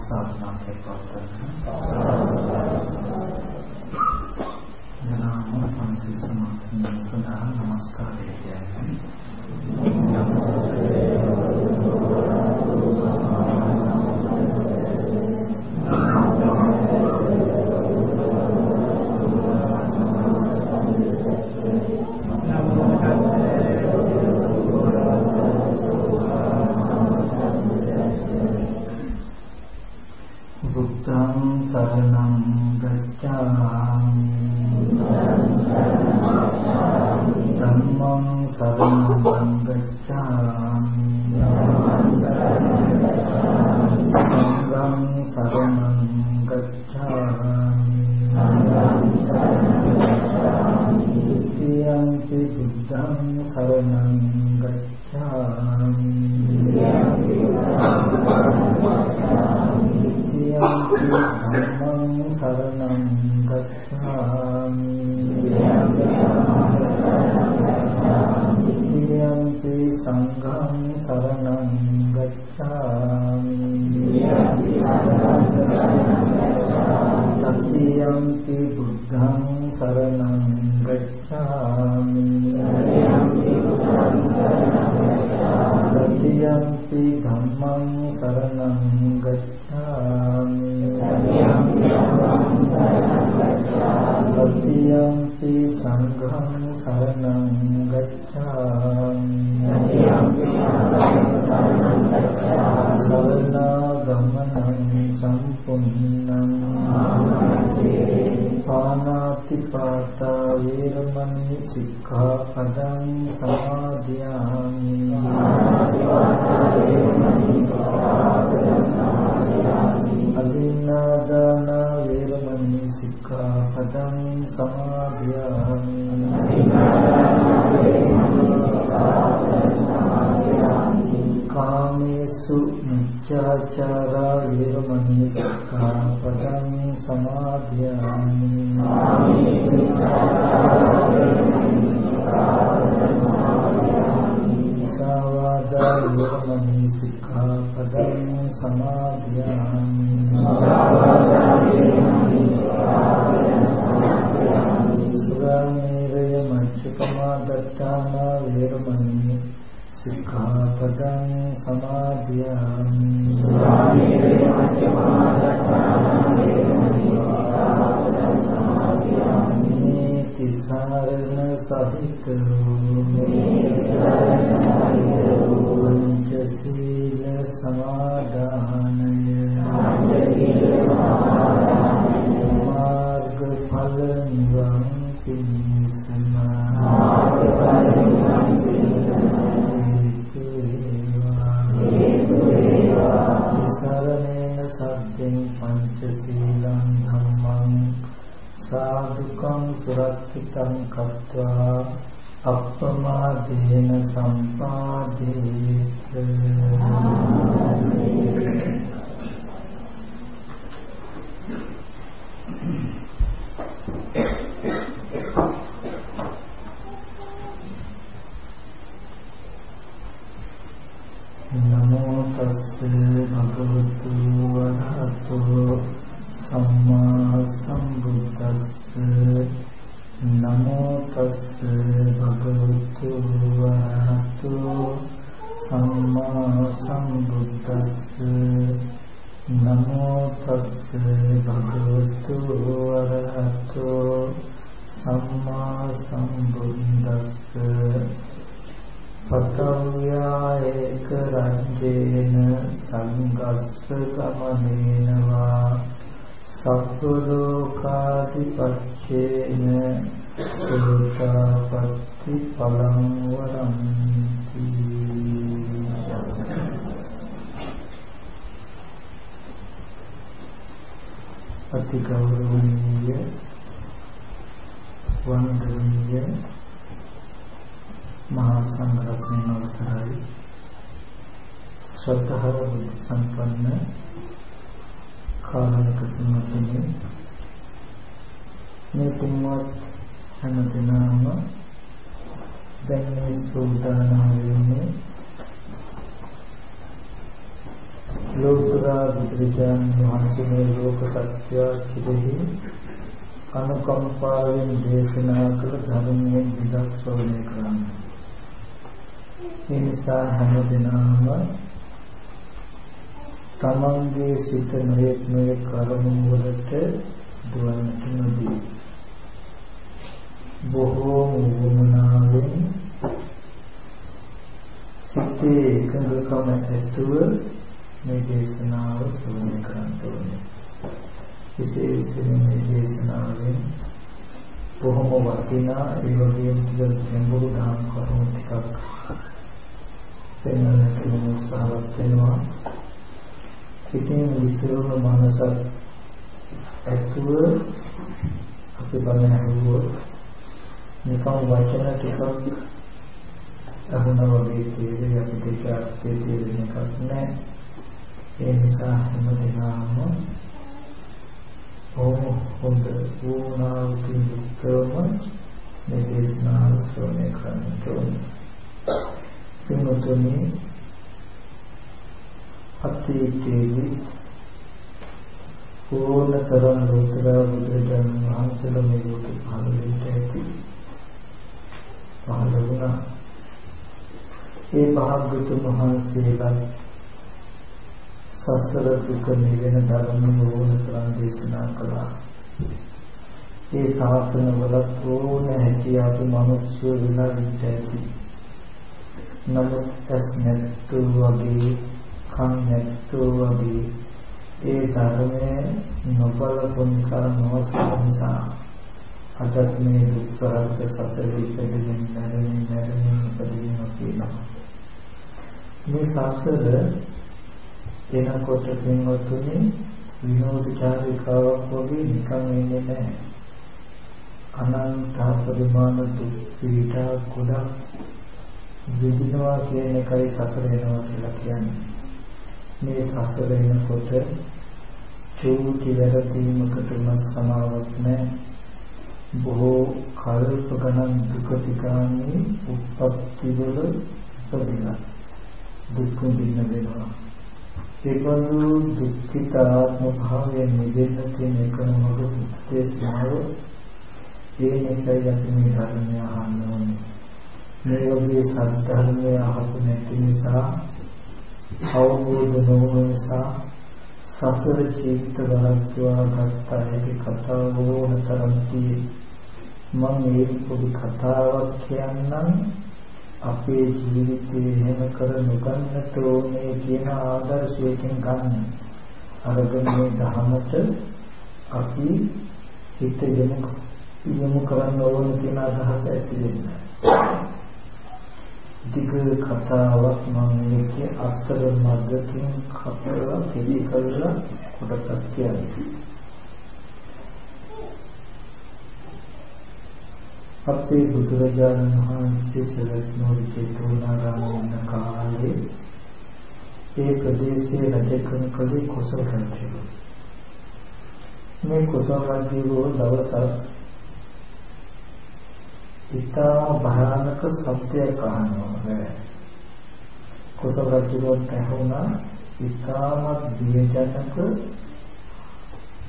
සාධනාවේ පවත්වන යනාම පන්සිල් සමාධිය සඳහා নমස්කාරය කියන්නේ. गच्छामि। यन्ति सङ्घं शरणं गच्छामि සංඝං සරණං ගච්ඡාමි. සරණාගමනං සම්පුන්නං පානාති පාතා වේරමණී සික්ඛාපදං සමාදියාමි. අදින්නා කතං සමාධියාමි කාමේසු මිච්ඡාචාරා විරමණී සික්ඛාපදං සමාධියාමි කාමේසු මිච්ඡාචාරා විරමණී සික්ඛාපදං සමාධියාමි සික්ඛාපදං සමාදියාමි තිසරණ සහිතෝ පංචශීල සමාදාන සුරක්ෂිතං කତ୍වා අප්පමාදේන සම්පාදේත. නමෝ තස්ස භගවතු වරහතෝ සම්මා සම්බුද්දස්ස. නමෝ තස් භගවතු වරහතු සම්මා සම්බුද්දස්ස නමෝ තස් භගවතු වරහතු සම්මා සම්බුද්දස්ස පතව්‍යායේක රජ්ජේන සංගස්ස ගමනේනවා සත්ව ලෝකාධිපත්‍ය චේන සෝතාපට්ටි පලං වරන්ති. අතිගෞරවණීය වන්දනීය මහා සංඝරත්නය අවසරයි. ශ්‍රද්ධාව සම්පන්න කාලයක තුමතුනේ මේ තුන්වත් හැම දිනම දැන් මේ සූදානම් වෙන්නේ ලෝකදා බුදුචාන් වහන්සේ ලෝක සත්‍ය කිදෙහි කනුකම්පාවෙන් දේශනා කළ ධර්මයේ විදක් ශ්‍රවණය කරන්න. ඒ නිසා හැම දිනම තමන්ගේ සිත නොයෙක් නොයෙක් කර්ම වලට දුවන්නට නොදී බොහෝ වුණාවෙන් සිතේ එකඟකම ඇතුව මේ දේශනාව ශ්‍රවණය කරන්න ඕනේ. විශේෂයෙන් මේ දේශනාවෙන් බොහොම වටිනා ඒ වගේම ටික ගැඹුරු ධම් කරුණු ටිකක් පෙන්වන්නට උත්සාහවත් වෙනවා. ඉතින් විසිරුණු මනසක් ඇතුව අපි බලන හැවුවොත් නිකම් වචන ටිකක් අහුණා වගේ තේරෙයි අපිට ඒක අර්ථය තේරෙන එකක් නැහැ. ඒ නිසා හැමදේම ඕම හොඳ වුණාකින් යුක්තවම මේ දේශනාව ශ්‍රවණය කරන්න ඕනේ. පින්වතුනි අතීතයේදී ඕනතරම් ලෝතර බුදුරජාණන් වහන්සේලා මේ ලෝකෙ පහළ වෙන්න ඇති. පහළ වුණා. ඒ භාග්‍යතුන් වහන්සේලා සසර දුක නිවෙන ධර්ම ඕනතරම් දේශනා කළා. ඒ ශාසන වල ඕන හැකියාව මිනිස්සු වෙලා විට ඇති. නමුත් ඇස් නැත්තු වගේ කන් නැත්තු වගේ ඒ ධර්මයේ නොබලපු නිසා නොවස්තු නිසා අදත් මේ දුක් සරක සසරේ ඉපදෙමින් නැරෙමින් නැරෙමින් ඉපදෙමින් තියෙනවා. මේ සසර එනකොට පින්වත්නි විනෝදචාරිකාවක් වගේ නිකන් එන්නේ නැහැ. අනන්ත පරිමාණ දුක් පීඩා ගොඩක් විඳිනවා කියන එකයි සසර එනවා කියලා කියන්නේ. මේ සසර එනකොට චූටි වැරදීමකටම සමාවක් නැහැ. බොහෝ කල්ප ගණන් දුක තිකාන්නේ උත්පත්ති වල ඉපදිනා දුක් විඳින්න වෙනවා. ඒකවල දුක්ඛිත ආත්ම භාවයෙන් මිදෙන්න තියෙන එකම මොකද උත්තේශනාව ඒ නිසායි අපි මේ ධර්මය අහන්න ඕනේ. මේ වගේ සත්‍ය අහපු නැති නිසා අවබෝධ නොවන නිසා සසර ජීවිත බලත්වා ගත්ත ඇති කතාව ඕන තරම් මම මේ පොඩි කතාවක් කියන්නම් අපේ ජීවිතේ එහෙම කර නොගන්නට ඕනේ කියන ආදර්ශයකින් ගන්න. අරගෙන මේ ධහමට අපි හිත යොමු යොමු කරන්න ඕන කියන අදහස ඇති වෙනවා. දිග කතාවක් මම මේකේ අතර මැදකින් කපලා පිළි කරලා කොටසක් කියන්නේ. අපේ බුදුරජාණන් වහන්සේ සරත් නෝරි චේතෝනාරාමයේ ඉන්න කාලේ ඒ ප්‍රදේශයේ රජකම් කළේ කොසල් රජු. මේ කොසල් රජු දවසක් ඉතා භයානක සත්‍යයක් අහනවා. කුසල රජුට ඇහුණා. ඉතාමත් බියජනක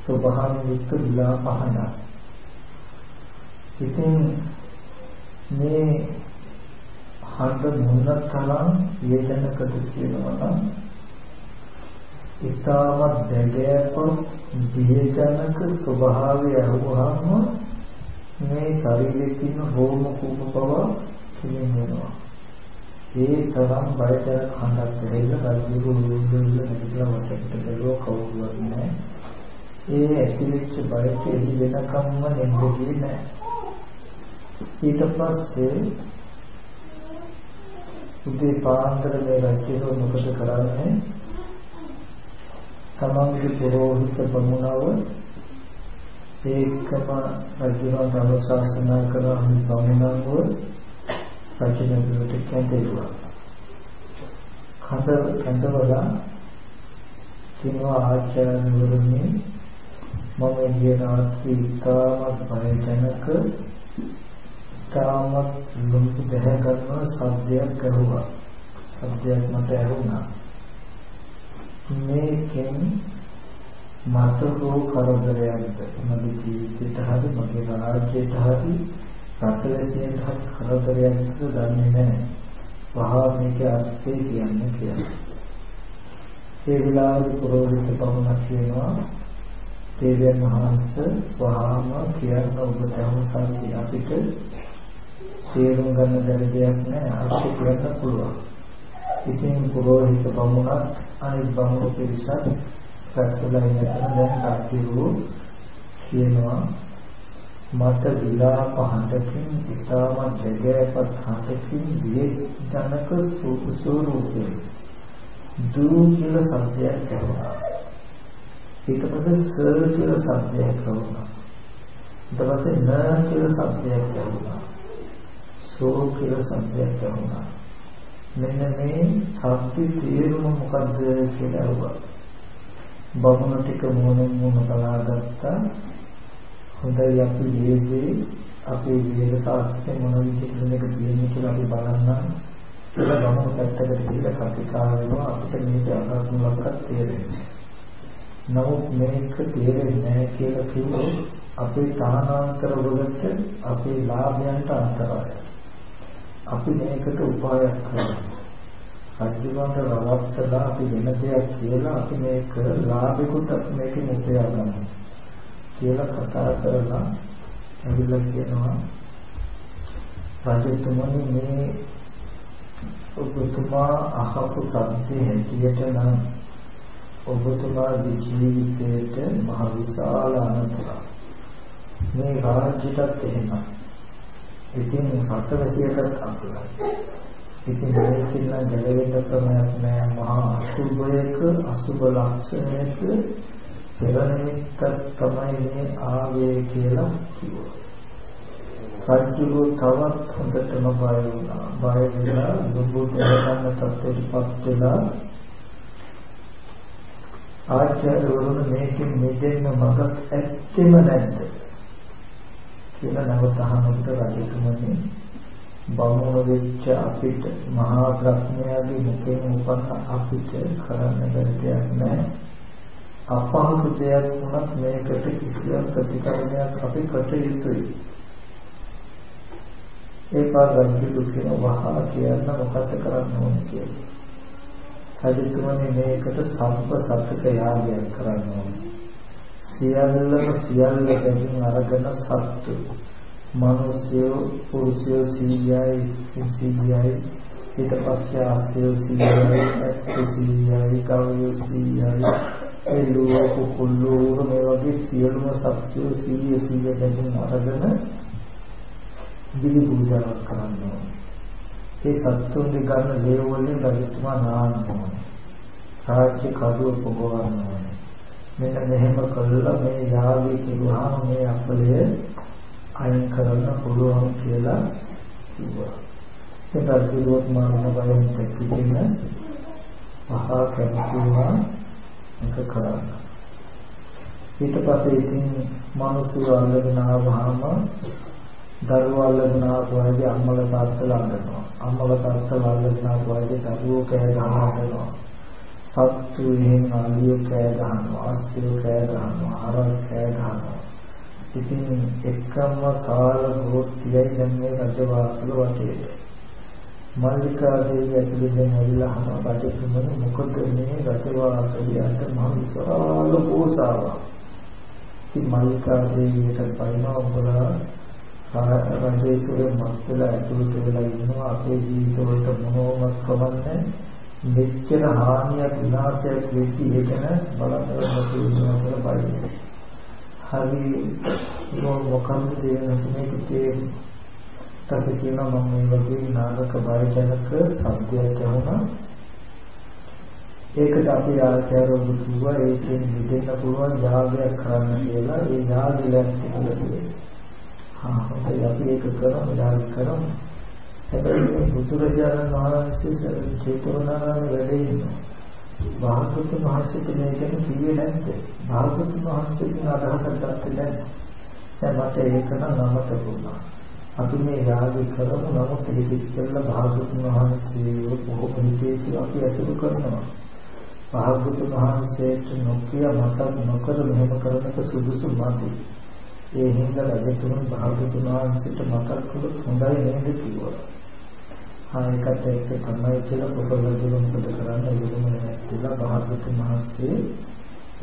ස්වභාවයෙන් යුක්ත විලාපහන ඉතින් මේ හඳ මොන තරම් බියජනකද කියනවා නම් ඉතාමත් දැඩයප බියජනක ස්වභාවය අහුවහම මේ ශරීරයේ තියෙන රෝම කූප බව කිලින් වෙනවා. ඒ තරම් බයට හඳක් දෙහෙලා රජු දුල්ලුල්ල නැතිලා වටේට බැලුව කවුරුවත් නැහැ. ඒ ඇතිවෙච්ච බයට එළි වෙනකම්ම නෙම්බුනේ නැහැ. ඊට පස්සේ උදේ පාන්දර මේ රජු මොකද කරන්නේ? තමන්ගේ පුරෝහිත බමුණව ඒකම රජුන් දවසාසනා කරා හිතමනව රජුන්ට කැඳෙවුවා. කඳ කඳවලා කිනවා ආචාර්යවරුනි මම ගිය රාත්‍රී ඉතාමත් භයජනක ඉතාමත් ලොකු දැහැ ගන්න සද්දයක් කරුවා. සද්දයක් මට ඇහුණා. මේකෙන් මට හෝ කරදරයක්ද මගේ ජීවිතයට හරි මගේ රාජ්‍යයට හරි රටවැසියන්ට හරි කරදරයක්ද දන්නේ නැහැ. වහා මේකේ අර්ථය කියන්නේ කියලා. ඒ විලාසී පුරෝහිත පමණක් කියනවා දේවයන් වහන්සේ වහාම කියන්න ඔබට අවසන් අපිට තේරුම් ගන්න බැරි දෙයක් නෑ අර්ථ කියන්න පුළුවන්. ඉතින් පුරෝහිත පමණක් අනිත් බමුණු පිරිසක් රැස්වලා ඉන්න දැන් කටයුතු කියනවා මට විලාප හඬකින් ඉතාම ජගයපත් හඬකින් දිය ජනක ස්වරූපේ. දූ කියලා සත්‍යයක් ඇහුණා ඊට පස්සේ ස කියලා සත්‍යයක් ඇහුණා ඊට පස්සේ න කියලා සත්‍යයක් ඇහුණා සෝ කියලා සත්‍යයක් ඇහුණා මෙන්න මේ සත්‍ය තේරුම මොකද්ද කියලා අහුවා. බමුණු ටික මොනින් මොන බලාගත්තා හොඳයි අපි ජීවිතේ අපේ ජීවිත සාස්ත්‍රය මොන විදිහටද මේක තියෙන්නේ කියලා අපි බලන්න කියලා ගමන පැත්තකට ගිහලා කතිකා වෙනවා. අපිට මේක අහස්මුලක්වත් තේරෙන්නේ නමුත් මේක තේරෙන්නේ නැහැ කියලා කිව්වොත් අපේ තානාන්තර වලට අපේ ලාභයන්ට අන්තරායයි අපි මේකට උපායක් කරනවා. රජුන්ට රවත්තලා අපි වෙන දෙයක් කියලා අපි මේක ලාභෙකුත් අපි මේකෙන් උපයා ගන්නවා කියලා කතා කරලා ඇවිල්ලා කියනවා. රජතුමනි මේ ඔබතුමා අහපු සත්‍ය හැටියට නම් ඔබතුමාගේ ජීවිතයට මහ විශාල අනතුරක්. මේ රාජ්‍යයටත් එහෙම ඉතින් රටවැසියටත් අකුලයි ඉතින් මේකෙන් ගැලවෙන්න ක්‍රමයක් නෑ මහා අසුභයක අසුභ ලක්ෂණයක පෙරනිමිත්තක් තමයි මේ ආවේ කියලා කිව්වා. කච්චුලෝ තවත් හොඳටම බය වුණා. බය වෙලා දුබු දෙකන්න තත්ත්වයටපත් වෙලා ආචාර්යවරුන් මේකෙන් මිදෙන්න මඟක් ඇත්තෙම නැද්ද? කියලා නවතහනකට රජතුමනි බමුණු වෙච්ච අපිට මහා ප්‍රඥාවේ මුකෙන් උපන්න අපිට කරන්න බැරි දෙයක් නැහැ. අපහසු දෙයක් වුණත් මේකට කිසියම් ප්‍රතිකරණයක් අපි කට යුතුයි. ඒ පාරජු කියන වහා කියන මොකද කරන්න ඕනේ කියලා. හදිතුමනේ මේකට සම්ප සත්‍යක යාගයක් කරන්න ඕනේ. සියල්ලම සියල්ල දෙකින් අරගෙන සත්තු මිනිස්යෝ පුරුෂයෝ සීයයි සීයයි ඊට පස්සේ ආසයෝ සීයයි ඇත්තු සීයයි කවයෝ සීයයි එළුව කුකුල්ලෝ මේ වගේ සියලුම සත්‍යෝ සීය සීය දෙකින් අරගෙන දිවි පූජාවක් කරනවා. ඒ සත්තුන්ගේ ගන්න ලේ වලින් රජතුමා නාන්න ඕනේ. රාජ්‍ය කඩුව පොගවන්න ඕනේ. මෙන්න මෙහෙම කළා මේ යාගේ කිව්වහම මේ අපලය අයින් කරන්න පුළුවන් කියලා කිව්වා. ඒ රජුවත් මානව බයෙන් දෙකින් මහා කරුණා එක කරන්න. ඊට පස්සේ ඉතින් මිනිස්සු අල්ලගෙන ආවහම දරුවෝ අල්ලගෙන ආවගේ අම්මලා තාත්තලා අල්ලනවා. අම්මලා තාත්තලා අල්ලගෙන ආවගේ දරුවෝ කෑ ගහනවා. සත්තු එහෙන් අලිය කෑ ගහනවා. අස්සෝ කෑ ගහනවා. අරක් කෑ ගහනවා. ඉතින් එකම කාල ගෝත්‍යයි දැන් මේ රජවාසල වටේට මල්ලිකා දේවිය ඇතුළේ දැන් ඇවිල්ලා අහන බඩතුමන මොකද මේ රටවාසලියට මහ විශාල පෝසාවක්. ඉතින් මල්ලිකා දේවියට පයින්නවා උඹලා රජේසුරේ මස්තලා ඇතුළත වෙලා ඉන්නවා අපේ ජීවිතවලට මොනවවත් කවන්නේ මෙච්චර හානියක් විනාශයක් වෙච්ච එකන බලන්න තියෙනවා කියලා බලන්න. හරි මොකක්ද දෙන්නේ මේකේ ඊට කියනවා මම මේ වගේ නාගක බයජනක සත්‍යයක් වුණා. ඒකට අපි ආචාර්යවරු කිව්වා ඒකෙන් මිදෙන්න පුළුවන් යාගයක් කරන්න කියලා. ඒ යාගය ලැබෙන්නේ හා හොඳයි අපි ඒක කරමු යාග කරමු. හැබැයි බුදුරජාණන් වහන්සේ චේතවනාරාමේ වැඩ ඉන්නවා. භාගතුන් වහන්සේට මේ ගැන කිව්වේ නැද්ද භාගතුන් වහන්සේගේ අදහසක් ගත්තේ නැද්ද දැන් මට ඒක නම් නමත වුණා අපි මේ යාගය කරමු නමුත් ඒක ඉස්සෙල්ලා භාගතුන් වහන්සේ බොහෝ විශේෂ අපි අසුරු කරනවා භාගතුන් වහන්සේට නොකිය මතක් නොකර මෙහෙම කරනක සුදුසු මදි. ඒ හින්දා රජතුමන් භාගතුන් වහන්සේට මතක් කළොත් හොඳයි නේද කිව්වා. ආ ඒකට එක්ක තමයි කියලා කුසල දුරුම් මොකද කරන්නේ ඒකම නැතිලා භාගතුන් වහන්සේ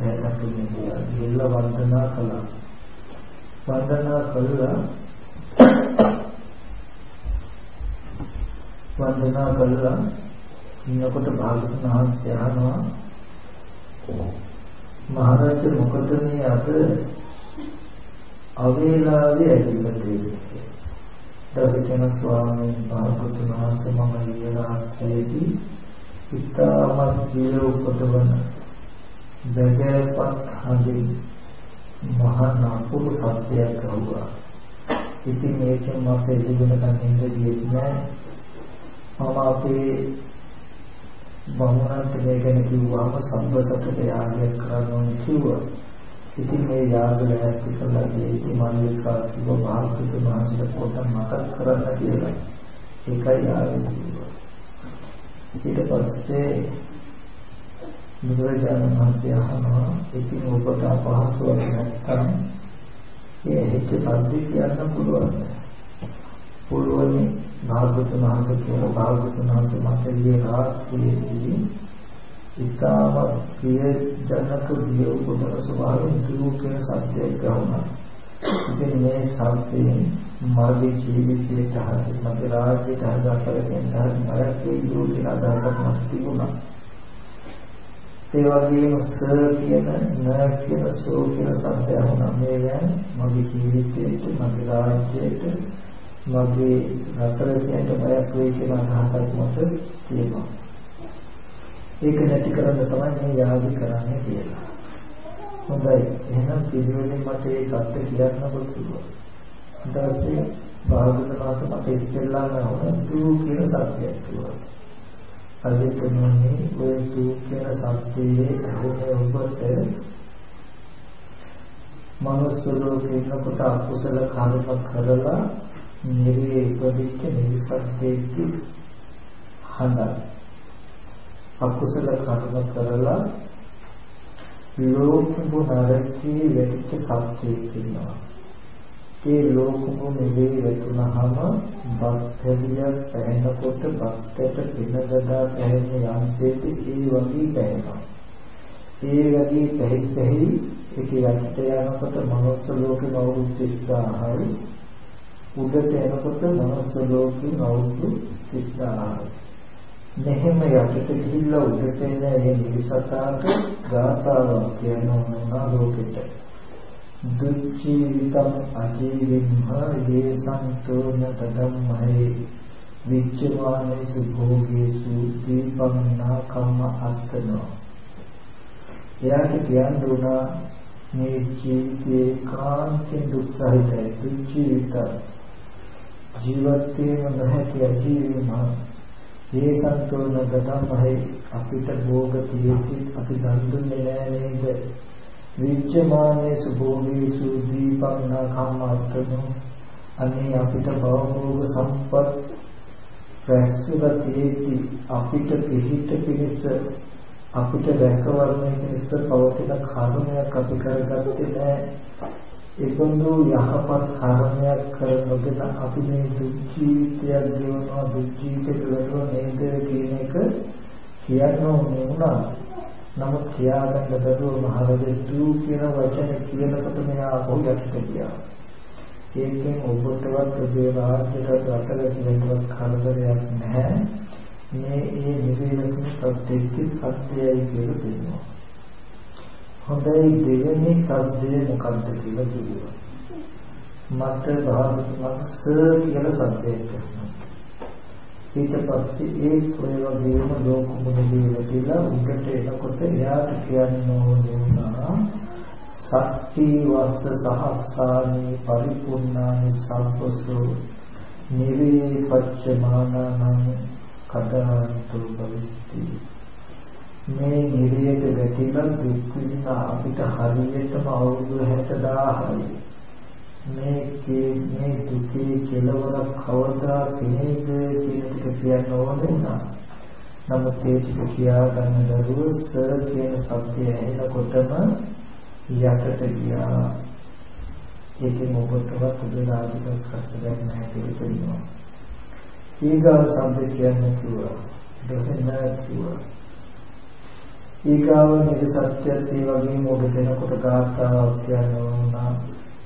එයාට කියන්නේ ගිල්ල වන්දනා කළා. වන්දනා කළා. වන්දනා කළා. ඉන්නකොට භාගතුන් වහන්සේ අහනවා මහරජ මොකද මේ අද අවේලාවේ ඇවිල්ලා තියෙන්නේ දවිතන ස්වාමීන් භාගතුන් වහන්සේ මම ඊළාත්යේදී ඉතාමත් ජීව උපදවන බගෑපත් හඳින් මහා නපුරු සත්‍යයක් අහුවා ඉතින් මේකෙන් මට එළිවෙනකන් ඉඳ ගියේ නෑ මම අපේ බමුණන්ට මේ ගැන කිව්වම සම්බසතට යාගයක් කරන්න ඕනේ කිව්වා. ඉතින් මේ යාග ලැහැත්ති කළා ඒකේ මල්ලිකා කිව්ව භාගතුන් වහන්සේට පොතක් මතක් කරන්න කියලා. ඒකයි යාගෙ කිව්වා. ඊට පස්සේ බුදුරජාණන් වහන්සේ අහනවා ඉතින් ඔබට අපහසුවක් නැත්නම් ඒ හිත පද්ධතිය කියන්න පුළුවන්. පුළුවන් භාගතුන් වහන්සේ කියන භාගතුන් වහන්සේ මතකයේ රාත්‍රියේදී ඉතාම ප්‍රිය ජනක දිය උපදන ස්වභාවයෙන් දුරු කියන සත්‍යයක් ගවුණා. ඉතින් මේ සත්‍යයෙන් මාගේ ජීවිතයේ තහත් මගේ රාජ්‍යයට හදාගන්න තහත් මරකේ දුරු කියන අදහසක් මට තිබුණා. ඒ වගේම ස කියන න කියන සෝ කියන සත්‍යය වුණා. මේ මගේ ජීවිතයට මගේ රාජ්‍යයට මගේ රටරසියට බයක් වෙයි කියන අදහසක් මට තියෙනවා. ඒක නැති කරන්න තමයි මේ යාගි කරන්නේ කියලා. හොඳයි. එහෙනම් පිළිවෙලින් මට ඒ සත්‍ය කියන්න පුළුවන්. ඊට පස්සේ භාගතුනාත මට ඉස්සෙල්ලාම වුණ දූ කියන සත්‍යයක් කිව්වා. අදිටුනේ ඔය දූ කියන සත්‍යයේ අහුනේ ඔබට මනුස්ස ලෝකේ ඉන්නකොට අකුසල කර්ම කරලා නිරේ ඉපදිච්ච නිසද්දේකි හඳ අකුසල කර්ම කරලා ලෝකෙම නරකී වෙච්ච සත්‍යයක් ඉන්නවා. ඒ ලෝකෙම නිරේ වැටුනහම බක්තරියක් පැහැෙනකොට බක්තයට පිනගදා පැහැෙන යන්සේට ඒ වගේ පැහැෙනවා ඒ වගේ පැහි පැහි ඒක යටට යනකොට මනුස්ස ලෝකෙම අවුරුදු 30000යි උඩට එනකොට මනස ලෝකෙ අවුරුදු 30000යි. මෙහෙම යටට ගිහිල්ලා උඩට එන මේ නිසතාට ගාථාවක් කියනවා ලෝකෙට. දුච්චීවිතං අජීවිම්හ යේසන්තෝන තදම්මහේ විච්චමානේසු භෝගේසු දීපංනා කම්ම අත්තනෝ. එයාට කියන්න උනා මේ ජීවිතේ කාන්තෙන් දුක් සහිතයි දුක්ඛීවිතයි ජීවත් වීම නොහැකි ජීවීම මේ සන්තෝන ගතමයි අපිට භෝග තියෙති අපි දන් දුන්නේ නෑ නේද? විච්ඡමානේ සුභෝගීසු දීපං නාකම්මත්තනෝ අනේ අපිට භවභෝග සම්පත් රැස්වලා තියෙති අපිට පිහිට පිණිස අපිට රැකවරණය පිණිස පවතින කර්මයක් අපි කරගත්තේ නෑ. ඒකඳු යහපත් කර්මයක් කරනකොට අපි මේ දුක් ජීවිතයක් ගෙවනවා දුක් ජීවිතයක වැටෙනවා නේද කියන එක කියන්න ඕනේ වුණා. නමුත් කියාගන්න බැරුව මහරජු කියන වචනේ කියනකොට මෙයා අපහු යටට ගියා. ඒකෙන් ඔබටවත් ඔබේ රාජ්‍යයට රටට කරදරයක් නැහැ. මේ ඒ නිවේදන සත්‍යයේ සත්‍යයයි කියලා දෙනවා. හොඳයි දෙවෙනි සබ්දය මොකක්ද කියලා කිව්වා. මට භාගතුමස්ස කියලා සබ්දයක් ඊට පස්සේ ඒ ප්‍රයෝගයේම ලෝක මුලදී කියලා උඩට එනකොට එයාට කියන්න ඕනේ වුණා සත්‍ති වස්ස සහස්සානි පරිපූර්ණානි සම්පසෝ නිවේ පච්චමානං කදාන්තු භවිස්ති මේ නිරයට වැටිලා දුක් විඳ අපිට හරියටම අවුරුදු 60000යි මේ මේ දුකේ කෙලවර කවදා කෙනෙක්ද කියන ටික කියන්න ඕනේ නා නමුත් ඒ ටික කියා ගන්න දරුවෝ සර් කියන සත්‍යය ඇහෙනකොටම යටට ගියා. ඒකෙන් ඔබටවත් උදලාදික කස්තයක් නැහැ කියලා කියනවා. ඊගාව සම්පේ කියන්නේ කිව්වා. දෙන්න කිව්වා. ඊගාව නිරසත්‍යත් ඒ වගේම ඔබ දෙනකොට ගාථාවක් කියනවා.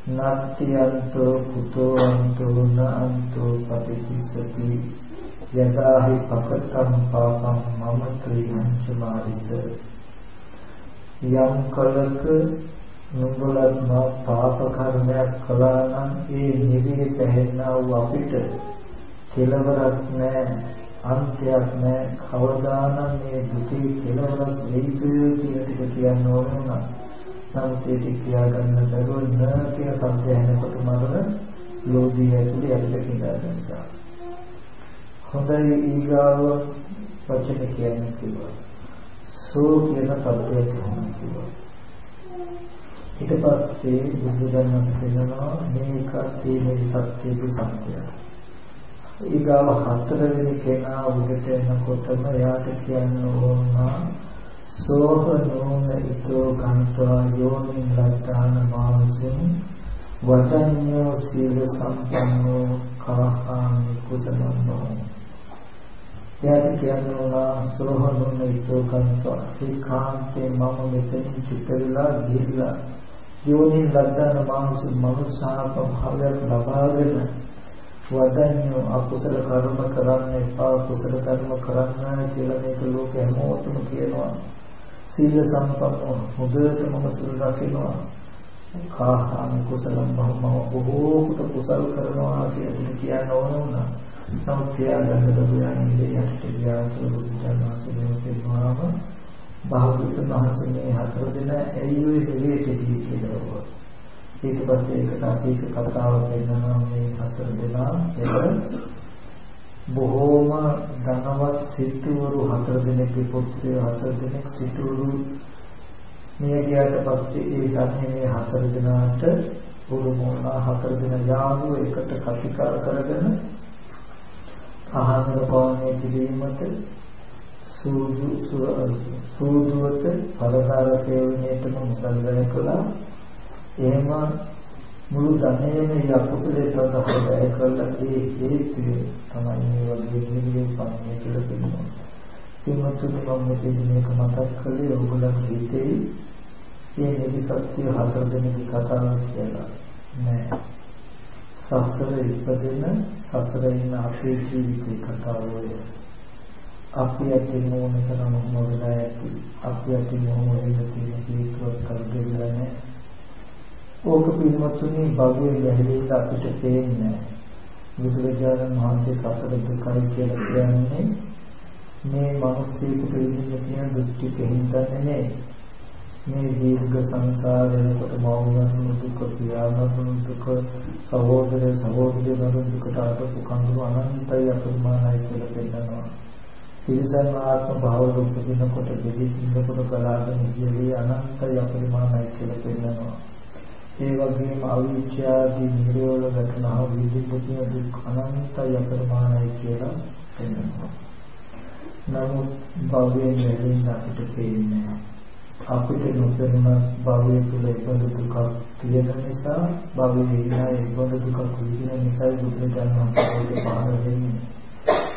නත්‍යන්තෝ කුතෝ අන්තෝ නාන්තෝ පටිච්චසති. යදාහි පකටම් පාපම් මම ත්‍රිංච මාරිස. යම් කලක නුඹලත් මා පාප කර්මයක් කළා නම් ඒ නිවිය පැහැෙනා වූ අපිට කෙලවරක් නැහැ අන්තයක් නැහැ කවදානම් මේ දුකේ කෙලවරක් වෙයිද කියන ටික කියන්න ඕන නම් නමුත් ඒක කියා ගන්න බැරුව න කියන සත්‍ය ඇහෙනකොට මම ලෝභය ඇතුලේ ඇවිල්ලා කියලා ගන්නවා හොඳයි ඊගාව වචන කියන්නේ කිව්වා. සෝ කියන සත්‍යය කොහොමද කිව්වා. ඊට පස්සේ බුදු දහම කියනවා මේක තීනේ සත්‍යයේ සත්‍යය ඊගාව හතරවෙනි කෙනා උඩට එනකොටම එයාට කියන්න ඕන සෝහ නෝන ඊතෝ කන්තවා යෝනින් ලත්තාන මානසින් වචඤ්ඤෝ සීල සම්පන්නෝ කාහාමි කුසලම්බෝ එයාට කියන්න ඕන සෝහ නෝන ඊතෝ කන්තවා ඒකාන්තේ මම මෙතනින් චිතවිලා ගිහිලා යෝනින් ලත්තාන මානසින් මනුෂ්‍යාප භාවයක් ලබාගෙන වදන්‍යෝ අකුසල කර්ම කරන්න එපා කුසල කර්ම කරන්න කියලා මේක ලෝකෙ හැමෝටම කියනවා. සීල සම්පන්න හොඳටම සීල රකින්නවා. කාහාන කුසලම් බහම බොහෝ කුට කුසල් කරනවා කියලා කියන්න ඕන වුණා. නමුත් තියාගන්න දුරියන් ඉන්නේ යටට ගියාසු බුදුජානක කියනවාම භාගතුන් වහන්සේ මේ හතර දෙන ඇයි ඔය දෙවියෙක් කියලා ඊට පස්සේ ඒකට අතීත කතාව වෙනවා මේ හතර දෙනා එළ බොහෝම ධනවත් සිටුවරු හතර දෙනෙක්ගේ පුත්‍රය හතර දෙනෙක් සිටුවරු. මිය ගියාට පස්සේ ඒ ධර්මයේ මේ හතර දෙනාට පුරුමෝලා හතර දෙන යාළුවෝ එකට කතිකාර කරගෙන ආහාර පානය කිරීමට සූදු සූදුවට පරකාර සේවනයේටම මුදල් වැය කළා. එහෙම මුළු ධනයම යකුසලේ සඳහා වැය කරලා ඒ හේතුව තමයි මේ වගේ නිවිය පන්නේ කියලා කියනවා. පින්වත්නි මම මේක මතක් කළේ ඔයගොල්ලන් හිතේ මේ නිවි සත්‍ය හතර දෙනෙක් කතාවක් කියලා නෑ. සසර ඉපදෙන සසර ඉන්න අපේ ජීවිතේ කතාව ඔය. අපි ඇති මොන තරම් මොකද ඇති අපි ඇති මොන වෙනද තියෙන හේතුවක් කල්පෙලා නැහැ ඕක පින්වත්නි භවයේ ගැඹුරට අපිට පේන්නේ බුදුරජාණන් වහන්සේ සසර දුකයි කියලා කියන්නේ මේ මිනිස්සුන්ට ඉන්න තියෙන දුක්ටි කෙහින්දන්නේ මේ දීර්ඝ සංසාරයකට මෞනතුන් දුක පියාණතුන් දුක සහෝදර සහෝදරිය නරු දුකට අටපු කඳු අනන්තය අප්‍රමාණයි කියලා පෙන්නනවා. තිරසන් ආත්ම භාව දුක් දිනකොට දෙවි සිංහකොට කලාගෙන ඉන්නේ අනන්තය අප්‍රමාණයි කියලා පෙන්නනවා. ඒ වගේම අවිචාදී නිරෝධ ගතනා විදිහට දුක් අනන්තය අපරමාණයි කියලා කියනවා. නමුත් භවයෙන් ලැබෙන අපිට පේන්නේ අපිට නොපෙනෙන භවය තුළ ඉබඳු දුකක් තියෙන නිසා භවයේ ඉන්න ඉබඳු දුකක් විඳින නිසා බුදුරජාණන් වහන්සේ පහළ වෙන්නේ.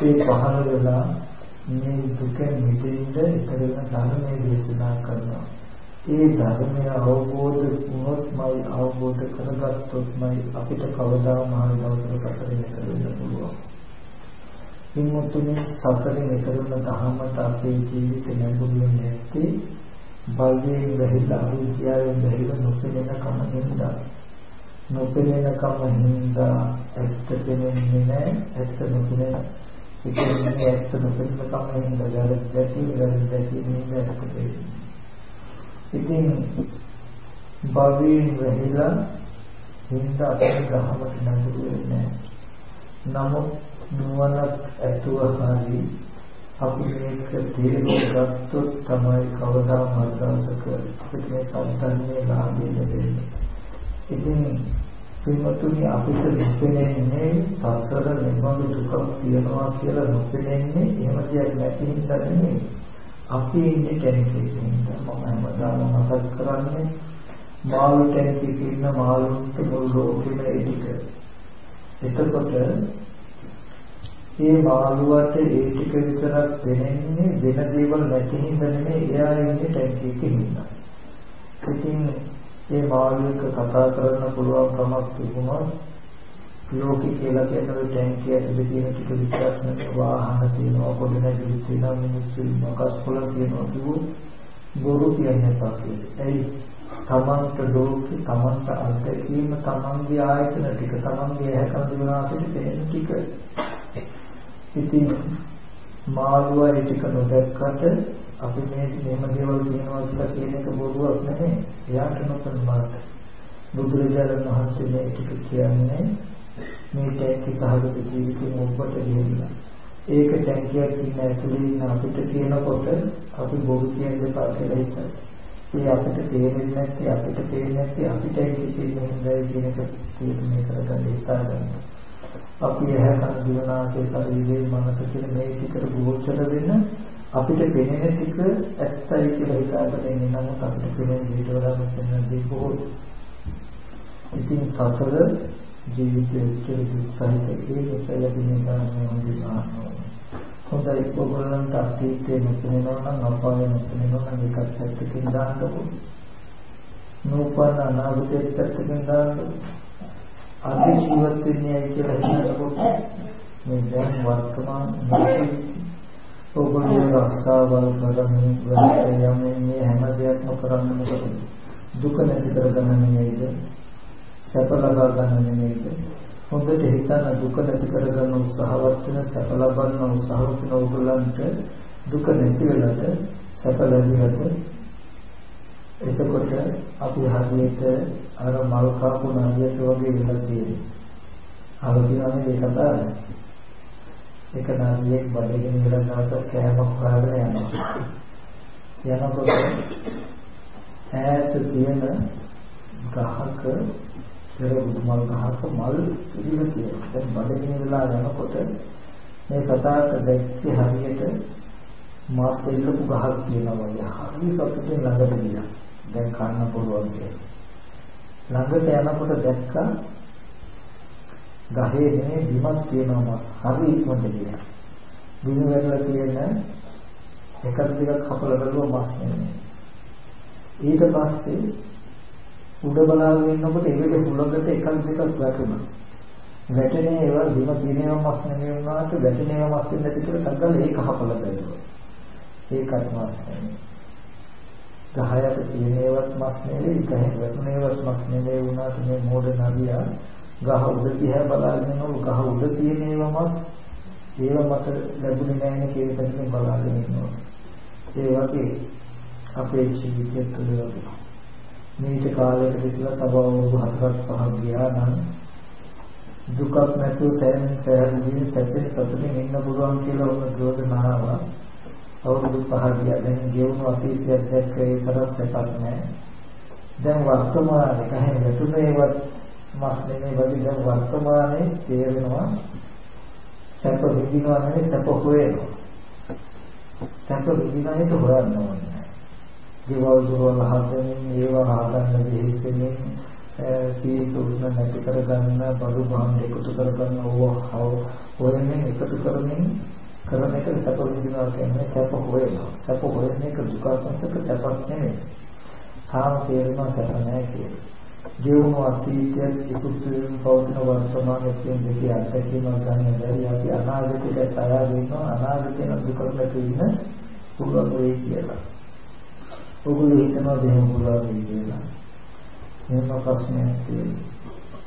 ඒ පහළ වෙලා මේ දුකෙන් මිදෙන්න ඉතරම ධර්මයේ දේශනා කරනවා. ඒ ධර්මය අවබෝධ වුණොත්මයි අවබෝධ කරගත්තොත්මයි අපිට කවදාම හරි දවසක සසරේ කරන්න පුළුවන්. හිමුතුනේ සසරේ නිතරම දහමට අපේ ජීවිතේ නැඹුරු නැත්තේ බලයෙන් වැහිලා අවිද්‍යාවෙන් වැහිලා නොපෙනෙන කම හින්දා. නොපෙනෙන කම හින්දා ඇත්ත පෙනෙන්නේ නැහැ. ඇත්ත නොපෙනෙන ඉතින් මේ ඇත්ත නොපෙනෙන කම හින්දා ගැලප දැකී ගැලප දැකී මේ ඇත්ත පෙනෙන්නේ. ඉතින් භවයෙන් වෙහිලා හින්ද අපේ ගහමට නැඹුරු වෙන්නේ නමුත් නුවණක් ඇතුව හරි අපි මේක තේරුම් ගත්තොත් තමයි කවදා මර්ධාසක අපිට මේ සම්පන්නයේ ලාභය ලැබෙන්නේ. ඉතින් පින්වතුනි අපිට නොපෙනෙන්නේ සසර නිබඳු දුකක් තියනවා කියලා නොපෙනෙන්නේ එහෙම දෙයක් නැති නිසා නෙමෙයි. අපි ඉන්නේ කෙනෙක් මම හැමදාම මතක් කරන්නේ මාළු කෙනෙක් ඉන්න මාළුන්ට මුළු ලෝකෙම ඒ ටික. එතකොට මේ මාළුවට ඒ ටික විතරක් දැනෙන්නේ වෙන දේවල් නැති හින්දා නෙමෙයි එයා ඉන්නේ ටැංක් එකේ හින්දා. ඉතින් මේ මාළුවෙක් කතා කරන්න පුළුවන් කමක් තිබුණා ලෝකේ කියලා කියන ටැංකිය ඇතුලේ තියෙන ටික විතරක් නෙමෙයි වාහන තියෙනවා පොඩි නැගිලි තියෙනවා මිනිස්සු ඉන්නවා කස්කොල තියෙනවා කිව්වොත් බොරු කියන්නේ නැහැ. ඒයි තමන්ට ලෝකේ තමන්ට අත්දැකීම තමන්ගේ ආයතන ටික තමන්ගේ ඇහැකන දිවනාසයට පෙනෙන ටික. ඉතින් මාළුවා ඒ ටික නොදැක්කට අපි මේ මෙහෙම දේවල් කියනවා කියලා කියන එක බොරුවක් නෙමෙයි. එයාට නොපෙනුනාට බුදුරජාණන් වහන්සේ මේ ටික කියන්නේ මේ ටැක්කි සහගත ජීවිතේ ඔබට දෙන්නා ඒක ටැක්කියක් ඉන්න ඇතුලේ ඉන්න අපිට කියනකොට අපි බොරු කියන්නේ පස්සේ හිතයි ඒ අපිට තේරෙන්නේ නැති අපිට තේරෙන්නේ නැති අපිට ඉතිරින්නේ හොඳයි කියන එක තීරණය කරගන්න ඉස්සා ගන්න. අපි එහා කන දිවනාසේ ශරීරයේ මනස කියන මේ ටිකට ගෝචර වෙන අපිට පෙනෙන ටික ඇත්තයි කියලා හිතාගෙන ඉන්නේ නම් අපිට පෙනෙන ඊට වඩා මෙතන දීපෝ ඉතින් සතර ජීවිතයේ දුක් සහිත ඒ නිසා ලැබෙන කාරණා හොඳින් හොඳයි ඔයගොල්ලන්ට අතීතයේ නොපෙනෙනවා නම් අපායේ නොපෙනෙනවා නම් ඒකත් පැත්තකින් දාන්නකො. නූපන්න අනාගතයේ පැත්තකින් දාන්නකො. අද ජීවත් වෙන්නේ කියලා හිතනකොට මේ දැන් වර්තමාන ඔයගොල්ලෝ රස්සාවල් කරමින් වැඩ යමින් මේ හැම දෙයක්ම කරන්න මොකද? දුක නැති කරගන්න නෙමෙයිද? සැප ලබා ගන්න නෙමෙයිද? හොඳට හිතන දුක නැති කරගන්න උත්සාහවත් වෙන සැප ලබන්න උත්සාහවත් වෙන ඕගොල්ලන්ට දුක නැති වෙලද සැප ලැබෙනද එතකොට අපි හරියට අර මල් කාපු නදියට වගේ වෙලා තියෙනවා. අර කියන්නේ මේ කතාව. එක නදියෙක් බඩගිනි වෙලා නැවත කෑමක් හොයාගෙන යනවා. යනකොට ඈත තියෙන ගහක පෙර බුදුමල් ගහක මල් පිළිල තියෙනවා. දැන් බඩගිනි වෙලා යනකොට මේ සතාට දැක්කේ හරියට මාත් එල්ලපු ගහක් තියෙනවා වගේ. හරි සතුටින් ළඟට ගියා. දැන් කන්න පුළුවන් කියලා. ළඟට යනකොට දැක්කා ගහේ නේ බිමක් තියෙනවා. හරි ඉක්මනට ගියා. බිම වැටලා තියෙන එකක් දෙකක් කපලා බලුවා මස් නෙමෙයි. ඊට පස්සේ උඩ බලාගෙන ඉන්නකොට ඒකේ හුලඟට එකක් දෙකක් වැටුණා. වැටෙන ඒවා බිම දිනේම මස් නෙමෙයි වුණාට වැටෙනේම මස් වෙන්න පිටර තංගල ඒක හපලා බැලුවා. ඒකත් මස් නෙමෙයි. ගහයට තියෙනේවත් මස් නෙමෙයි, ගහේ වැටුනේවත් මස් නෙමෙයි වුණාට මේ මෝඩ නදියා ගහ උඩ දිහා බලාගෙන ඉන්නකොට ගහ උඩ තියෙනේම මස් ඒව මත ලැබුණේ නැහැ නේ කියන පැත්තෙන් බලාගෙන ඉන්නවා. ඒ වගේ අපේ ජීවිතය තුළ වගේ මේක කාලයකට ඉස්සෙල්ලා තව අවුරුදු 4ක් 5ක් ගියා නම් දුකක් නැතුව සෑම සෑම සැපේ සතුටින් ඉන්න පුළුවන් කියලා උන යෝජනාව අවුරුදු 5ක් ගියා. දැන් ගෙවුණු අතීතයක් දැක්ක ඒ තරම් සැපක් නැහැ. දැන් වර්තමානයේ කහෙන් වැටුනේවත් මස් නෙමෙයි වගේ දැන් වර්තමානයේ තේරෙනවා සැප විඳිනවා නෙමෙයි සැප හොයනවා. සැප විඳිනා එක හොයන්න ඕනේ. දේවල් දොරවල් හදමින් ඒවා හදන්න දෙහිසෙමින් සීත උෂ්ණ නැති කරගන්න බඩු බහන් එකතු කරගන්න ඕවා. හොයමින් එකතු කරමින් කරන එක සැප විඳිනවා කියන්නේ සැප හොයනවා. සැප හොයන එක දුකසක සැපක් නෙමෙයි. තාම තේරෙනවා සැප නැහැ කියලා. ජීවන අතීතයේ ඉක්ුතු පෞද්ගල වර්තමානයේ දෙකේ අත්දැකීම ගන්න බැරි. අපි අනාගතයට තයාර වෙනවා අනාගතේ දුක නැති ඉන්න පුළුවන් වෙයි කියලා. ඔගොල්ලෝ හිතනවා දෙහෙම පුළුවන් කියලා. මේක ප්‍රශ්නයක් තියෙනවා.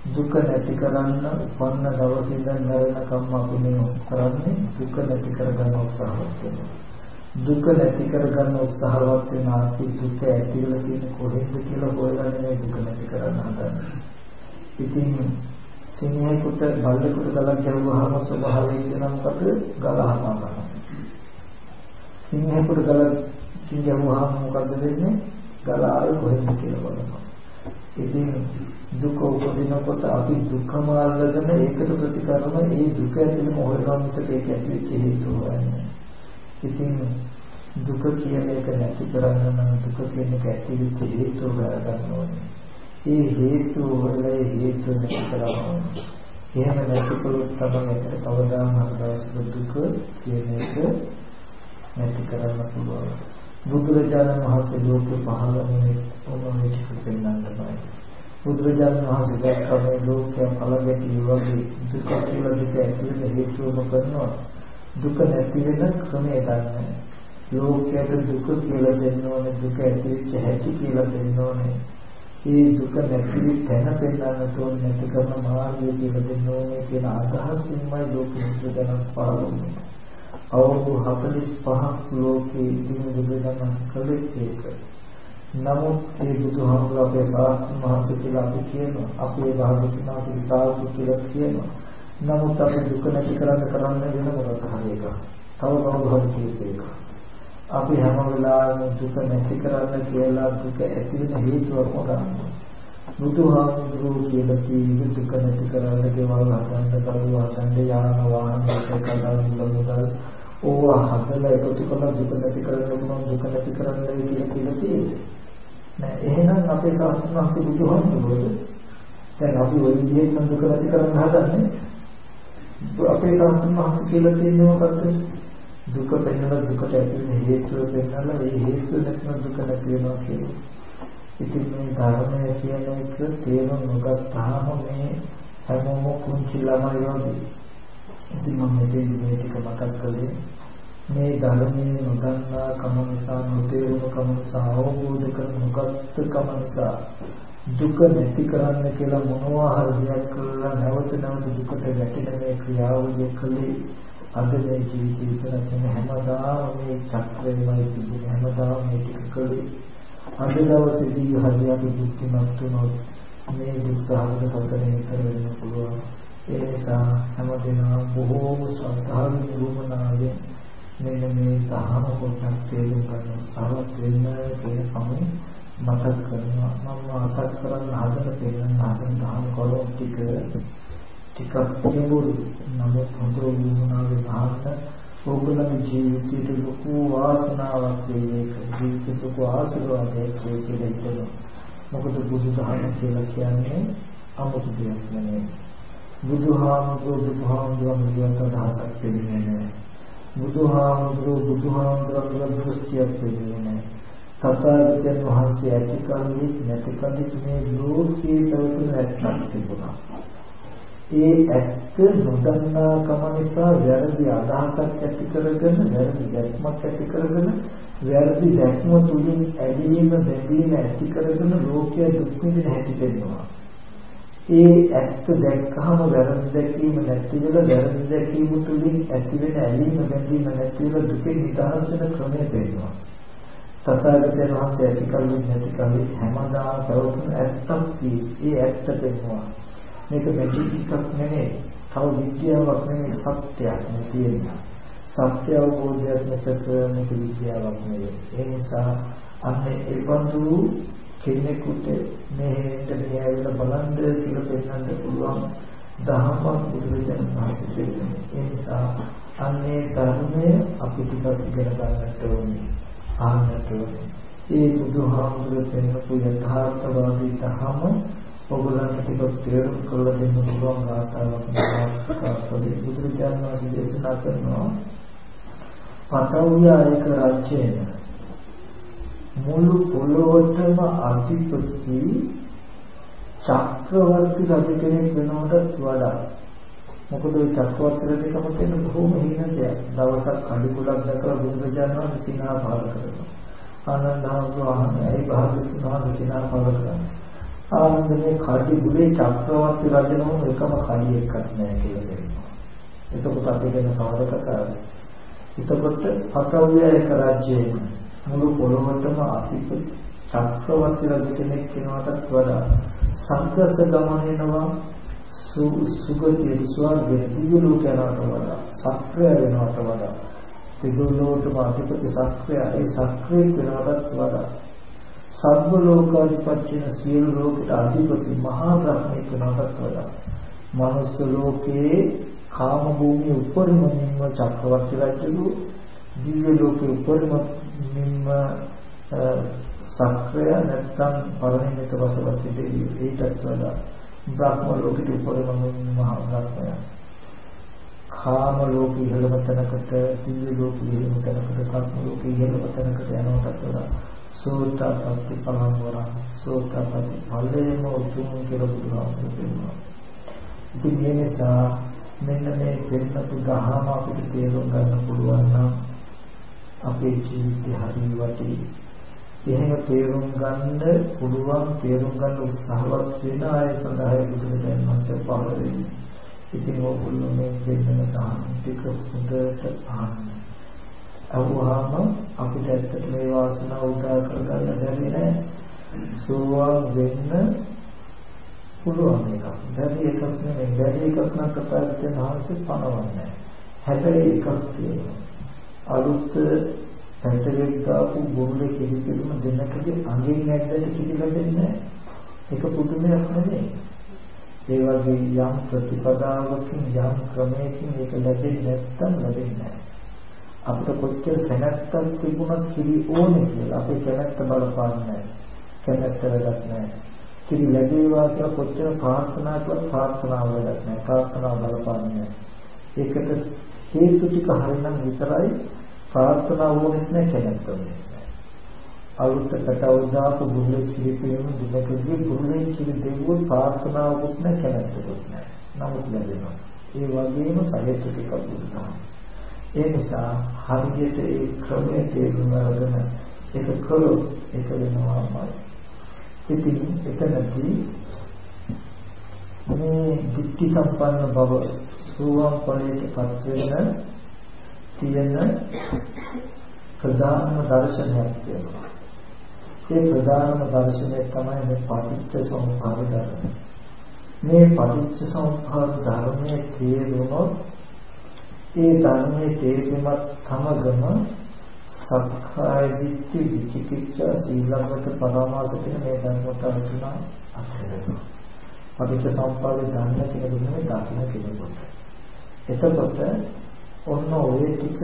දුක නැති කරන්න උපන්න දවසේ ඉඳන් මරණකම් අපි මේ කරන්නේ දුක නැති කරගන්න උත්සාහවත් වෙනවා. දුක නැති කරගන්න උත්සාහවත් වෙන ආපි දුක ඇතිවලා තියෙන කොහෙද කියලා හොයලා නෙමෙයි දුක නැති කරන්න හදන්නේ. ඉතින් සිංහයෙකුට බල්ලෙකුට ගලක් ගැහුවාම ස්වභාවයෙන් කියන මොකද ගලහම ගන්නවා. සිංහයෙකුට ගලක් ඉතින් ගැහුවාම මොකද්ද වෙන්නේ? ගල ආයේ කොහෙන්ද කියලා බලනවා. ඉතින් දුක උපදිනකොට අපි දුකම අල්ලගෙන ඒකට ප්‍රතිකරම ඒ දුක ඇතුළේ මොහොතක් මිසක ඒක ඇතුළේ හේතු හොයන්නේ. ඉතින් දුක කියන එක නැති කරන්න නම් දුක කියන එක ඇතුළේ හේතු හොයාගන්න ඕනේ. ඒ හේතු වල හේතු නැති කරන්න ඕනේ. එහෙම නැතිකොලොත් තමයි අපිට කවදාම හදවසක දුක කියන එක නැති කරන්න පුළුවන්. බුදුරජාණන් වහන්සේ ලෝකෙ පහළ වෙන්නේ මොනවද ටික පෙන්වන්න බෑ. බුදුරජාණන් වහන්සේ දැක්කම ලෝකය පළවෙනි වගේ දුක කියලා දුක ඇතුළේ හේතුවම කරනවා. දුක නැති වෙන ක්‍රමය ගන්න. ලෝකයට දුක කියලා දෙන්න ඕනේ දුක ඇතිවෙච්ච හැටි කියලා දෙන්න ඕනේ. ඒ දුක නැති තැන පෙන්වන්නට ඕනේ නැති කරන මාර්ගය කියලා දෙන්න ඕනේ කියන අදහසින්මයි ලෝකෙ බුදුදහම පහළ වුනේ. අවුරුදු 45ක් ලෝකේ ඉතින් බුදුදහම කළේ ඒක. නමුත් මේ බුදුහාමුදුරුවෝ අපේ සාස්ත්‍ර මහන්සිය කියලා අපි කියනවා. අපේ භාගතුන් වහන්සේ විසාරදු කියලා කියනවා. නමුත් අපි දුක නැති කරන්න කරන්න වෙන මොකක්ද හරි එක. තව කවුරු හරි කියපු එක. අපි හැම වෙලාවෙම දුක නැති කරන්න කියලා දුක ඇති වෙන හේතුව මොකක්ද? බුදුහාමුදුරුවෝ කියලා කිව්ව දුක නැති කරන්න ගෙවල් හදන්න කරුවා හදන්න යාන වාහන කඩන මුල මුදල් ඕවා හදලා එකතු කරලා දුක නැති කරන්න ඕන දුක නැති කරන්න කියලා කියලා තියෙන්නේ. නෑ එහෙනම් අපේ ශාස්ත්‍රඥ බුදුහාමුදුරුවෝ දැන් අපි ওই විදිහට දුක නැති කරන්න හදන්නේ අපේ ශාස්ත්‍රඥ මහත් කියලා තියෙන්නේ මොකද්ද? දුක පෙන්නලා දුකට ඇති වෙන හේතුව පෙන්නලා ඒ හේතුව නැත්නම් දුක නැති වෙනවා කියන්නේ. ඉතින් මේ ධර්මය කියන එක තේරුම් නොගත්තාම මේ හැමෝම කුංචි ළමයි වගේ. ඉතින් මම මේ ටික මතක් කළේ මේ ධර්මයේ නොදන්නා කම නිසා නොතේරුණු කම නිසා අවබෝධ කර නොගත් කම නිසා දුක නැති කරන්න කියලා මොනවා හරි දෙයක් කළා නැවත නැවත දුකට වැටෙන මේ ක්‍රියාවලිය කළේ අද මේ ජීවිතය විතර නෙමෙයි හැමදාම මේ චක්‍රයමයි තිබුණේ හැමදාම මේ ටික කළේ. අද දවසේදී හරියට බුද්ධිමත් වුණොත් මේ දුක් සහගත සතරේ විතර වෙන්න පුළුවන්. ඒ නිසා හැමදෙනා බොහෝම ශ්‍රද්ධාවෙන් වුණාගේ මෙන්න මේ සහම පොඩ්ඩක් තේරුම් ගන්න උත්සාහවත් වෙන්න කියන කම මතක් කරනවා. මම මතක් කරන්න හදන තේරෙන හදන දහම් කොලොම් ටික ටිකක් ගැඹුරු නමුත් හොඳ වුණාගේ මහත් ඕගොල්ලන්ගේ ජීවිතයට ලොකු වාසනාවක් වේක ජීවිතයට ලොකු ආශිර්වාදයක් වේ කියලා හිතනවා. මොකද බුදුදහම කියලා කියන්නේ අමුතු දෙයක් නෙමෙයි. බුදුහාමුදුරුවෝ බුදුහාමුදුරුවෝ කියනකට අදහසක් දෙන්නේ නැහැ බුදුහාමුදුරුවෝ බුදුහාමුදුරුවෝ දෘෂ්ටියක් දෙන්නේ නැහැ. තථාගතයන් වහන්සේ ඇති කල්හි නැති කල්හි මේ ලෝකයේ පැවතුන ඇත්තක් තිබුණා. ඒ ඇත්ත නොදන්නා කම නිසා වැරදි අදහසක් ඇති කරගෙන වැරදි දැක්මක් ඇති කරගෙන වැරදි දැක්ම තුලින් ඇලීම බැඳීම ඇති කරගෙන ලෝකයේ දුක් විඳින හැටි දෙන්නවා. ඒ ඇත්ත දැක්කහම වැරදි දැකීම නැති වෙලා වැරදි දැකීම තුළින් ඇති වෙන ඇලීම බැඳීම නැති වෙලා දුකේ නිදහස් වෙන ක්‍රමය පෙන්වනවා. තථාගතයන් වහන්සේ ඇති කලින් නැති කලින් හැමදාම ප්‍රවෘත්ති ඇත්තක් ඒ ඇත්ත පෙන්වනවා. මේක මැජික් එකක් නෙමෙයි. තව විද්‍යාවක් නෙමෙයි සත්‍යයක් නෙවෙයි. සත්‍ය අවබෝධයක් නැසක මේක විද්‍යාවක් නෙවෙයි. ඒ නිසා අන්නේ ඒ බඳු කෙනෙකුට මෙහෙට ගියවිලා බලන්න කියලා පෙන්වන්න පුළුවන් දහමක් බුදුරජාණන් වහන්සේ දෙන්නේ. ඒ නිසා අන්නේ ධර්මය අපි ටිකක් ඉගෙන ගන්නට ඕනේ. ආන්නට ඕනේ. ඒ බුදුහාමුදුරුවෝ පෙන්වපු යථාර්ථවාදී ධහම ඔයගොල්ලන්ට ටිකක් තේරුම් කරලා දෙන්න පුළුවන් ආකාරයක් තමයි බුදුරජාණන් වහන්සේ දේශනා කරනවා. පතව්‍ය ඒක රාජ්‍යය මුළු පොළොවටම අධිපති චක්‍රවර්ති රජ කෙනෙක් වෙනවටත් වඩා මොකද ඒ චක්‍රවර්ති රජකම කියන බොහොම හිණ දෙයක්. දවසක් කඩිකුලක් දැකලා බුදුරජාණන් වහන්සේ සිනා පහල කරනවා. ආනන්දහමතු ආනන්දයි භාගතුන් වහන්සේ සිනා පහල කරනවා. ආනන්දනේ කඩිකුලේ චක්‍රවර්ති රජනම එකම කඩි එකක් නැහැ කියලා කියනවා. එතකොට අපි කියන කවර කතාවද? එතකොට පසව්‍ය එක රාජ්‍යයේ මුළු පොළොවටම අතිප චක්‍රවර්ති රජ කෙනෙක් වෙනවටත් වඩා සංඝස ගමනේනවා සුගතිය ස්වර්ගයේ දිව්‍ය ලෝකයට වඩා සක්‍රිය වෙනවට වඩා දිව්‍ය ලෝකවල අධිපති සක්‍රිය ඒ සක්‍රිය වෙනවටත් වඩා සබ්බ ලෝකාධිපත්‍යන සියලු ලෝකයට අධිපති මහා බ්‍රහ්මෙක් වෙනටත් වඩා මනුස්ස ලෝකයේ කාම භූමිය උපරිම නිම්ම චක්‍රවර්ති රජු දිව්‍ය ලෝකයේ උපරිම නිම්ම සක්‍රය නැත්තම් පරිණිත වසවති දෙවියෝ ඒකත් වඩා බ්‍රහ්ම ලෝකෙට උපරිම නිම්ම මහා බ්‍රහ්මයා කාම ලෝක ඉහළම තැනකට දිව්‍ය ලෝක ඉහළම තැනකට කර්ම ලෝක ඉහළම තැනකට යනවට වඩා සෝතාපට්ටි පලංවර සෝතාපට්ටි ඵලයේම උතුම් කියලා බුදුහාමුදුරුවෝ කියනවා. ඉතින් මේ නිසා මෙන්න මේ දෙන්නතු ගහම අපිට තේරුම් ගන්න පුළුවන් නම් අපේ ජීවිතය හරි වටි. එහෙම තේරුම් ගන්න පුළුවන් තේරුම් ගන්න උත්සාහවත් වෙන අය සඳහා බුදුරජාණන් වහන්සේ පහළ වෙන්නේ. ඉතින් ඕගොල්ලෝ මේ දෙන්නම තාම ටික හොඳට අහන්න. අහුවාම අපිට ඇත්තට මේ වාසනාව උදා කරගන්න බැරි නෑ. සෝවාන් වෙන්න පුළුවන් එකක්. බැරි එකක් නෙමෙයි. බැරි එකක් නම් කතාවෙන් ආවසේ පනවන්නේ. හැබැයි එකක් තියෙනවා. අලුත් පැටලෙක් දාපු බොරුලේ කිරිපිටම දෙන්නකගේ අඟින් නැද්දට කිරිලා දෙන්නේ ඒක පුදුමයක් නෙමෙයි. ඒ වගේ යම් ප්‍රතිපදාවකින් යම් ක්‍රමයකින් ඒක ලැබෙන්නේ නැත්නම් ලැබෙන්නේ නැහැ. අපිට කොච්චර කැමැත්තක් තිබුණත් කිරි ඕනේ කියලා අපේ කැමැත්ත බලපාන්නේ නැහැ. කැමැත්ත වැඩක් නැහැ. කිරි ලැබේවා කියලා කොච්චර ප්‍රාර්ථනා කළත් ප්‍රාර්ථනාව වැඩක් නැහැ. ප්‍රාර්ථනාව බලපාන්නේ නැහැ. ඒකට හේතු ටික හරිනම් විතරයි ප්‍රාර්ථනාව ඕනෙත් නැහැ කැමැත්ත ඕනේ. අලුතකට අවදාපු බුදුලේ කිරිපේම දුකකදී බුදුලේ කිරි දෙවුව ප්‍රාර්ථනාවකුත් නැහැ කැමැත්තකුත් නැහැ. නමුත් ලැබෙනවා. ඒ වගේම සහේතු ටිකක් දුන්නා. ඒ නිසා හරියට ඒ ක්‍රමයේ තේරුම් අරගෙන ඒක කළොත් ඒක වෙනවාමයි. ඉතින් එතනදී මේ බුද්ධි සම්පන්න බව සෝවාන් ඵලයට පත් වෙන තියෙන ප්‍රධානම දර්ශනයක් තියෙනවා. ඒ ප්‍රධානම දර්ශනය තමයි මේ පටිච්ච සමුප්පාද ධර්මය. මේ පටිච්ච සමුප්පාද ධර්මයේ තේරුනොත් ඒ ධර්මයේ තේරුමත් සමගම සක්කාය දිට්ඨි විචිකිච්ඡා සීලබ්බත පරමාස කියන මේ ධර්මතාව තුන අත්හැරෙනවා. පටිච්ච සමුප්පාද ධර්ම කියන දුන්නේ දකින්න කෙනෙකුට. එතකොට ඔන්න ඔය ටික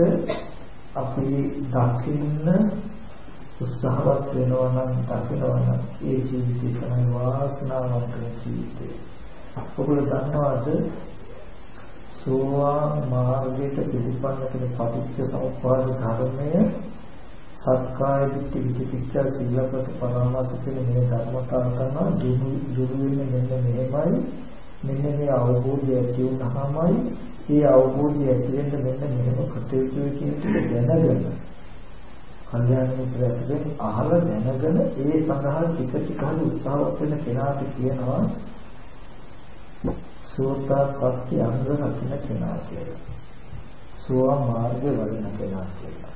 අපි දකින්න උත්සාහවත් වෙනවා නම් දකිනවා නම් ඒ ජීවිතය තමයි වාසනාවන්ත ජීවිතය. ඔබලා දන්නවද සෝවාන් මාර්ගයට පිළිපන්න කෙන පටිච්ච සමුප්පාද ධර්මය සක්කාය දිට්ඨි විචිකිච්ඡා සීලපත පරාමාස කියන මේ ධර්මතාව තමයි දුරු වෙන්නේ මෙන්න මෙහෙමයි මෙන්න මේ අවබෝධය ඇති වුනහමයි ඒ අවබෝධය ඇති වෙන්න මෙන්න මෙහෙම කටයුතු කියන එක දැනගන්න කල්යාණ මිත්‍රයන්ගෙන් අහලා දැනගෙන ඒ සඳහා ටික ටික උත්සාහවත් වෙන කෙනාට කියනවා සෝතාපට්ටි අංග රකින්න කෙනා කියලා. සෝවා මාර්ගය වඩන කෙනා කියලා.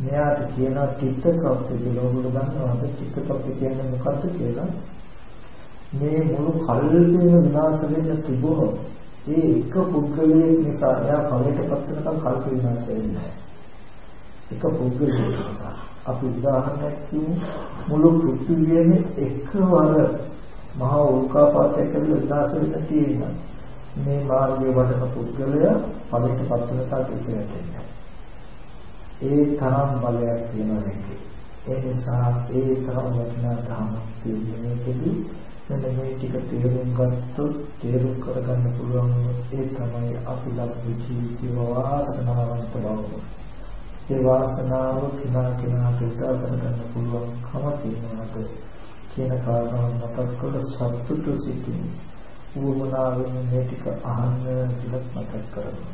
මෙයාට කියනවා චිත්තකප්ප කියලා ඔයගොල්ලෝ දන්නවද චිත්තකප්ප කියන්නේ මොකක්ද කියලා? මේ මුළු කල්පේම විනාශ වෙන්න තිබුණොත් ඒ එක පුද්ගලයෙක් නිසා එයා ඵලයටපත් වෙනකම් කල්ප විනාශ වෙන්නේ? නැහැ. එක පුද්ගලයෙක් නිසා. අපි උදාහරණයක් කියමු. මුළු පෘථිවියම එකවර මහා උල්කාපාතයක විනාශ වෙන්න තියෙනවා. මේ මාර්ගයේ වඩන පුද්ගලයා ඵලයට පත් වෙන තාක් ඉතිරෙන්නේ ඒ තරම් බලයක් තියෙනවා ඒ නිසා ඒ තරම් වටිනා ධර්මයක් තියෙනකෙදී මෙන්න මේ ටික තේරුම් ගත්තොත් තේරුම් කරගන්න පුළුවන් ඒ තමයි අපි ලබන ජීවිතය වාසනාවන්ත බව. ඒ වාසනාව කිනා කිනාට උදා කරගන්න පුළුවන් කම තියෙනවාද කියන කාරණාව මතක් කළ සතුටු සිටින්නේ උවමනාවෙන් මේ ටික අහන්න කියලා මතක් කරගන්න.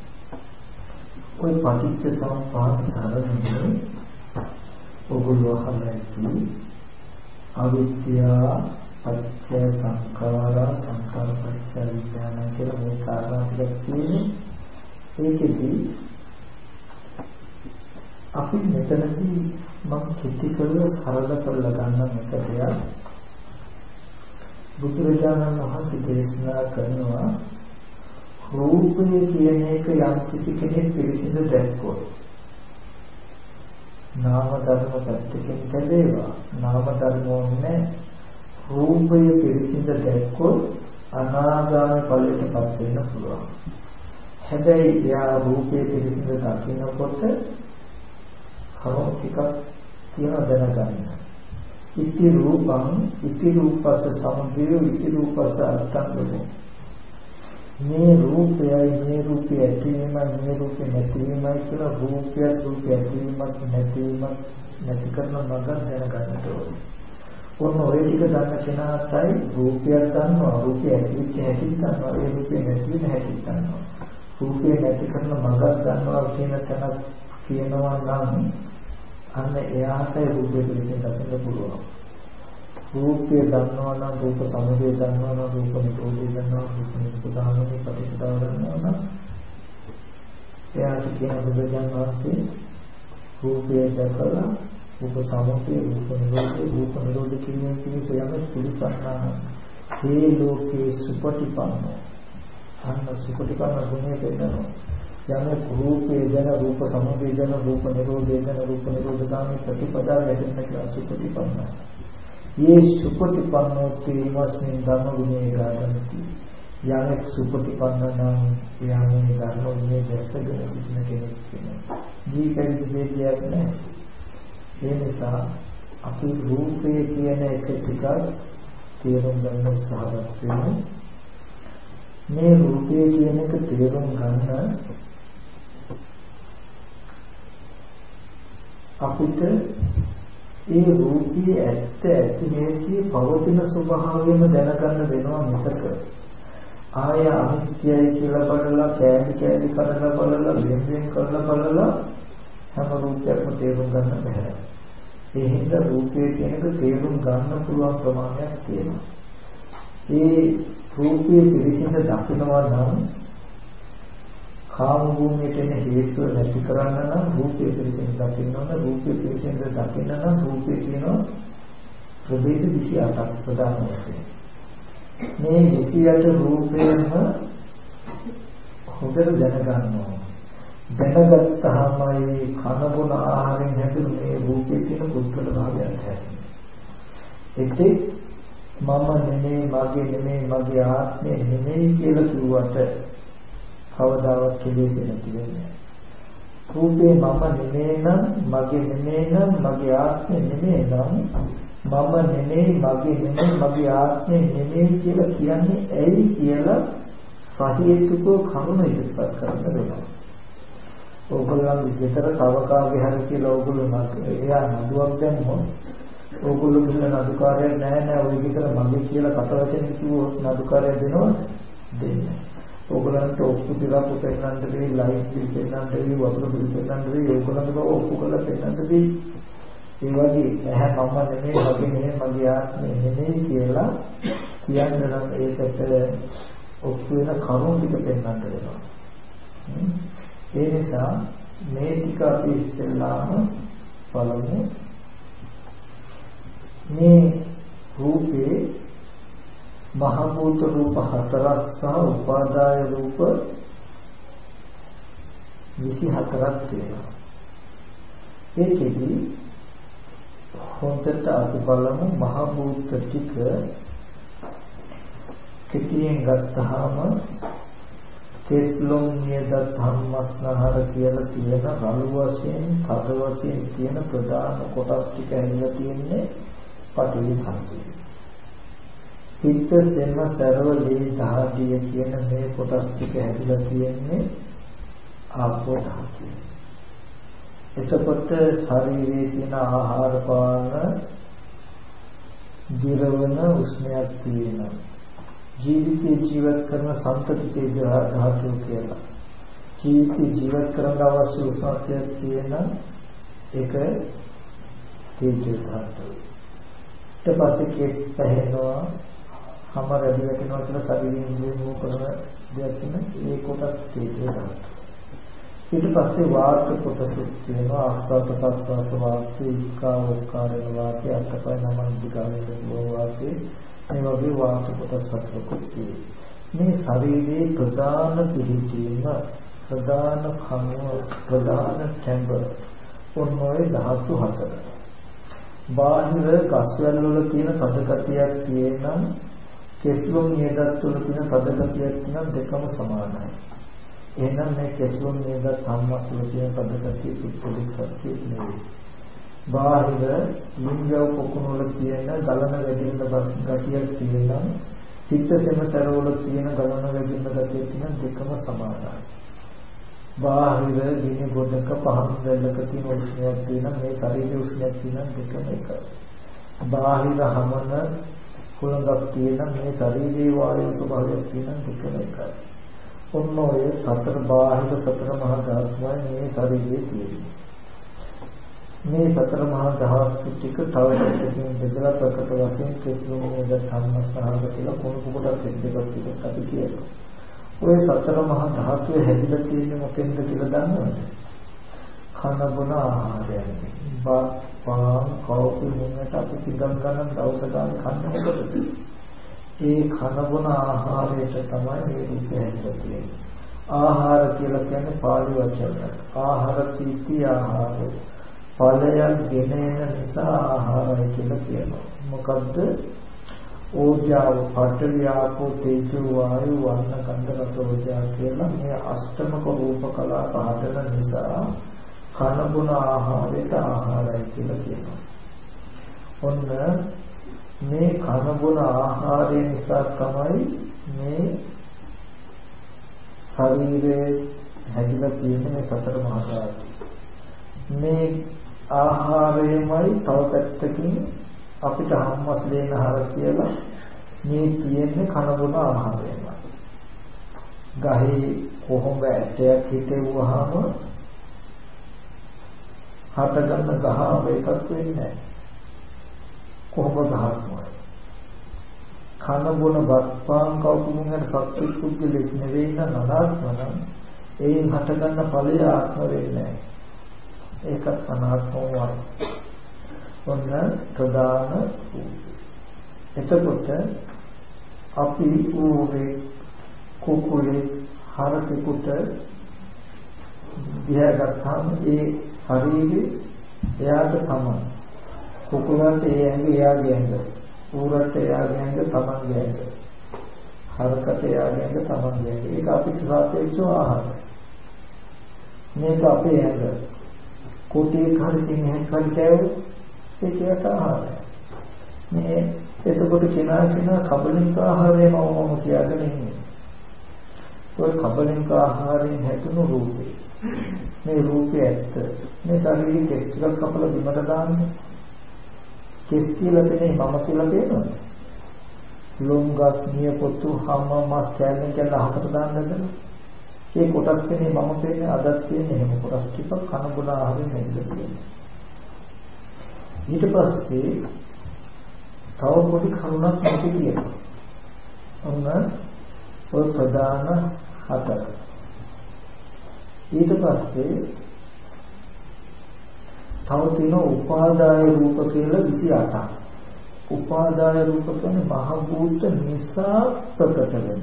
ওই පටිච්ච සමුප්පාද ධර්මයේ ඔගොල්ලෝ අහලා අවිද්‍යා පත්‍ය සංඛාරා සංඛාර පත්‍ය විඥාන කියලා මේ කාරණා ටික තියෙන්නේ. ඒකෙදි අපි මෙතනදී මම කිති කරලා සරල කරලා ගන්න එක දෙයක්. බුදුරජාණන් වහන්සේ දේශනා කරනවා රූපය කියන එක යම් කිසි කෙනෙක් පිළිසිඳ දැක්කොත් නාම ධර්ම පැත්තකින් කැදේවා නාම ධර්ම ඕනේ රූපය පිළිසිඳ දැක්කොත් අනාගාමී ඵලයටපත් වෙන්න පුළුවන්. හැබැයි එයා රූපයේ පිළිසිඳ දකින්නකොට කරුණු ටිකක් තියෙනවා දැනගන්න. ඉති රූපං ඉති රූපස්ස සමුදය ඉති රූපස්ස අත්තං මේ රූපයයි මේ රූපය ඇතිවීමයි මේ රූපය නැතිවීමයි කියලා රූපය රූපය ඇතිවීමක් නැතිවීමක් නැති කරන මඟ දැනගන්නට ඕනේ. ඔන්න ඔය ටික දන්න කෙනාටයි රූපයක් ගන්නවා රූපය ඇතිවෙච්ච හැටි ගන්නවා ඒ රූපය නැති වෙන හැටි ගන්නවා. රූපය නැති කරන මඟක් ගන්නවා කියන තැනක් කියනවා නම් අන්න එයාටයි රූපය පිළිබඳව දකින්න පුළුවන්. රූපය දන්නවා නම් රූප සමුදය දන්නවා නම් රූප නිරෝධය දන්නවා රූප නිරෝධාමනේ ප්‍රතිපදාව දන්නවා නම් එයාට කියන බුදුජාන විශ්ේ රූපය දැකලා රූප සමුදය රූප නිරෝධය රූප නිරෝධ කිරීමේ පිණිස යම පිළිපන්නා මේ ලෝකේ සුපටිපන්න අන්න සුපටිපන්න ගුණය දෙන්නවා යම රූපේ ජන රූප සමුදය ජන රූප නිරෝධය ජන රූප නිරෝධාමනේ ප්‍රතිපදාව ලැබෙන්න කියලා සුපටිපන්නයි ये සුපටිපන්නෝති ඊමස්මින් ධර්ම ගුණේ ගාතන්ති යමෙක් සුපටිපන්න නම් යාමේ ධර්ම ගුණේ දැක්කගෙන සිටින කෙනෙක් වෙනවා. ජීවිතයේ දෙයක් නැහැ. ඒ නිසා අපි රූපේ කියන එක ටිකක් තේරුම් ගන්න උත්සාහවත් වෙමු. මේ රූපේ කියන එක තේරුම් ගන්න අපිට ඒ රූපී ඇත්ත ඇති හේතිය පවතින ස්වභාවයම දැනගන්න වෙනවා මිසක ආය අනිත්‍යයි කියලා බලලා කෑලි කෑලි කරලා බලලා වෙන කරලා බලලා හැම රූපයක්ම තේරුම් ගන්න බැහැ. ඒ හින්දා රූපය කියන එක තේරුම් ගන්න පුළුවන් ප්‍රමාණයක් තියෙනවා. ඒ රූපයේ පිළිසිඳ දකිනවා නම් කාම භූමියට එන හේතුව නැති කරන්න නම් රූපය පිළිසින් දකින්න ඕන රූපය පිළිසින් දකින්න නම් රූපය කියනවා ප්‍රභේද 28ක් ප්‍රධාන වශයෙන් මේ 28 රූපයෙන්ම හොඳට දැනගන්න ඕන දැනගත්තාමයි කනබුන ආහාරයෙන් හැදුණු මේ රූපේ තියෙන පුද්ගල භාවයක් හැදෙන්නේ ඒකේ මම නෙමෙයි මගේ නෙමෙයි මගේ ආත්මය නෙමෙයි කියලා කිව්වට කවදාවත් කෙලෙන්නේ නැති වෙන්නේ. රූපේ මම නෙමෙයි නම් මගේ නෙමෙයි නම් මගේ ආත්මය නෙමෙයි නම් මම නෙමෙයි මගේ නෙමෙයි මගේ ආත්මය නෙමෙයි කියලා කියන්නේ ඇයි කියලා සහේතුකව කරුණ ඉදිරිපත් කරන්න වෙනවා. ඕගොල්ලන් විතර තව කාගේ හරි කියලා ඕගොල්ලෝ එයා නඩුවක් දැම්මොත් ඕගොල්ලෝ කියන නඩුකාරය නෑ නෑ ඔය විතර මගේ කියලා කට වචන කිව්වොත් නඩුකාරය දෙනවද? දෙන්නේ ඕගලන්ට ඔප්පු ටිකක් පෙන්නන්න දෙයි ලයිට් බිල් පෙන්නන්න දෙයි වතුර බිල් පෙන්නන්න දෙයි ඕගලන්ට බව ඔප්පු කරලා පෙන්නන්න දෙයි. ඒ වගේ ඇහැ මම නෙමෙයි මගේ නෙමෙයි මගේ ආත්මය නෙමෙයි කියලා කියන්න නම් ඒකට ඔප්පු වෙන කරුණු ටික පෙන්නන්න වෙනවා. ඒ නිසා මේ ටික අපි ඉස්සෙල්ලාම බලමු මේ රූපේ මහ භූත රූප හතරක් සහ උපාදාය රූප 24ක් තියෙනවා. ඒකෙදි හොඳට අපි බලමු මහ භූත ටික කෙටියෙන් ගත්තාම තෙස්ලොම් නියද ධම්මස්නහර කියලා තියෙන රළු වශයෙන්, පද වශයෙන් තියෙන ප්‍රධාන කොටස් ටික ඇවිල්ලා තියෙන්නේ පටිවි ධර්මයේ. හිත සෙම සරව ලී ධාතිය කියන මේ කොටස් ටික හැදිලා තියෙන්නේ ආපෝ ධාතිය. එතකොට ශරීරයේ තියෙන ආහාර පාන දිරවන උෂ්ණයක් තියෙනවා. ජීවිතේ ජීවත් කරන සම්පතිකේ ධාතුව කියලා. ජීවිතේ ජීවත් කරන්න අවශ්‍ය උෂ්ණත්වයක් තියෙන එක තේජෝ ධාතුව. ඊට පස්සේ කෙස් පැහැෙනවා හැම රැදි වැටෙනවා කියලා ශරීරයෙන් ඉන්නේ මෝ කරන දෙයක් තියෙන ඒ කොටස් තේරෙනවා. ඊට පස්සේ වාක්ක කොටස් තියෙනවා ආස්වාද ප්‍රස්වාස වාක්‍ය ඉක්කා උස්කාරන වාක්‍ය අත්පය නමන් දිගාවෙන් වාක්‍ය මේ වගේ වාක්‍ය කොටස් හතරකුත් මේ ශරීරයේ ප්‍රධාන පිළිචීම ප්‍රධාන කනුව ප්‍රධාන කැම්බර් ඔන්න ඔය ධාතු හතර. බාහිර ගස්වැල් වල තියෙන තදගතියක් තියෙනම් කෙස්ලොම් නියදත් වල තියෙන තදගතියක් තියෙනම් දෙකම සමානයි. එහෙනම් මේ කෙස්ලොම් නියදත් සම්මත වල තියෙන තදගතිය පුද්ගලික සත්‍ය නෙවෙයි. බාහිර ලිංගව පොකුණු වල තියෙන ගලන වැදෙන ගතියක් තියෙනම් චිත්ත සෙමතර වල තියෙන ගලන වැදෙන ගතිය තියෙන දෙකම සමානයි. බාහිර ගිනි ගොඩක පහන් වැල්ලක තියෙන උෂ්ණයක් තියෙන මේ ශරීරයේ උෂ්ණයක් තියෙන දෙකම එකයි. බාහිර හමන කුලඟක් තියෙන මේ ශරීරයේ වායු ස්වභාවයක් තියෙන දෙකම එකයි. ඔන්න ඔය සතර බාහිර සතර මහා ධාතුයි මේ ශරීරයේ තියෙන්නේ. මේ සතර මහා ධාතු ටික තව එකකින් බෙදලා ප්‍රකට වශයෙන් කෙස්ලෝමයේ ධර්මස්ථාන කියලා කොන කොටස් දෙකක් අපි කියනවා. ඔය සතර මහා ධාතුවේ හැදිලා තියෙන්නේ මොකෙන්ද කියලා දන්නවද? කන බොන ආහාරයෙන්. බත්, පාන්, කෝපි මුන්නට අපි පිටම් ගන්න දවස ගන්න කන්නේ මොකටද? ඒ කන බොන ආහාරයට තමයි මේ රූපය හැදිලා තියෙන්නේ. ආහාර කියලා කියන්නේ පාළි වචනයක්. ආහාර තීති ආහාර. ඵලයක් ගෙන එන නිසා ආහාරය කියලා කියනවා. මොකද්ද? ඕජාව පඨවි ආපෝ තේජෝ වායු වර්ණ කන්ද රස ඕජා කියලා මේ අෂ්ටමක රූප කලාප හදන නිසා කන බොන ආහාරයට ආහාරයි කියලා කියනවා. ඔන්න මේ කන බොන ආහාරය නිසා තමයි මේ ශරීරයේ හැදිලා තියෙන මේ සතර මහා ධාතු. මේ ආහාරයමයි තව පැත්තකින් අපිට හම්මස් දෙන්න හර කියලා මේ තියෙන්නේ කන බොන ආහාරයමයි. ගහේ කොහොඹ ඇටයක් හිටෙව්වහම හට ගන්න ගහ වේකත් වෙන්නේ නැහැ. කොහොඹ ගහක්මයි. කන බොන බස්පාන් කවුරුන්ගේ සත්‍ය පුද්ගලෙක් නෙවෙයි නම් අනාත්ම නම් ඒන් හට ගන්න ඵලය ආත්ම වෙන්නේ නැහැ. ඒකත් අනාත්මවයි. ඔන්න ප්‍රධාන එතකොට අපි ඌවේ කුකුලේ හරකෙකුට දිහාගත්තාම ඒ ශරීරේ එයාට තමයි කුකුලන්ට ඒ ඇඟ එයාගේ ඇඟ ඌරට එයාගේ ඇඟ තමන්ගේ ඇඟ හරකට එයාගේ ඇඟ තමන්ගේ ඇඟ. ඒක අපිට සාපේක්ෂව ආහාර මේක අපේ ඇඟ. කුටියේ හරි සිංහෙක් හරි කෑවොත් ඒකයට ආහාරය. මේ එතකොට කෙනා කෙනා කබලින්ක ආහාරය මම කියාගෙන ඉන්නේ. ඔය කබලින්ක ආහාරයෙන් හැදුණු රූපේ. මේ රූපේ ඇත්ත. මේ ශරීරයේ කෙස් ටිකක් කපලා බිමට දාන්නේ. කෙස් කියලා තේනේ මම කියලා තේනවද? ලොංගස් නියපොතු හැම මාස් කැලෙන් කියලා අහකට දාන්නද? ඒ කොටස් තේනේ මම තේන්නේ අදත් තියෙන්නේ එහෙම කොටස් ටිකක් කන බොන ආහාරයෙන් හැදිලා තියෙනවා. ඊට පස්සේ තව පොඩි කරුණක් මේක කියනවා. ඔන්න ඔය ප්‍රධාන හතර. ඊට පස්සේ තව තියෙන උපාදාය රූප කියලා 28ක්. උපාදාය රූප කියන්නේ මහ භූත නිසා ප්‍රකට වෙන.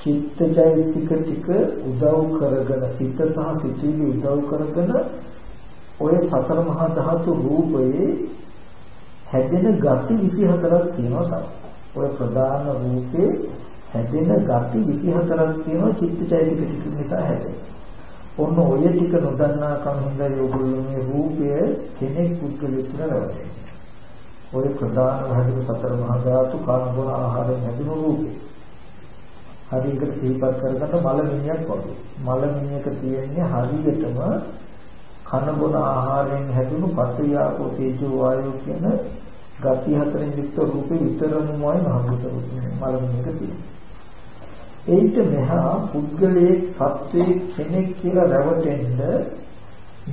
චිත්තජෛතික ටික උදව් කරගෙන සිත සහ සිතේ උදව් කරගෙන ඔය සතර මහා ධාතු රූපයේ හැදෙන ගති 24ක් තියෙනවා තමයි. ඔය ප්‍රධාන රූපේ හැදෙන ගති 24ක් තියෙනවා චිත්තචෛතසික ටික නිසා හැදෙන. ඔන්න ඔය ටික නොදන්නා කම හින්දා යෝගුල්ලෝ මේ රූපය කෙනෙක් පුද්ගලෙක් නරවන්නේ. ඔය ප්‍රධාන හැදෙන සතර මහා ධාතු කාමගුණ ආහාරයෙන් හැදෙන රූපේ. හරියට සිහිපත් කරගන්න මල මිනියක් වගේ. මල මිනියක තියෙන්නේ හරියටම කන බොන ආහාරයෙන් හැදුණු පටියාපෝ තේජෝ වායෝ කියන ගති හතරෙන් යුක්ත රූපේ විතරමයි මහබුත රූපේ මලමිණක තියෙන්නේ. ඒිට මෙහා පුද්ගලයේ සත්වයේ කෙනෙක් කියලා රැවටෙන්න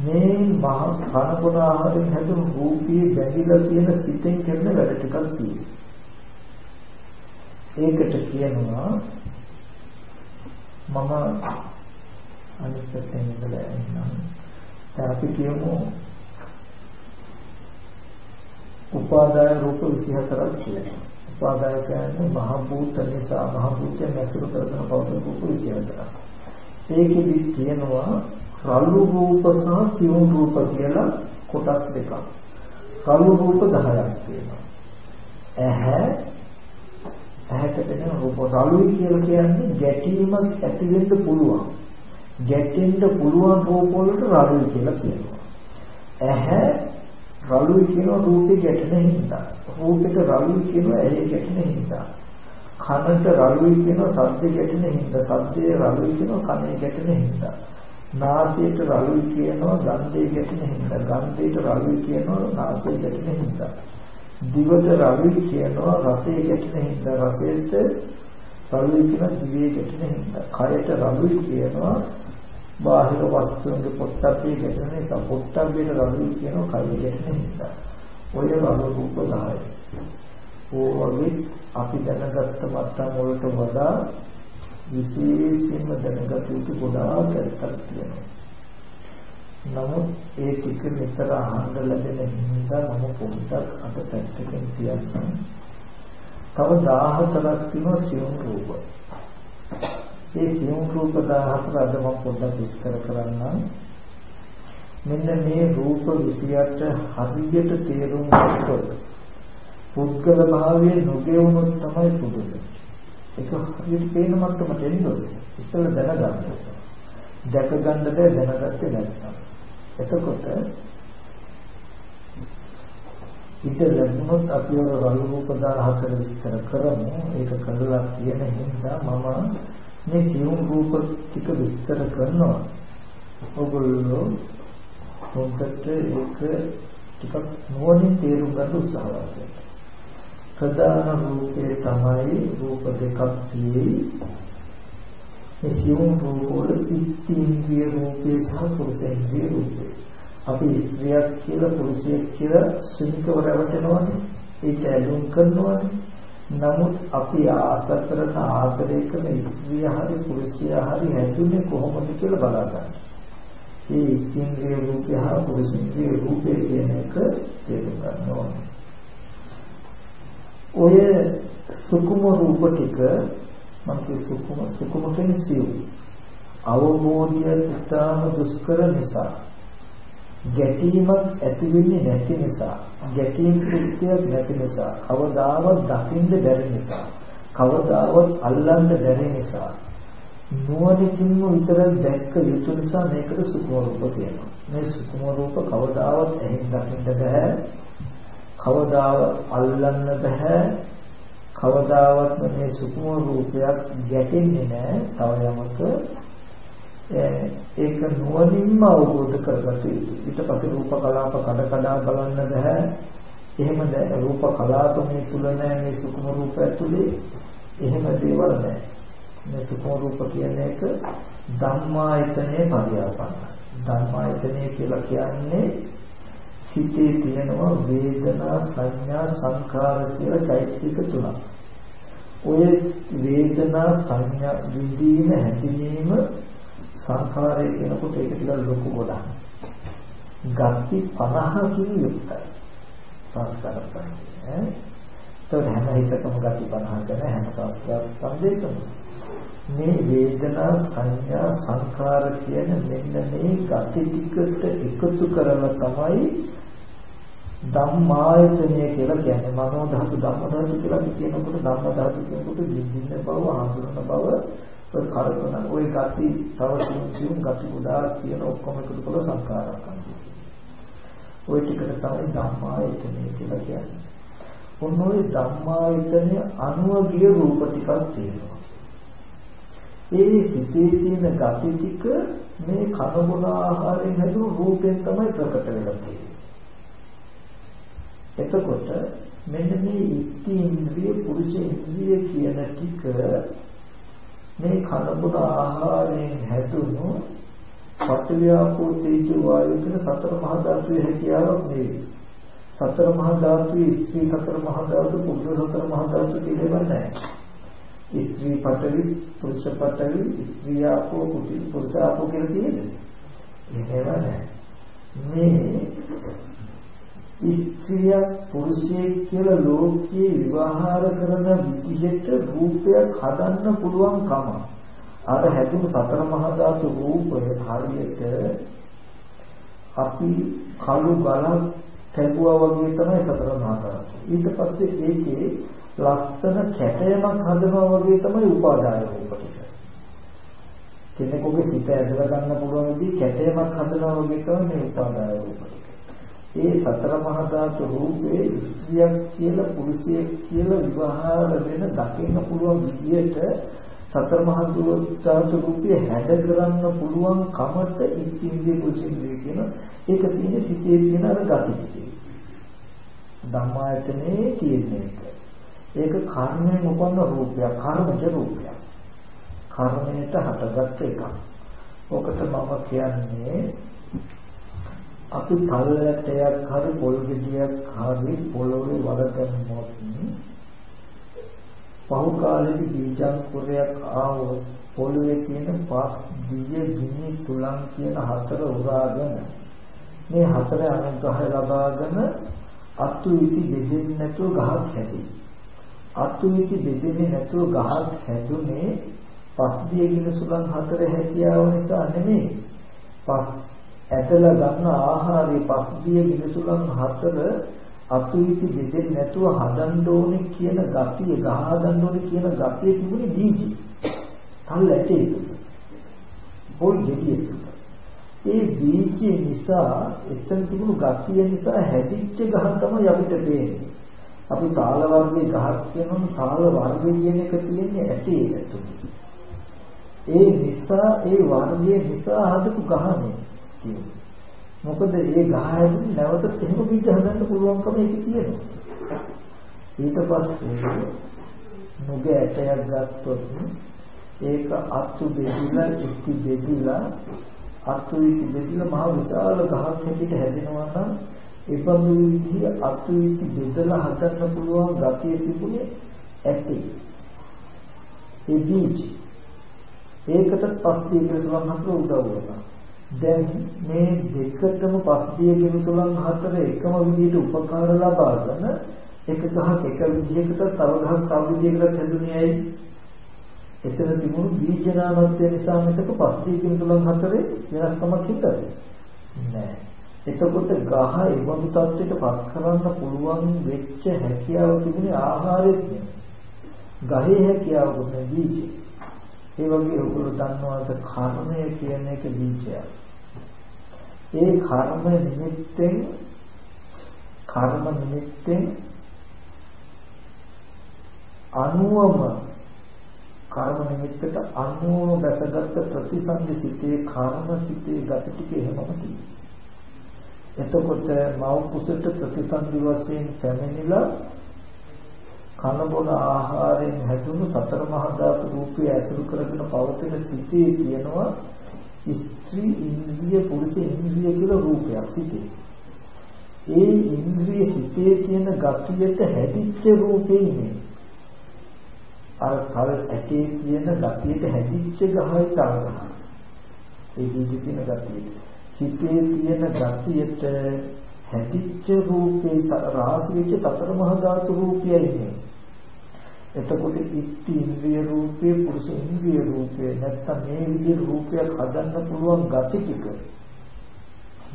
මේ මහ කන බොන ආහාරයෙන් හැදුණු රූපේ බැඳිලා තියෙන සිතෙන් කරන වැඩ ටිකක් තියෙනවා. ඒකට කියනවා මම අනිත් පැත්තෙන් ඉඳලා එන්නම් දැන් අපි කියමු උපාදාය රූප 24ක් කියලා. උපාදාය කියන්නේ මහ භූත නිසා මහ භූතය නැසුරු කරගෙන පවතින රූප 24ක්. ඒකෙදි කියනවා රළු රූප සහ සියුම් රූප කියලා කොටස් දෙකක්. රළු රූප 10ක් තියෙනවා. ඇහැ ඇහැට පෙනෙන රූප රළුයි කියලා කියන්නේ ගැටීමක් ඇති වෙන්න පුළුවන්. ගැටෙන්න පුළුවන් රූප වලට රළුයි කියලා කියනවා. ඇහැ රළුයි කියන රූපේ ගැටෙන හින්දා. රූපෙට රළුයි කියන ඇහි ගැටෙන හින්දා. කනට රළුයි කියන ශබ්ද ගැටෙන හින්දා. ශබ්දයේ රළුයි කියන කනේ ගැටෙන හින්දා. නාසයට රළුයි කියනවා ගන්ධය ගැටෙන හින්දා. ගන්ධයට රළුයි කියනවා නාසය ගැටෙන හින්දා. දිවට රළුයි කියනවා රසය ගැටෙන හින්දා. රසයට රළුයි කියන දිවේ ගැටෙන හින්දා. කයට රළුයි කියනවා බාහිර වස්තුන්ගේ පොට්ටබ්බේ ගැටෙන නිසා පොට්ටබ්බේට රළුයි කියනවා කය ගැටෙන නිසා. ඔය රළු රූප 10යි. ඕවගේ අපි දැනගත්ත මට්ටම් වලට වඩා විශේෂයෙන්ම දැනගත යුතු ගොඩාක් ඇත්තක් තියෙනවා. නමුත් ඒ ටික නිතර අහන්න ලැබෙන හින්දා මම පොඩ්ඩක් අද පැත්තකින් කියන්නම්. තව 14ක් තියෙනවා සියුම් රූප. ඒ සියුම් රූප 14 අද මම පොඩ්ඩක් විස්තර කරන්නම්. මෙන්න මේ රූප 28 හරියට තේරුම් ගත්තොත් පුද්ගල භාවයේ නොගෙවුනොත් තමයි පුදුම. ඒක හරියට පේන මට්ටමට එන්න ඕනේ. ඉස්සෙල්ලා දැනගන්න ඕනේ. දැක ගන්න බෑ දැනගත්තේ නැත්නම්. එතකොට ඉත ලැබුණොත් අපි වල රළු රූප 14 විස්තර කරමු. ඒක කළා කියන හින්දා මම මේ සියුම් රූප ටික විස්තර කරනවා. ඔගොල්ලෝ පොඩ්ඩක් ඒක ටිකක් නුවණින් තේරුම් ගන්න උත්සාහවත් වෙන්න. ප්‍රධාන රූපේ තමයි රූප දෙකක් තියෙයි. මේ සියුම් රූප වල ඉන්ද්‍රිය රූපේ සහ පුරුෂේන්ද්‍රිය රූපේ. අපි ස්ත්‍රියක් කියලා පුරුෂයෙක් කියලා ශනිකව රැවටෙනවනේ. ඒක ඇලුම් කරනවනේ. නමුත් අපි ආස කරන ආදරය කරන ස්ත්‍රිය හරි පුරුෂයා හරි හැදුනේ කොහොමද කියලා බලා ගන්න. මේ ඉන්ද්‍රිය රූපය හා පුරුෂේන්ද්‍රිය රූපේ කියන එක තේරුම් ගන්න ඕනේ. ඔය සුකුම රූප ටික මම කිය සුකුම සුකුම කියන්නේ සිව් අවබෝධය ඉතාම දුෂ්කර නිසා. ගැටීමක් ඇති වෙන්නේ නැති නිසා. ගැටීම් කෘත්‍යයක් නැති නිසා. කවදාවත් දකින්න බැරි නිසා. කවදාවත් අල්ලන්න බැරි නිසා. නුවණකින්ම විතරක් දැක්ක යුතු නිසා මේකට සුකුම රූප කියනවා. මේ සුකුම රූප කවදාවත් ඇහෙන් දකින්න බෑ කවදාවත් අල්ලන්න බෑ කවදාවත් මේ සුකුම රූපයක් ගැටෙන්නේ නැහැ. තව යමක ඒක නුවණින්ම අවබෝධ කරගත යුතුයි ඊට පස්සේ රූප කලාප කඩ කඩා බලන්න බෑ. එහෙම රූප කලාපමේ තුල නැහැ මේ සුකුම රූප ඇතුලේ. එහෙම දේවල් නැහැ මේ සුකුම රූප කියන එක ධම්මායතනේ පරියාපන්න. ධම්මායතනේ කියලා කියන්නේ සිතේ තියෙනවා වේදනා සංඥා සංඛාර කියලා চৈতසික තුනක්. ඔය වේදනා සංඥා විදීම හැදීම සංඛාරය කියනකොට ඒක ටිකක් ලොකු ගොඩක්. ගති 50කින් යුක්තයි. සංස්කාර පරිදි. ඒතකොට හැම එකකම ගති 50ක නැහැ හැම සංස්කාර සම්දේකම. මේ වේදනා සංඥා සංඛාර කියන මෙන්න මේ ගති ටිකට එකතු කරලා තමයි ධම්මායතනය කියලා කියන්නේ මනෝ ධාතු ධම්ම ධාතු කියලා කියනකොට ධම්ම ධාතු කියනකොට විඳින්න බව හඳුනන බව ඔය කල්පනා ඔය gati තව සියුම් gati ගොඩාක් කියන ඔක්කොම එකතු කරලා සංකාරයක් කරනවා. ඔය ටිකට තමයි ධම්මායතනය කියලා කියන්නේ. ඔන්න ඔය ධම්මායතනය අනුව ගිය රූප ටිකක් තියෙනවා. ඒ සිතේ තියෙන gati ටික මේ කන බොන ආහාරයෙන් හැදුණු රූපෙන් තමයි ප්‍රකට වෙලා තියෙන්නේ. එතකොට මෙන්න මේ ඉත්ති ඉන්ද්‍රිය පුරුෂ ඉන්ද්‍රිය කියන ටික මේ කනබුන ආහාරයෙන් හැදුණු පඨවියාපෝ තේජෝ වායු කියන සතර මහා ධාතුවේ හැකියාවක් නෙවෙයි. සතර මහා ධාතුවේ ස්ත්‍රී සතර මහා ධාතු පුරුෂ සතර මහා ධාතු කියලා නැහැ. ස්ත්‍රී පඨවි පුරුෂ පඨවි ස්ත්‍රී ආපෝ පුරුෂ ආපෝ කියලා තියෙන්නේ. එහෙම නැහැ. මේ ස්ත්‍රියක් පුරුෂයෙක් කියලා ලෝකයේ විවාහාර කරන විදිහට රූපයක් හදන්න පුළුවන් කම අර හැදුණු සතර මහා ධාතු රූපය හරියට අපි කළු ගලක් කැපුවා වගේ තමයි සතර මහා ධාතු. ඊට පස්සේ ඒකේ ලස්සන කැටයමක් හදනවා වගේ තමයි උපාදාය රූප ටික. කෙනෙකුගේ සිත ඇදලා ගන්න පුළුවන් විදිහ කැටයමක් හදනවා වගේ තමයි මේ උපාදාය රූප ටික. ඒ සතර මහා ධාතු රූපේ ස්ත්‍රියක් කියලා පුරුෂයෙක් කියලා විවාහ වෙන දකින්න පුළුවන් විදියට සතර මහා ධාතු රූපේ හැඩ කරන්න පුළුවන් කමට ඉන්ද්‍රිය කුචින්ද්‍රිය කියන ඒක තියෙන සිතේ තියෙන අර gati ටිකේ ධම්මායතනේ තියෙන එක. ඒක කර්මයෙන් උපන්න රූපයක්, කර්මජ රූපයක්. කර්මයට හටගත් එකක්. ඔකට මම කියන්නේ අපි තල්ලටයක් හරි පොල් ගෙඩියක් හරි පොළොවේ වලගන්නොත් පහු කාලෙදි බීජාංකුරයක් ආවොත් පොළොවේ තියෙන පස් දිය ගිනි සුලං කියන හතර උරාගෙන මේ හතර අනුග්‍රහය ලබාගෙන අතු ඉති බෙදෙන්නේ නැතුව ගහක් හැදේ. අතු ඉති බෙදෙන්නේ නැතුව ගහක් හැදුනේ පස් දිය ගිනි සුලං හතර හැකියාව නිසා නෙමෙයි. පස් ඇදලා ගන්න ආහාරයේ පස්දිය ගිනිසුලන් හතර අතුයිති දෙදෙන්නේ නැතුව හදන්න ඕනේ කියන ගතිය ගහ හදන්න ඕනේ කියන ගතිය තිබුණේ බීජي. තල් ඇටේ. පොල් ගෙඩිය. ඒ බීජය නිසා එතන තිබුණු ගතිය නිසා හැදිච්ච ගහ තමයි අපිට පේන්නේ. අපි තාල වර්ගයේ ගහක් කියනොත් තාල වර්ගය කියන එක තියෙන්නේ ඇටේ ඇතුළේ. ඒ නිසා ඒ වර්ගයේ නිසා හදපු ගහනේ. තියෙන්නේ. මොකද ඒ ගහයන් නැවත එහෙම බීජ හදන්න පුළුවන්කම ඒක තියෙනවා. ඊට පස්සේ නුග ඇටයක් ගත්තොත් ඒක අත්තු බෙදිලා ඉක්ටි බෙදිලා අත්තු ඉක්ටි බෙදිලා මහ විශාල ගහක් හැටියට හැදෙනවා නම් ඒ බඳු විදිහ අත්තු ඉක්ටි බෙදලා හදන්න පුළුවන් ගතිය තිබුණේ ඇටේ. ඒ බීජ ඒකට පස්සේ කියලා සමහරව උදව් වෙනවා. දැන් මේ දෙකටම පස්තිය කෙනෙකුලන් හතර එකම විදිහට උපකාර ලබාගෙන එක ගහක් එක විදිහකට තව ගහක් තව විදිහකට හැදුනේ ඇයි? එතන තිබුණු බීජනාමත්ය නිසා මිසක පස්තිය කෙනෙකුලන් හතරේ වෙනස්කමක් හිතද? නෑ. එතකොට ගහ ඒ වගේ තත්ත්වයකට පත් කරන්න පුළුවන් වෙච්ච හැකියාව තිබුණේ ආහාරයෙන් නෙමෙයි. ගහේ හැකියාවකුත් නෙමෙයි බීජේ. ඒ වගේ ඔයගොල්ලෝ දන්නවාද කර්මය කියන එක බීජයක්. ඒ කර්ම නිමිත්තෙන් කර්ම නිමිත්තෙන් අනුවම කර්ම නිමිත්තට අනුවම දැසගත් ප්‍රතිසන්දි සිතේ කර්ම සිතේ ගති ටික එහෙමම තියෙනවා. එතකොට මව කුසට ප්‍රතිසන්දි වශයෙන් පැමිණිලා කන බොන ආහාරයෙන් හැදුණු සතර මහා ධාතු රූපය ඇසුරු කරගෙන පවතින සිතේ තියෙනවා ස්ත්‍රී ඉන්ද්‍රිය පුරුෂ ඉන්ද්‍රිය කියලා රූපයක් සිටේ. ඒ ඉන්ද්‍රිය හිතේ තියෙන ගතියට හැදිච්ච රූපේ නේ. අර කල් ඇටේ තියෙන ගතියට හැදිච්ච ගහයි තරහ. ඒ දීදි තියෙන ගතියට. හිතේ තියෙන ගතියට හැදිච්ච රූපේ රාශි වෙච්ච සතර මහා ධාතු රූපයයි නේ. එතකොට ඉත්ති ඉන්ද්‍රිය රූපේ පුරුෂ ඉන්ද්‍රිය රූපේ නැත්තම් මේ විදිහේ රූපයක් හදන්න පුළුවන් gati ටික.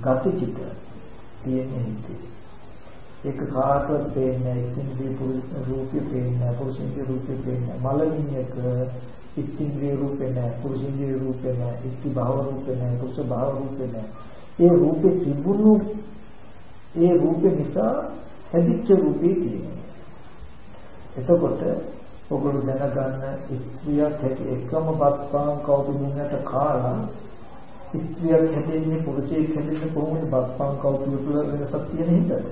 gati ටික තියෙන්නේ හිතේ ඒක කාටවත් පේන්නේ නැහැ. ඉන්ද්‍රිය පුරුෂ රූපේ පේන්නේ පුරුෂ ඉන්ද්‍රිය රූපේ පේන්නේ මලමිණියක ඉන්ද්‍රිය රූපේ නැහැ. පුරුෂ ඉන්ද්‍රිය රූපේ නැහැ. ඉත්ති භව රූපේ නැහැ. පුරුෂ භව රූපේ නැහැ. ඒ රූපේ තිබුණු ඒ රූපේ නිසා හැදිච්ච රූපේ තියෙනවා. එතකොට ඔගොල්ලෝ දැනගන්න ස්ත්‍රියක් හැටි එකම බත්පාන් කවුරුන්නට කාලා ස්ත්‍රියක් හැදෙන්නේ පුරුෂයෙක් හැදෙන්නේ කොහොමද බත්පාන් කවුරු තුළ වෙනසක් තියෙන හින්දාද?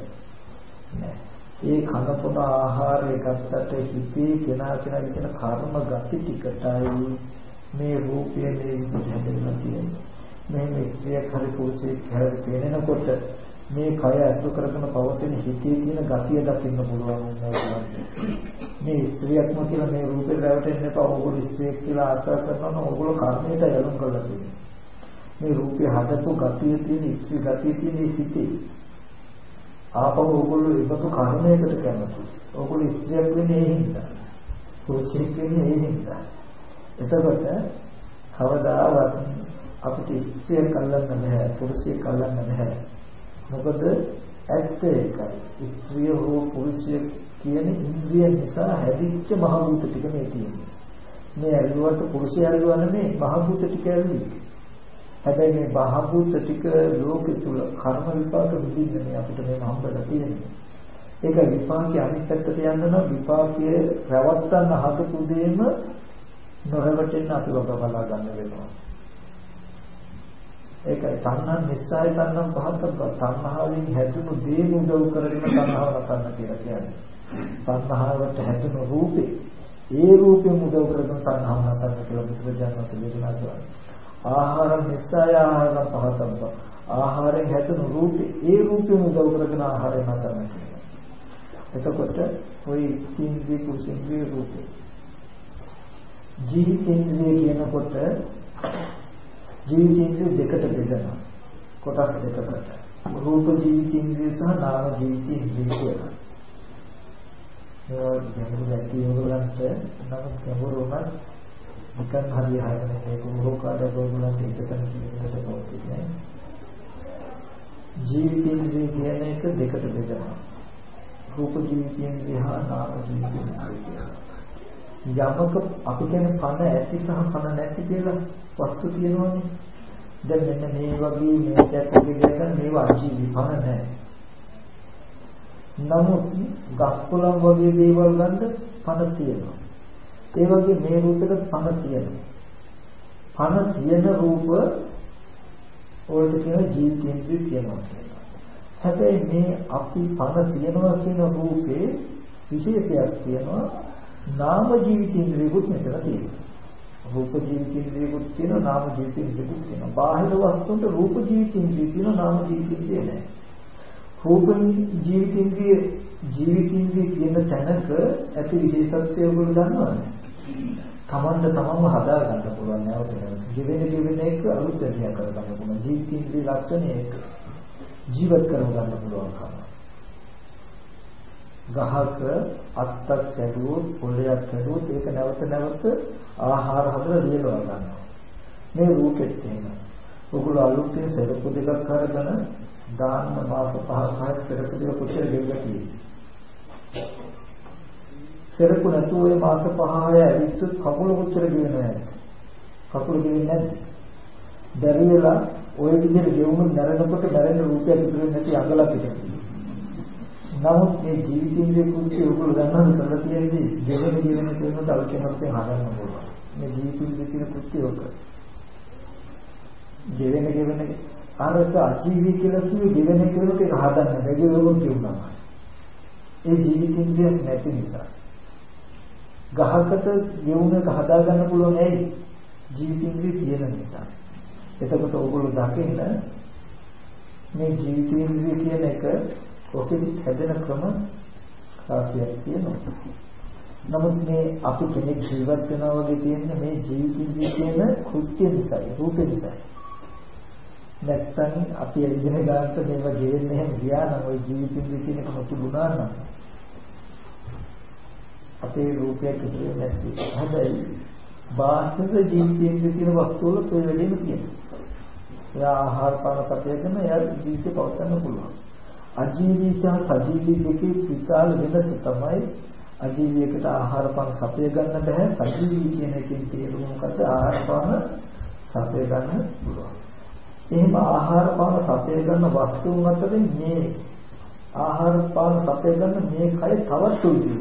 නෑ. ඒ කනපොන ආහාරය ගත්තට හිතේ කෙනා කෙනා කියන කර්ම ගති ටිකටයි මේ රූපය මේ විදිහට හැදෙලා තියෙන්නේ. මේ ස්ත්‍රියක් හරි පුරුෂයෙක් හරි පේනකොට මේ කය අසු කරගෙන පවතින හිතේ තියෙන ගතිය දකින්න පුළුවන් වෙනවා. මේ ස්ත්‍රියක්ම කියලා මේ රූපේ රැවටෙන්න එපා. ඕගොල්ලෝ ස්ත්‍රියක් කියලා ආශා කරනවා නම් ඕගොල්ලෝ කර්මයට යොමු කරලා තියෙනවා. මේ රූපේ හදපු ගතිය තියෙන ස්ත්‍රී ගතිය තියෙන හිතේ. ආපහු ඕගොල්ලෝ ඒකතු කර්මයකට කැමති. ඕගොල්ලෝ ස්ත්‍රියක් වෙන්නේ ඒ හින්දා. පුරුෂයෙක් වෙන්නේ ඒ හින්දා. එතකොට කවදාවත් අපිට ස්ත්‍රිය කල්ලන්න බෑ පුරුෂය කල්ලන්න බෑ මොකද ඇත්ත ඒකයි ස්ත්‍රිය හෝ පුරුෂය කියන ඉන්ද්‍රිය නිසා හැදිච්ච මහ භූත ටික මේ තියෙන්නේ. මේ ඇල්ලුවට පුරුෂය ඇල්ලුවා නෙමෙයි මහ භූත ටික ඇල්ලුවේ. හැබැයි මේ මහ භූත ටික ලෝකෙ තුල කර්ම විපාක විඳින්නේ අපිට මේ හම්බලා තියෙන්නේ. ඒක විපාකයේ අනිත් පැත්තට යන්න නම් විපාකයේ රැවට්ටන්න හදපු දෙයම නොරවටෙන්න අපි ඔබ බලා ගන්න වෙනවා. ඒකයි තණ්හා නිස්සාය තණ්හා පහතබ්බ තණ්හාවෙන් හැදුණු දේ උදව් කරගෙන තණ්හාව නසන්න කියලා කියන්නේ. තණ්හාවට හැදුණු රූපේ ඒ රූපෙ උදව් කරගෙන තණ්හාව නසන්න කියලා බුදුරජාණන් වහන්සේ දේශනා කරා. ආහාර නිස්සාය ආහාර පහතබ්බ ආහාරයෙන් හැදුණු රූපේ ඒ රූපෙ උදව් කරගෙන ආහාරය නසන්න කියලා. එතකොට ওই ඉන්ද්‍රිය කුසින්ද්‍රිය රූපේ ජීවිතේන්ද්‍රිය කියනකොට ජීවිතේන්ද්‍රිය දෙකට බෙදෙනවා කොටස් දෙකකට. රූප ජීවිතේන්ද්‍රිය සහ නාම ජීවිතේන්ද්‍රිය කියලා ඒ ගැඹුරු ඇති ඕගලන්ට නම් ගැඹුරු නම් නිකන් හරිය හරියට මේක මොහොකාද ඕගලන්ට එකතන කියනකට පොතිනේ ජීවිතේන්ද්‍රිය කියන එක දෙකට බෙදෙනවා. රූප ජීවිතේන්ද්‍රිය හා නාම ජීවිතේන්ද්‍රිය කියලා යමක අපි කියන්නේ පණ ඇති සහ පණ නැති කියලා වස්තු තියෙනවනේ. දැන් මෙන්න මේ වගේ මේකත් පිළිගන්න මේවා අජීවි පණ නැහැ. නමුත් ගස්කොළන් වගේ දේවල් ගන්න පණ තියෙනවා. ඒ වගේ මේ රූපෙක පණ තියෙනවා. පණ තියෙන රූප වලට කියන ජීවිතේන්ද්‍රිය කියනවා කියලා. හැබැයි මේ අපි පණ තියනවා කියන රූපේ විශේෂයක් තියෙනවා නාම ජීවිතේන්ද්‍රියකුත් මෙතන තියෙනවා. රූප ජීවිතේන්ද්‍රියකුත් තියෙනවා නාම ජීවිතේන්ද්‍රියකුත් තියෙනවා. බාහිර වස්තුන්ට රූප ජීවිතේන්ද්‍රිය තියෙනවා නාම ජීවිතේන්ද්‍රිය නැහැ. රූප ජීවිතේන්ද්‍රිය ජීවිතේන්ද්‍රිය කියන තැනක ඇති විශේෂත්වය ඔයගොල්ලෝ දන්නවද? තමන්ට තමන්ව හදා ගන්න පුළුවන් නැවත නැවත. ජීවෙන ජීවෙන එක අලුත් දෙයක් කර ගන්න පුළුවන්. ජීවිතේන්ද්‍රිය ලක්ෂණ ඒක. ජීවත් කර ගන්න පුළුවන් කම. ගහක අත්තක් කැඩුවොත් පොළයක් කැඩුවොත් ඒක නැවත නැවත ආහාර හදලා ලියනවා ගන්නවා. මේ රූපෙත් එහෙම. ඔගොල්ලෝ අලුතෙන් සරපු දෙකක් අරගෙන දාන්න මාස පහක් හයක් සරපු දෙක කොච්චර ගෙවලා තියෙන්නේ. සරපු නැතුව ඒ මාස පහ හය ඇවිත් කකුල කොච්චර ගෙවෙනවද? කකුල ගෙවෙන්නේ නැද්ද? බැරි වෙලා ওই විදිහට ගෙවුණු නැරෙනකොට නැරෙන රූපයක් ඉතුරු නැති අඟලක් පිටින්. නමුත් මේ ජීවිතයේ කුංචි ඔයගොල්ලෝ දන්නවද කරලා තියෙන්නේ දෙවෙන ජීවන කෙනෙකුට අල්කෙමත් හදන්න පුළුවන්. මේ ජීවිතයේ තියෙන කුංචි ඔක. දෙවෙන ගෙවෙන අරක අජීවී කියලා කිව්වේ දෙවෙන කෙනෙකුට ඒක හදන්න බැරි වුණොත් කියනවා. ඒ ජීවිතින්දියක් නැති නිසා. ගහකට ගෙවුනක හදා ගන්න පුළුවන් ඇයි? ජීවිතින්දිය තියෙන නිසා. එතකොට ඔයගොල්ලෝ දකින්න මේ ජීවිතින්දිය කියන එක ඔකෙදි හැදෙන ක්‍රම රාශියක් තියෙනවා. නමුත් මේ අපි කෙනෙක් ජීවත් වෙනවා වගේ තියෙන මේ ජීවිතයේ තියෙන කෘත්‍ය නිසායි, රූපේ නිසායි. නැත්තම් අපි එදින ගානට මේව ගෙවෙන්නේ එහෙම ගියා නම් ওই ජීවිතයේ තියෙන කොටු ගුණා නම් අපේ රූපයක් ඉතිරි නැති. හැබැයි බාහිර ජීවිතයේ තියෙන වස්තු වල ප්‍රයෝජනෙ තියෙනවා. එයා ආහාර පාන සපයගෙන එයා ජීවිතේ පවත්වන්න පුළුවන්. අජීවී සහ සජීවී දෙකේ විශාල වෙනස තමයි අජීවීකට ආහාර පාන සපය ගන්න බෑ සජීවී කියන එකෙන් තේරුම මොකද ආහාර පාන සපය ගන්න පුළුවන්. එහෙම ආහාර පාන සපය ගන්න වස්තුන් අතරින් මේ ආහාර පාන සපය ගන්න මේ කය තවත් උදේ.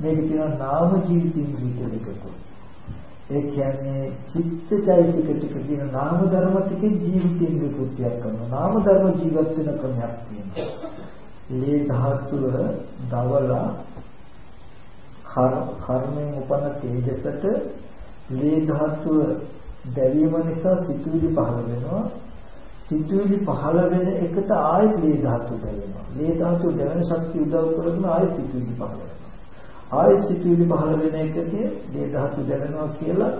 මේක කියනවා නාම ජීවිතින් ජීවිතයකට. ඒ කියන්නේ චිත්තචෛතසික ටික කියන නාම ධර්ම ටිකේ ජීවිතයෙන් විකෘතියක් කරනවා. නාම ධර්ම ජීවත් වෙන ක්‍රමයක් තියෙනවා. මේ ධාතුව දවලා කර්මයෙන් උපන්න තේජසට මේ ධාතුව දැවීම නිසා සිතුවිලි පහළ වෙනවා. සිතුවිලි පහළ වෙන එකට ආයෙත් මේ ධාතුව දැවෙනවා. මේ ධාතුව දැවෙන ශක්තිය උදව් කරගෙන ආයෙත් සිතුවිලි පහළ වෙනවා. ආයෙත් සිතුවිලි පහළ වෙන එකදී මේ ධාතු දැනෙනවා කියලා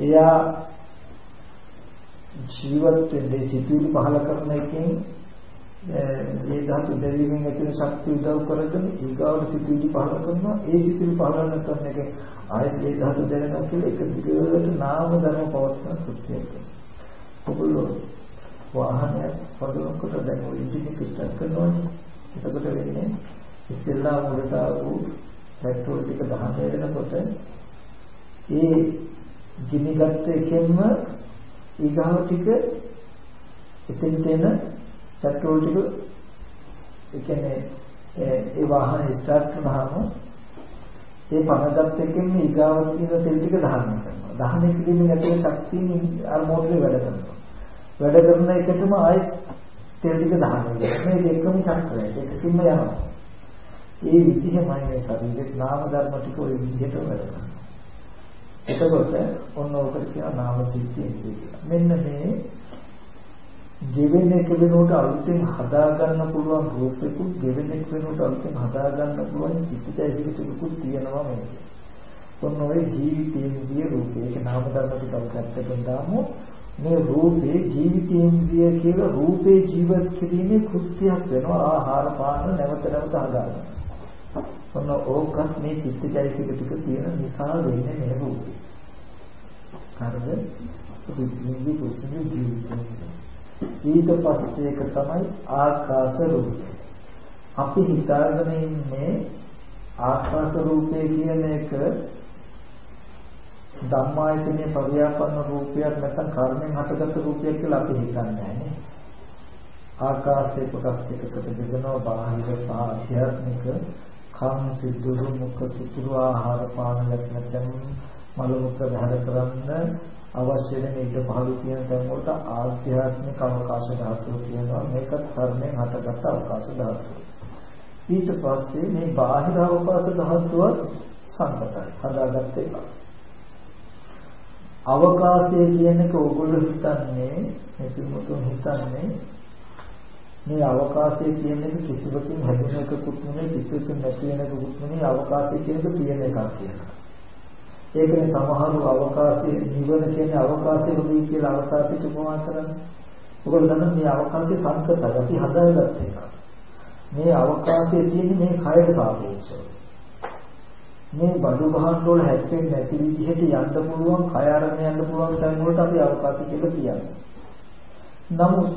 එයා ජීවත් වෙන්නේ සිතුවිලි පහළ කරන එකෙන් මේ ධාතු දෙවියන් ඇතුළේ ශක්තිය උදව් කරගෙන ඊගාවට සිතුවිලි පහල කරනවා ඒ සිතුවිලි පහල කරන එක ආයෙත් මේ ධාතු දැනගන්න කියලා එක දිගට නාම ධර්ම පවත්වන සුත්‍යයක්. ඔගොල්ලෝ වාහනයක් පදවකට දැන් ඔය ඉන්ජින් එක ස්ටාර්ට් කරනවානේ. එතකොට වෙන්නේ ඉස්සෙල්ලා මුලට ආපු පෙට්‍රෝල් ටික දහන වෙනකොට ඒ ගිනිගත් එකෙන්ම ඊගාව ටික එතෙන්ට එන පෙට්‍රෝල් ටික ඒ කියන්නේ ඒ වාහනේ ස්ටාර්ට් කරනහම ඒ පනගත් එකෙන් ඊගාව තියෙන තෙල් ටික දහනය කරනවා. දහනය කිරීමෙන් ඇති වෙන ශක්තිය අර මෝටරේ වැඩ කරනවා. වැඩ කරන එකටම ආයෙ තෙල් ටික දහනය කරනවා. මේක එකම චක්‍රය. ඒකකින්ම යනවා. ඒ විදිහමයි මේ ශරීරේ නාම ධර්ම ටික ওই විදිහට වැඩ කරනවා. එතකොට ඔන්න ඔකට කියන නාම සිද්ධිය කියලා. මෙන්න මේ ගෙවෙන එක වෙනුවට අලුතෙන් හදා ගන්න පුළුවන් රූපෙකුත් ගෙවෙන එක වෙනුවට අලුතෙන් හදා ගන්න පුළුවන් චිත්තචෛතසික ටිකකුත් තියෙනවා මේක. ඔන්න ඔය ජීවිතේන්ද්‍රිය රූපේ ඒක නාම ධර්ම ටික අපිට දාමු. මේ රූපේ ජීවිතේන්ද්‍රිය කියලා රූපේ ජීවත් කිරීමේ කෘත්‍යයක් වෙනවා ආහාර පාන නැවත නැවත හදාගන්න. ඔන්න ඕකත් මේ චිත්තචෛතසික ටික තියෙන නිසා වෙන්නේ මේ රූපේ. හරිද? රුධිරයේ කුසල ජීවිතේ ඊට පස්සේ එක තමයි ආකාශ රූපය. අපි හිතාගෙන ඉන්නේ ආකාශ රූපය කියන එක ධම්මායතනයේ පරියාපන්න රූපයක් නැත්නම් කර්මෙන් හටගත්තු රූපයක් කියලා අපි හිතන්නේ නැහැ ආකාශයේ කොටස් එකකට බෙදනවා බාහිර සහ ආධ්‍යාත්මික කම් සිදුරු මුඛ සිදුරු ආහාර පාන නැත්නම් මල මුත්‍ර බහර කරන්න අවශ්‍ය වෙන ඊට පහළ තියෙන තැන් වලට ආධ්‍යාත්මික අවකාශ ධාතුව කියනවා. මේකත් කර්මයෙන් හටගත් අවකාශ ධාතුව ඊට පස්සේ මේ බාහිර අවකාශ ධාතුව සංකතයි හදාගත්ත එක. අවකාශය කියන එක ඕගොල්ලෝ හිතන්නේ මේ පිටුතුන් හිතන්නේ මේ අවකාශය කියන එක කිසිවකින් හැදෙන එකකුත් නෙමෙයි කිසිවකින් නැති වෙන එකකුත් නෙමෙයි අවකාශය කියන එක තියෙන එකක් කියලා ඒකනේ සමහරු අවකාශයේ නිවන කියන්නේ අවකාශයේ හොඳයි කියලා අවකාශයට උපමා කරන්නේ. ඔයගොල්ලෝ දන්න මේ අවකාශයේ සංකතය අපි හදාගත්ත එක. මේ අවකාශයේ තියෙන මේ කයට සාපේක්ෂව. මේ බඩු ගහන්න වල හැප්පෙන්නේ නැති විදිහට යන්න පුළුවන්, කය අරගෙන යන්න පුළුවන් තැන් වලට අපි අවකාශය කියලා කියන්නේ. නමුත්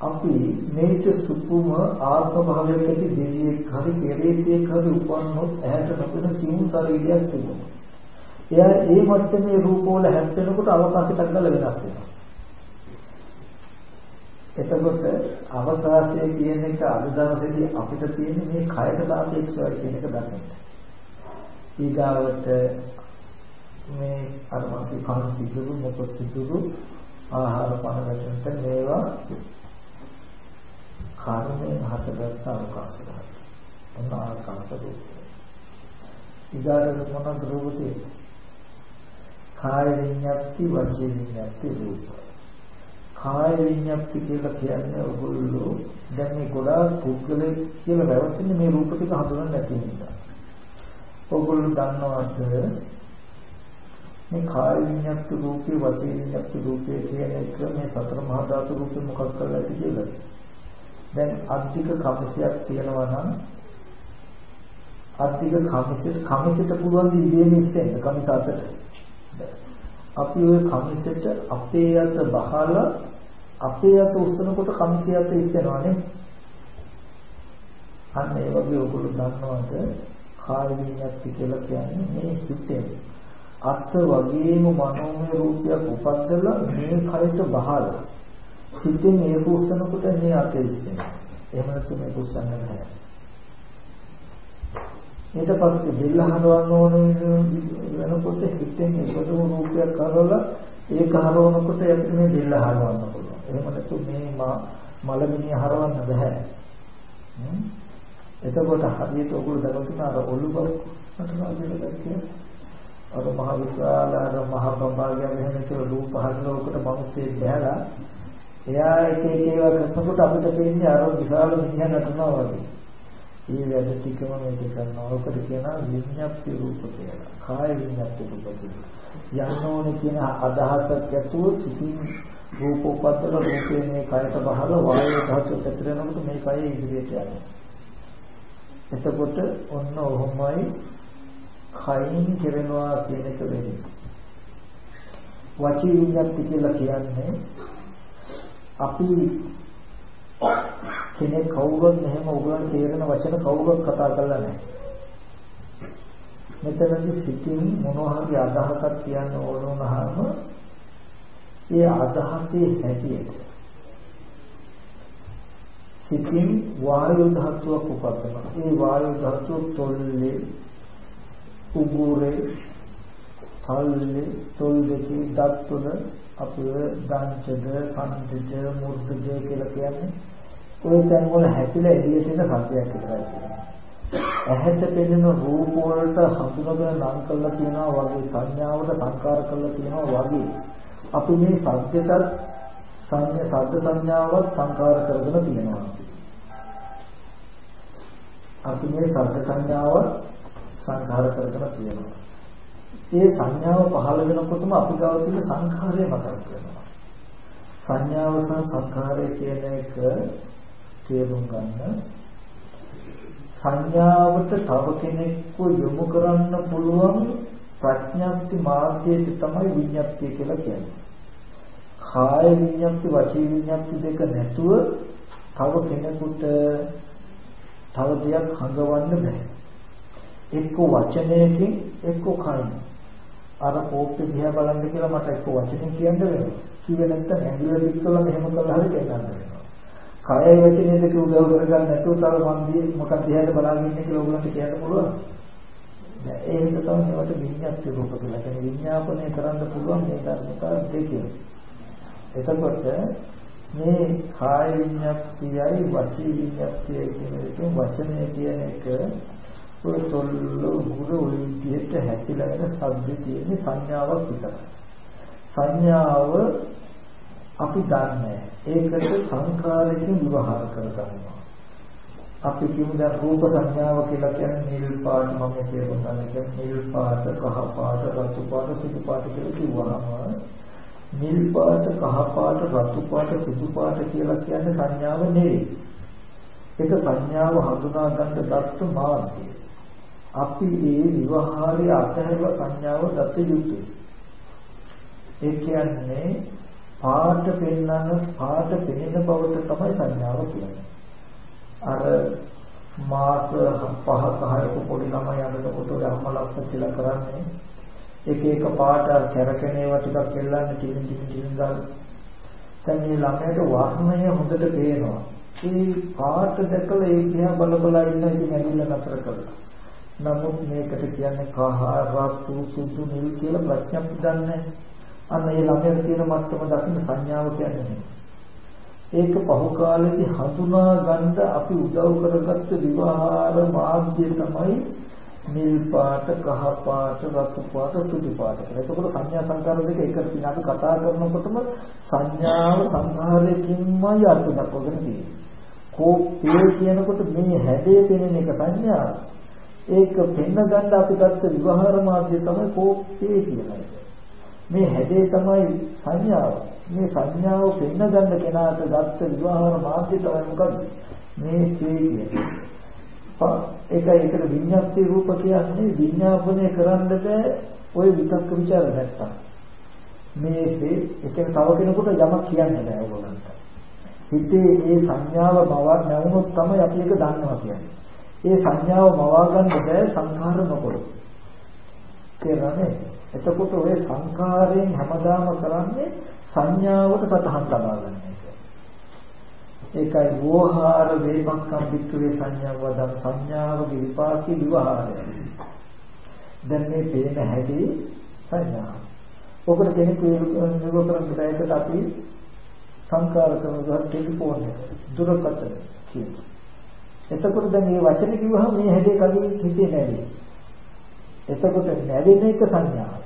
අපි මේක සුපුම ආත්ම භාවයක ඇති දෙවියෙක් හරි කෙරෙහියක් හරි උපන්නොත් ඇහැට නොපෙනෙන සිවුම් ශරීරයක් තිබුණා. එයා ඒ මට්ටමේ රූප වල හැප්පෙනකොට අවකාශයට අගල වෙනස් වෙනවා. එතකොට අවකාශයේ කියන එක අද දවසේදී අපිට තියෙන මේ කයට සාපේක්ෂව කියන එක දකින්න. ඊගාවට මේ අර මාකි කන සිදුරු මොකද සිදුරු ආහාර පාන වලට මේවා කර්මයෙන් හටගත් අවකාශය. ඔන්න ආකාශ රූපය. ඊගාට මොනවද රූපේ? කාය විඤ්ඤාති වචී විඤ්ඤාති රූප. කාය විඤ්ඤාති කියලා කියන්නේ ඔයගොල්ලෝ දැන් මේ ගොඩාක් පුද්ගලෙ කියලා වැවතුනේ මේ රූප ටික හඳුනන්නේ නැති නිසා. ඔයගොල්ලෝ දන්නවද මේ කාය විඤ්ඤාති රූපේ වචී විඤ්ඤාති රූපේ කියන එක මේ සතර මහා ධාතු රූපේ මොකක් කරලා ඇති කියලා. දැන් අධික කමසියක් තියෙනවා නම් අධික කමසිට කමසිට පුළුවන් දී ඉදීම ඉස්සෙන්න කමස අතට. අපි ওই කමිසෙට අපේ අත බහලා අපේ අත උස්සනකොට කමිසිය අත ඉස්සෙනවානේ. අන්න ඒ වගේ ඔයගොල්ලෝ දන්නවද? කාය විඤ්ඤාති කියලා කියන්නේ මේ හිතේ. අත් වගේම මනෝමය රූපයක් උපද්දලා මේ කයට බහලා. සිතෙන් ඒක උස්සනකොට මේ අත ඉස්සෙනවා. එහෙම නැත්නම් මේක උස්සන්නේ නැහැ. ඊට පස්සේ බෙල්ල හරවන්න ඕන වෙනකොට හිතෙන් එකදම රූපයක් කරවලා ඒක හරවනකොට අපිට මේ බෙල්ල හරවන්න පුළුවන්. එහෙම නැතු මේ මලමිනිය හරවන්න බෑ. එතකොට හරියට ඔගොල්ලෝ දකින්න අර ඔළුව නටනවා කියලා කියන්නේ අර මහ විශාල අර මහ බඹාගේ මෙහෙම කියලා රූප හදලා ඔකට මිනිස්සේ බහැලා එයා එක එක ඒවා කරනකොට අපිට පේන්නේ අර විශාල මිනිහා නටනවා වගේ. මේ වැඩ ටිකම මේක කරනවා. ඔකට කියනවා විඤ්ඤාප්ති රූප කියලා. කාය විඤ්ඤාප්ති රූප කියලා. යන්න ඕනේ කියන අදහසක් ඇතුව සිතින් රූප උපද්දල රූපේ මේ කයට බහලා වායය ධාතු පැතිරෙනකොට මේ කය ඉදිරියට යනවා. එතකොට ඔන්න ඔහොමයි කයින් කෙරෙනවා කියන එක වෙන්නේ. වචී විඤ්ඤාති කියලා කියන්නේ අපි කෙනෙක් කවුරුත් එහෙම උගලන් තේරෙන වචන කවුරුත් කතා කරලා නැහැ. මෙතනදි සිතින් මොනවා හරි අදහසක් කියන්න ඕන වුණාම ඒ අදහසේ හැටියට සිතින් වායු ධාතුවක් උපදිනවා. ඒ වායු ධාතුව තොල්ලේ උගුරේ තල්ලේ තොල් දෙකේ දත් තුන අපේ දංචද කන්දද මුර්ධජ කියලා කියන්නේ ওই තැන් වල හැතිලා එළියට එන සත්‍යයක් විතරයි කියන්නේ. ඇහැට පෙනෙන රූප වලට හඳුනගෙන නම් කරලා තියනවා වගේ සංඥාවට සංකාර කරලා තියනවා වගේ අපි මේ සත්‍යතත් සංඥා සද්ද සංඥාවත් සංකාර කරගෙන තියෙනවා. අපි මේ සද්ද සංඥාව සංකාර කරගෙන තියෙනවා. ඒ සංඥාව පහළ වෙනකොටම අපි ගාව තියෙන සංඛාරය මතක් වෙනවා. සංඥාව සහ සංඛාරය කියන එක තේරුම් ගන්න සංඥාවට තව කෙනෙක්ව යොමු කරන්න පුළුවන් ප්‍රඥාප්ති මාර්ගයේ තමයි විඤ්ඤාප්තිය කියලා කියන්නේ. කාය විඤ්ඤාප්ති වචී විඤ්ඤාප්ති දෙක නැතුව තව කෙනෙකුට තව දෙයක් හඟවන්න බෑ. එක්ක වචනයකින් එක්ක කයින්. අර කෝප්පේ දිහා බලන්න කියලා මට එක්ක වචනෙන් කියන්න වෙනවා. කිව්වේ නැත්නම් ඇඟිල්ල පිටකලා මෙහෙම කළා හරි කියන්න වෙනවා. කයයි වචනේ දෙක උදව් කරගන්න නැතුව තව මන්දී මොකක්ද දිහාට බලාගෙන ඉන්නේ කියලා ඕගොල්ලන්ට කියන්න පුළුවන්. දැන් ඒ හින්දා තමයි මේවට විඤ්ඤාති රූප කියලා කියන්නේ විඤ්ඤාපනය කරන්න පුළුවන් මේ ධර්මතා දෙකේ. එතකොට මේ කාය විඤ්ඤාතියයි වචී විඤ්ඤාතියයි කියන එකෙන් වචනය කියන එක ඔය තොල්ල උගුර ඔය විදිහට හැතිලාගෙන සබ්ද තියෙන සංඥාවක් විතරයි. සංඥාව අපි දන්නේ ඒකට සංකාරයෙන් විවහාර කරගන්නවා. අපි කියමු දැන් රූප සංඥාව කියලා කියන්නේ නිල් පාට මම තේරුම් ගන්න කියන්නේ නිල් පාට කහ පාට රතු පාට සුදු පාට කියලා කිව්වහම නිල් පාට කහ පාට රතු පාට සුදු පාට කියලා කියන්නේ සංඥාව නෙවෙයි. ඒක සංඥාව හඳුනා ගන්න දත්ත මාර්ගය. අපි මේ විවහාරය අතහැරලා සංඥාව දත යුතුයි. ඒ කියන්නේ පාට පෙන්වන්න පාට පෙනෙන බවට තමයි සංඥාව කියන්නේ. අර මාස පහක හයක පොඩි ළමයි අඬනකොට අම්මලා අප්පච්චිලා කරන්නේ එක එක පාට කැරකෙන ඒවා ටිකක් කෙල්ලන්න ටිකින් ටිකින් ටිකින් ගාලා දැන් මේ ළමයට වර්ණය හොඳට පේනවා. ඒ පාට දැකලා ඒ දිහා බල බල ඉන්න ඉතින් ඇඟිල්ල නතර කරලා. නමුත් මේකට කියන්නේ කහ රතු සුදු නිල් කියලා ප්‍රඥප්ති දන්නේ අන්න ඒ ළමයට තියෙන මට්ටම දකින්න සංඥාව කියන්නේ ඒක පහු කාලේදී හඳුනා ගන්න අපි උදව් කරගත්ත විවහාර මාර්ගය තමයි නිල් පාට කහ පාට රතු පාට සුදු පාට කියලා. එතකොට සංඥා සංකාර දෙක එකට තියෙන අපි කතා කරනකොටම සංඥාව සංඛාරයකින්මයි අර්ථ දක්වගෙන තියෙන්නේ. කෝපේ කියනකොට මේ හැඩේ පෙනෙන එක සංඥා. ඒක පෙන්න ගන්න අපි ගත්ත විවහාර මාර්ගය තමයි කෝපේ කියන එක. මේ හැදේ තමයි සංඥාව. මේ සංඥාව පෙන්න ගන්න කෙනාට ගත්ත විවහාර මාර්ගය තමයි මොකද්ද? මේ තේ කියන්නේ. ඒකයි ඒකට විඤ්ඤාප්ති රූප කියන්නේ විඤ්ඤාපනය කරන්න බෑ ওই විතක්ක ਵਿਚාර නැත්තම්. මේ තේ එක තව කෙනෙකුට යමක් කියන්න බෑ ඕගොල්ලන්ට. හිතේ මේ සංඥාව බවක් නැවුනොත් තමයි අපි ඒක දන්නවා කියන්නේ. ඒ සංඥාව මවා ගන්න බෑ සංඛාර නොකොළොත්. තේරෙන්නේ? එතකොට ඔය සංඛාරයෙන් හැමදාම කරන්නේ සංඥාවට සතහන් ලබා ගන්න එක. ඒකයි වෝහාර වේපක්කම් වික්‍රේ සංඥාව වදන් සංඥාවගේ විපාකී විවහාරය. දැන් මේ පේන හැටි සංඥා. ඔකට කෙනෙක් නිරෝධ කරන්න බැයිකට අපි සංකාර කරනවා ටෙලිෆෝන් එක දුරකථන කියනවා. එතකොට දැන් මේ වචන කිව්වහම මේ හැටේ කලින් හිතේ නැවේ. එතකොට නැවෙන එක සංඥාව.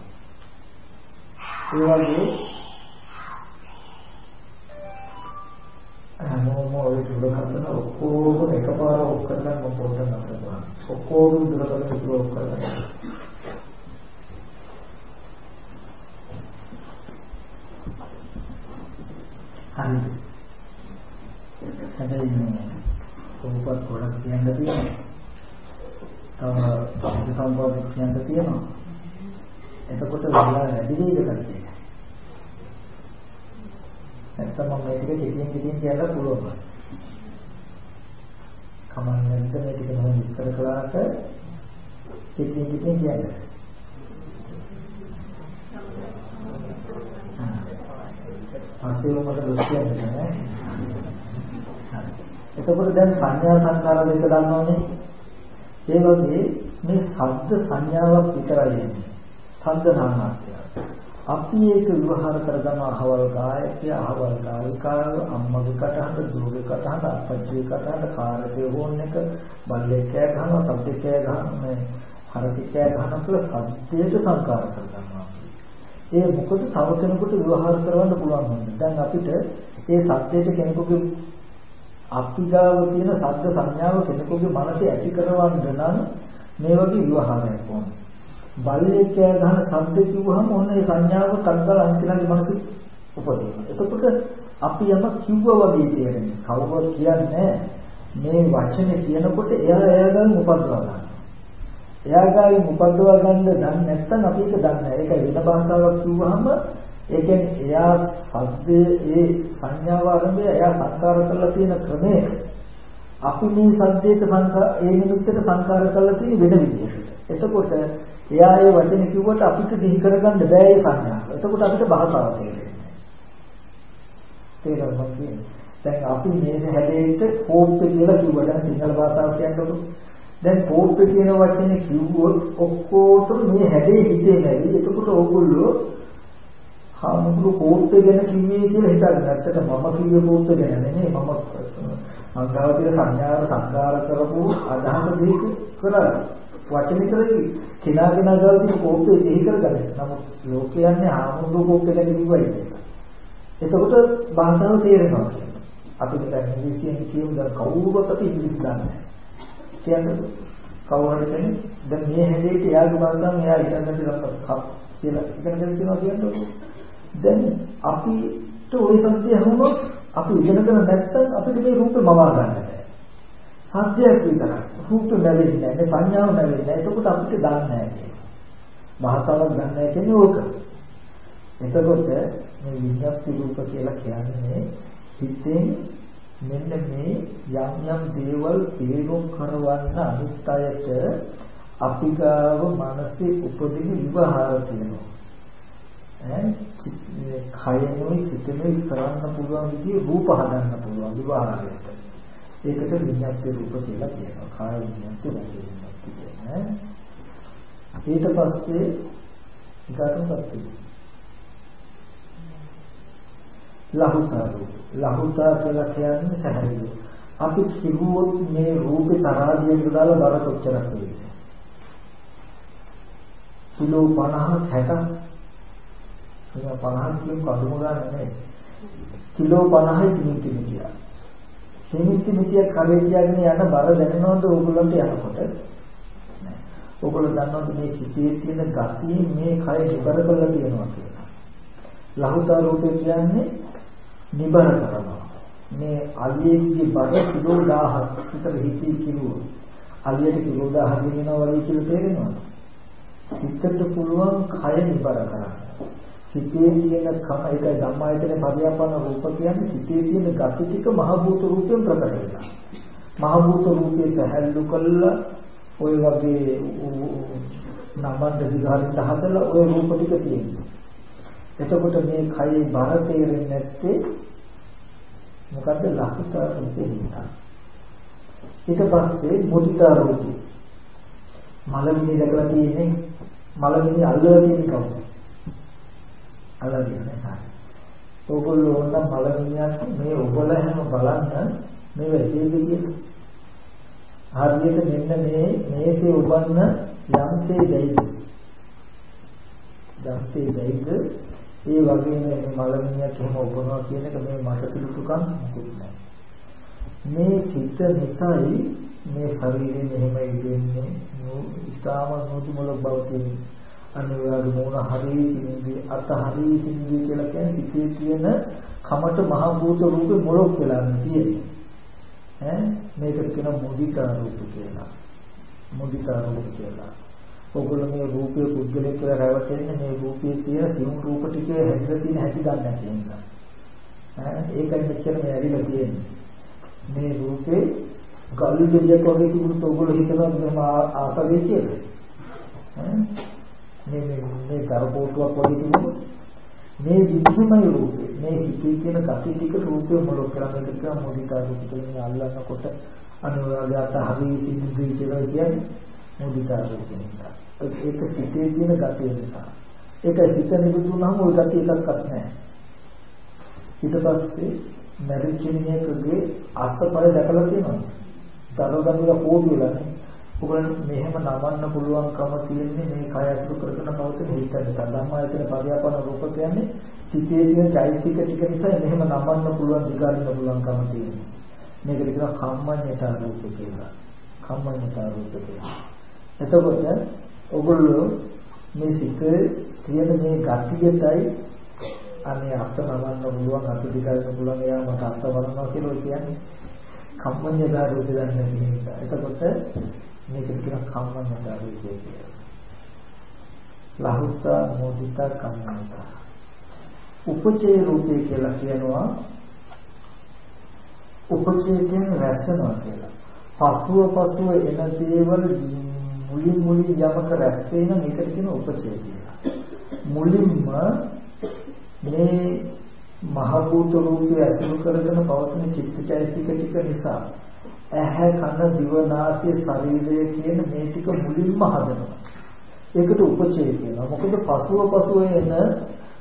ඒ වගේ හැමෝම ඔය දුරකථන ඔක්කොම එකපාර ඔක්කොම පොඩ්ඩක් නතර ඔක්කොම දුරකථන විතර ඔක්කොම හරිද? හැබැයි මේ කොහොමවත් ගොඩක් කියන්න තියෙනවා. තව සම්බන්ධ කියන්න තියෙනවා. එතකොට වෙලා වැඩි වේග කරන්නේ. නැත්නම් මම මේක කෙටියෙන් කෙටියෙන් කියන්න පුළුවන්. කමන්නේ නැත්නම් මේක නම් විස්තර කළාට කෙටියෙන් කෙටියෙන් කියන්න. පස්සේ මට දොස් කියන්නේ නැහැ. එතකොට දැන් සංඥා සංකාර දෙක දන්නවනේ. ඒ වගේ මේ ශබ්ද සංඥාවක් විතරයි එන්නේ. ශබ්ද නාමත්‍ය. අපි ඒක විවහාර කරගන්න අහවල් කායකය අහවල් කායිකාව අම්මගේ කටහඬ දුවගේ කටහඬ අපච්චිගේ කටහඬ කාර්යයේ හෝන් එක බල්ලේ කෑ ගහනවා සබ්දේ කෑ ගහනවා හරකේ කෑ ගහනවා කියලා සබ්දයට සංකාර කරගන්නවා ඒ මොකද තව කෙනෙකුට විවහාර කරවන්න පුළුවන් වෙනවා දැන් අපිට ඒ සත්‍යයට කෙනෙකුගේ අපිගාව තියෙන සද්ද සංඥාව කෙනෙකුගේ මනසේ ඇති කරවන්න නම් මේ වගේ විවහාරයක් ඕනේ බල්ලෙක් කෑ ගහන ශබ්ද කිව්වහම ඔන්න ඒ සංඥාව කල්පල අන්තිලගේ මනස උපදිනවා. එතකොට අපි යම කිව්වා වගේ තේරෙන්නේ. කවුරුත් කියන්නේ මේ වචනේ කියනකොට එයා එයාගෙන් උපදවා ගන්නවා. එයාගෙන් උපදවා ගන්න දන්නේ නැත්නම් අපි ඒක දන්නේ නැහැ. ඒක වෙන භාෂාවක් කිව්වහම ඒ කියන්නේ එයා ශබ්දයේ ඒ සංඥාව ආරම්භය එයා සංකාර කරලා තියෙන ක්‍රමය අපි මේ සද්දේක සංකාර ඒ නිමිත්තට සංකාර කරලා තියෙන වෙන විදිහකට. එතකොට එයා ඒ වචන කිව්වට අපිට දිහි කරගන්න බෑ ඒ සංඥාව. එතකොට අපිට භාෂාව තේරෙන්නේ. තේරෙනවා කියන්නේ. දැන් අපි මේ හැදෙන්න කෝප්පේ කියලා කිව්වා. දැන් සිංහල භාෂාව කියනකොට දැන් කෝප්පේ කියන වචනේ කිව්වොත් ඔක්කොටම මේ හැදේ හිතේ නැවි. එතකොට ඕගොල්ලෝ හාමුදුරු කෝප්පේ ගැන කිව්වේ කියලා හිතන්නේ. ඇත්තට මම කිව්වේ කෝප්පේ ගැන නෙමෙයි. මම අංගාවතිය සංඥාව සංකාර කරපු අදහස දෙක කරා. වචන විතරයි කෙනා කෙනා ගාව තියෙන කෝප්පේ දෙහි කරගන්න. නමුත් ලෝකයන්නේ ආමුදු කෝප්පේ ගැන කිව්වයි. එතකොට භාෂාව තේරෙනවා කියන්නේ. අපි දැන් ඉංග්‍රීසියෙන් කියමු දැන් කවුරුත් අපි ඉංග්‍රීසි දන්නේ. කියන්නේ කවුරු හරි කෙනෙක් දැන් මේ හැදේට එයාගේ භාෂාවෙන් එයා ඉගෙන ගන්න කප් කියලා ඉගෙන ගන්න කියනවා කියන්නේ. දැන් අපිට ওই සත්‍ය හමුනොත් අපි ඉගෙන ගන්න නැත්නම් අපිට මේ රූපේ මවා ගන්න බෑ. සත්‍යයක් විතරයි. රූප නැවෙන්නේ නැහැ. සංඥාව නැවෙන්නේ නැහැ. එතකොට අපිට දන්නේ නැහැ කියන්නේ. භාෂාවක් දන්නේ නැහැ කියන්නේ ඕක. එතකොට මේ විඤ්ඤාති රූප කියලා කියන්නේ හිතෙන් මෙන්න මේ යම් යම් දේවල් තේරුම් කරවන්න අනිත්‍යයට අපි ගාව මනසේ උපදින විවහාර තියෙනවා. ඈ කයනොයි සිතනොයි කරන්න පුළුවන් විදිහේ රූප හදන්න පුළුවන් විවහාරයට. ඒකට විඤ්ඤාති රූප කියලා කියනවා. කාය විඤ්ඤාති රූප විඤ්ඤාති කියන්නේ. ඊට පස්සේ ඊටත් ලහුතා රූප. ලහුතා කියලා කියන්නේ සැහැල්ලු. අපි කිව්වොත් මේ රූපේ තරාදියට දාලා බර කොච්චරක් වේද? කිලෝ 50 60 කිලෝ 50 කිලෝ කඩුම ගන්න නෙමෙයි. කිලෝ 50යි කිලෝ කියලා. හිමිති මිතිය කරේ කියන්නේ යන බර දැනෙනවද ඕගොල්ලන්ට යනකොට? නෑ. ඕගොල්ලෝ දන්නවද මේ සිතේ තියෙන ගතිය මේ කය නිබර කරලා තියෙනවා කියලා? ලහුතා රූපේ කියන්නේ නිබර කරනවා. මේ අලියෙක්ගේ බර කිලෝ 1000ක් විතර හිතේ කිලෝ අලියට කිලෝ 1000 ගෙනවා වගේ කියලා තේරෙනවද? හිතට පුළුවන් කය නිබර කරන්න. සිතේ තියෙන කම ඒකයි ධම්මායතනේ පරියපන්න රූප කියන්නේ සිතේ තියෙන ගති ටික මහ භූත රූපයෙන් ප්‍රකට වෙනවා. මහ භූත රූපේ සැහැල්ලු කළා ඔය වගේ නමන්න දිගහරින්න හදලා ඔය රූප ටික තියෙනවා. එතකොට මේ කයේ බර තේරෙන්නේ නැත්තේ මොකද්ද ලක්ෂණ රූපේ නිසා. ඊට පස්සේ මුදිතා රූපේ මලමිණි දැකලා තියෙන්නේ මලමිණි අල්ලලා තියෙන කවුද? අල්ලගෙන නැහැ. ඕගොල්ලෝ ඕන බලමිනියක් මේ ඔබල හැම බලන්න මේ වැදේද කියලා. හරියට මෙන්න මේ මේසේ උබන්න යම්සේ දෙයිද. යම්සේ දෙයිද ඒ වගේම මේ මලමිනියක් එහෙම උබනවා කියන එක මේ මට පිළිතුකම් මොකුත් නැහැ. මේ චිත්ත නිසායි මේ ශරීරය මෙහෙම ඉදෙන්නේ ඉතාම නෝතුමල බව තියෙන්නේ. අනිවාර්ය මූණ හරි සින්දි අත හරි සින්දි කියලා කියන්නේ සිතේ තියෙන කමට මහ භූත රූපේ මොලොක් වෙලා තියෙන්නේ. ඈ මේකට කියන මුදිතා රූප කියලා. මුදිතා රූප කියලා. ඔගොල්ලෝ මේ රූපය පුද්ගලයෙක් කියලා රැවටෙන්නේ මේ රූපයේ තියෙන සියුම් රූප ටික හැදලා තියෙන හැටි දන්නේ නැති නිසා. ඈ ඒකයි මෙච්චර මේ ඇවිල්ලා තියෙන්නේ. මේ රූපේ ගල් ගෙඩියක් වගේ තිබුණොත් ඔයගොල්ලෝ හිතනවා මම ආසවෙයි කියලා. මේ මේ මේ කරපෝටුවක් වගේ තිබුණොත් මේ විදිහමයි රූපේ. මේ හිතේ තියෙන gati ටික රූපේ මොලොක් කරලා දෙක මොදිකා රූප කියන අල්ලනකොට අනුරාගයට හරි සිද්ධි කියලා කියන්නේ මොදිකා රූපේ නිසා. ඒක හිතේ තියෙන gati නිසා. ඒක හිත නිරුදුනහම ওই gati එකක්වත් නැහැ. ඊට පස්සේ මැරිච්ච මිනිහෙකුගේ අත්පය දැකලා තියෙනවා. දරගන්නවා කෝපියලානේ. ඔබට මෙහෙම නවන්න පුළුවන්කම තියෙන්නේ මේ කය අසුර කරගෙන පවතින හිත නිසා. ධම්මායතන පරියාපන රූප කියන්නේ සිතේ තියෙන චෛතසික ටික නිසා මෙහෙම නවන්න පුළුවන් දිගාරින්න පුළුවන්කම තියෙනවා. මේකට කියනවා කම්මඤ්ඤතා රූප කියලා. කම්මඤ්ඤතා රූප කියලා. එතකොට ඔගොල්ලෝ මේ සිතේ තියෙන මේ ගතියටයි අනේ අත නවන්න පුළුවන් අත දිගාරින්න පුළුවන් එයා මට අත වරනවා කියලා කියන්නේ කම්මඤ්ඤතා රූප දන්නේ නැති නිසා. එතකොට මේකට කියන කම්මඤ්ඤතා රූපය කියලා. ලහුත්තා මොදිතා කම්මඤ්ඤතා. උපචේ රූපය කියලා කියනවා උපචේ කියන්නේ රැස්වෙනවා කියලා. පසුව පසුව එන දේවල් මුලින් මුලින් යමක රැස් වෙන මේකට කියන උපචේ කියලා. මුලින්ම මේ මහ භූත රූපය ඇසුරු කරගෙන පවතින චිත්තචෛතසික ටික නිසා ඇහැ කන දිව නාසය ශරීරය කියන මේ ටික මුලින්ම හදනවා. ඒකට උපචේ කියනවා. මොකද පසුව පසුව එන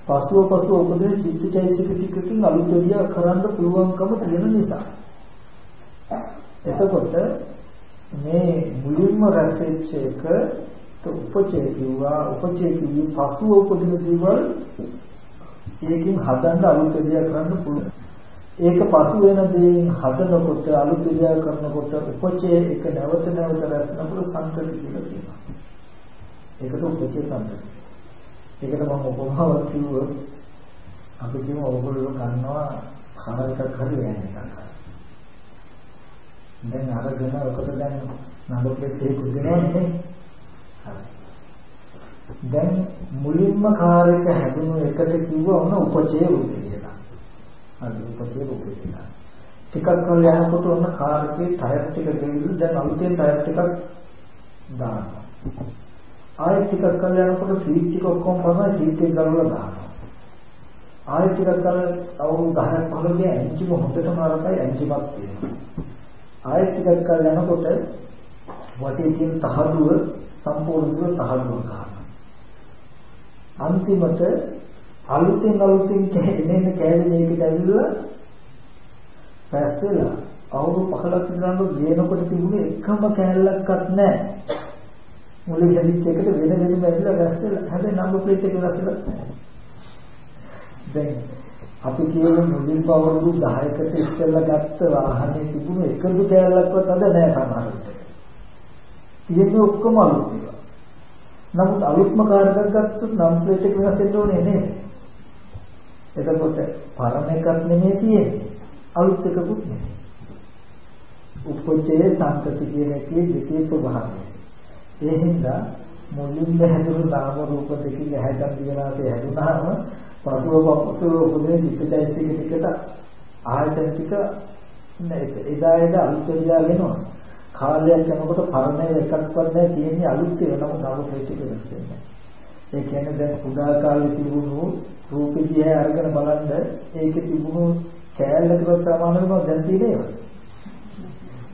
පසුව පසුව උපදින චිත්තචෛතසික ටිකකින් අලුතෙලිය කරන්න පුළුවන්කම තියෙන නිසා. එතකොට මේ මුලින්ම රැස්වෙච්ච එක උපචේ කිව්වා උපචේ කිව්වේ පසුව උපදින දේවල් ඒකෙන් හදන්න අලුත් දෙයක් කරන්න පුළුවන්. ඒක පසු වෙන දේෙන් හදනකොට අලුත් දෙයක් කරනකොට උපචේ එක නැවත නැවත රැස්නකොට සංකල්ප කියලා කියනවා. ඒකට උපචේ සංකල්ප. ඒකට මම උපමාවක් කිව්වොත් අපි කියමු ඔයගොල්ලෝ ගන්නවා කන එකක් හරි වෑන් එකක්. දැන් අරගෙන ඔකට දැන් නම්බර් ප්ලේට් එකක් දෙනවනේ. හරි. දැන් මුලින්ම කාර් එක හැදුණු එකට කිව්වා ඔන්න උපචේ රූපේ කියලා. හරි උපචේ රූපේ කියලා. ටිකක් කල් යනකොට ඔන්න කාර් එකේ ටයර් ටික ගෙවිලු දැන් අලුතෙන් ටයර් ටිකක් දානවා. ආයෙත් ටිකක් කල් යනකොට සීට් ටික ඔක්කොම පරම සීට් එක ගලවලා දානවා. ආයෙත් ටිකක් කල් අවුරුදු 10ක් 15 එන්ජිම හොඳටම අරකයි එන්ජිමක් තියෙනවා. ආයෙත් ටිකක් කල් යනකොට වටේ තියෙන තහඩුව සම්පූර්ණව තහඩුව ගන්නවා. අන්තිමට අලුතෙන් අලුතෙන් කැදෙන්නේ කැදෙන එකට ඇවිල්ලා පැස්සෙලා අවුරුදු 15ක් ඉඳන් ගේනකොට තිබුණේ එකම කැලලක්වත් නැහැ. මුලින් හැදිච්ච එකට වෙන වෙනම ඇවිල්ලා ගැස්සෙලා හැබැයි නම්බර් ප්ලේට් එක ගැස්සෙලා දැන් අපි කියන මුලින්ම අවුරුදු 10කට ඉස්සෙල්ලා ගත්ත වාහනේ තිබුණු එකදු කැලලක්වත් අද නැහැ සමහරවිට. තියෙන්නේ ඔක්කොම අලුත් ඒවා. නමුත් අලුත්ම කාර් එකක් ගත්තොත් නම් ප්ලේට් එක වෙනස් වෙන්න ඕනේ නේද? එතකොට පරණ එකක් නෙමෙයි තියෙන්නේ. අලුත් එකකුත් නෙමෙයි. උපචේ සංතති කියන එකේ දෙකේ ස්වභාවය. ඒ හින්දා මුලින්ම හැදුණු නාම රූප දෙකේ හැදන් දිවනාසේ හැදුනහම පසුව පසුව උපදින චිත්තචෛතසික ටිකට ආයතන ටික එදා එදා අලුත් වෙලා වෙනවා. කාලයක් යනකොට පරණ එකක්වත් නැහැ තියෙන්නේ අලුත් වෙනම නම ප්‍රේතික වෙන්නේ. ඒ කියන්නේ දැන් කුඩා කාලේ තිබුණු රූප දිහා අරගෙන බලන්න ඒකේ තිබුණු කෑල්ලකට ප්‍රමාණයම දැන් තියෙනවා.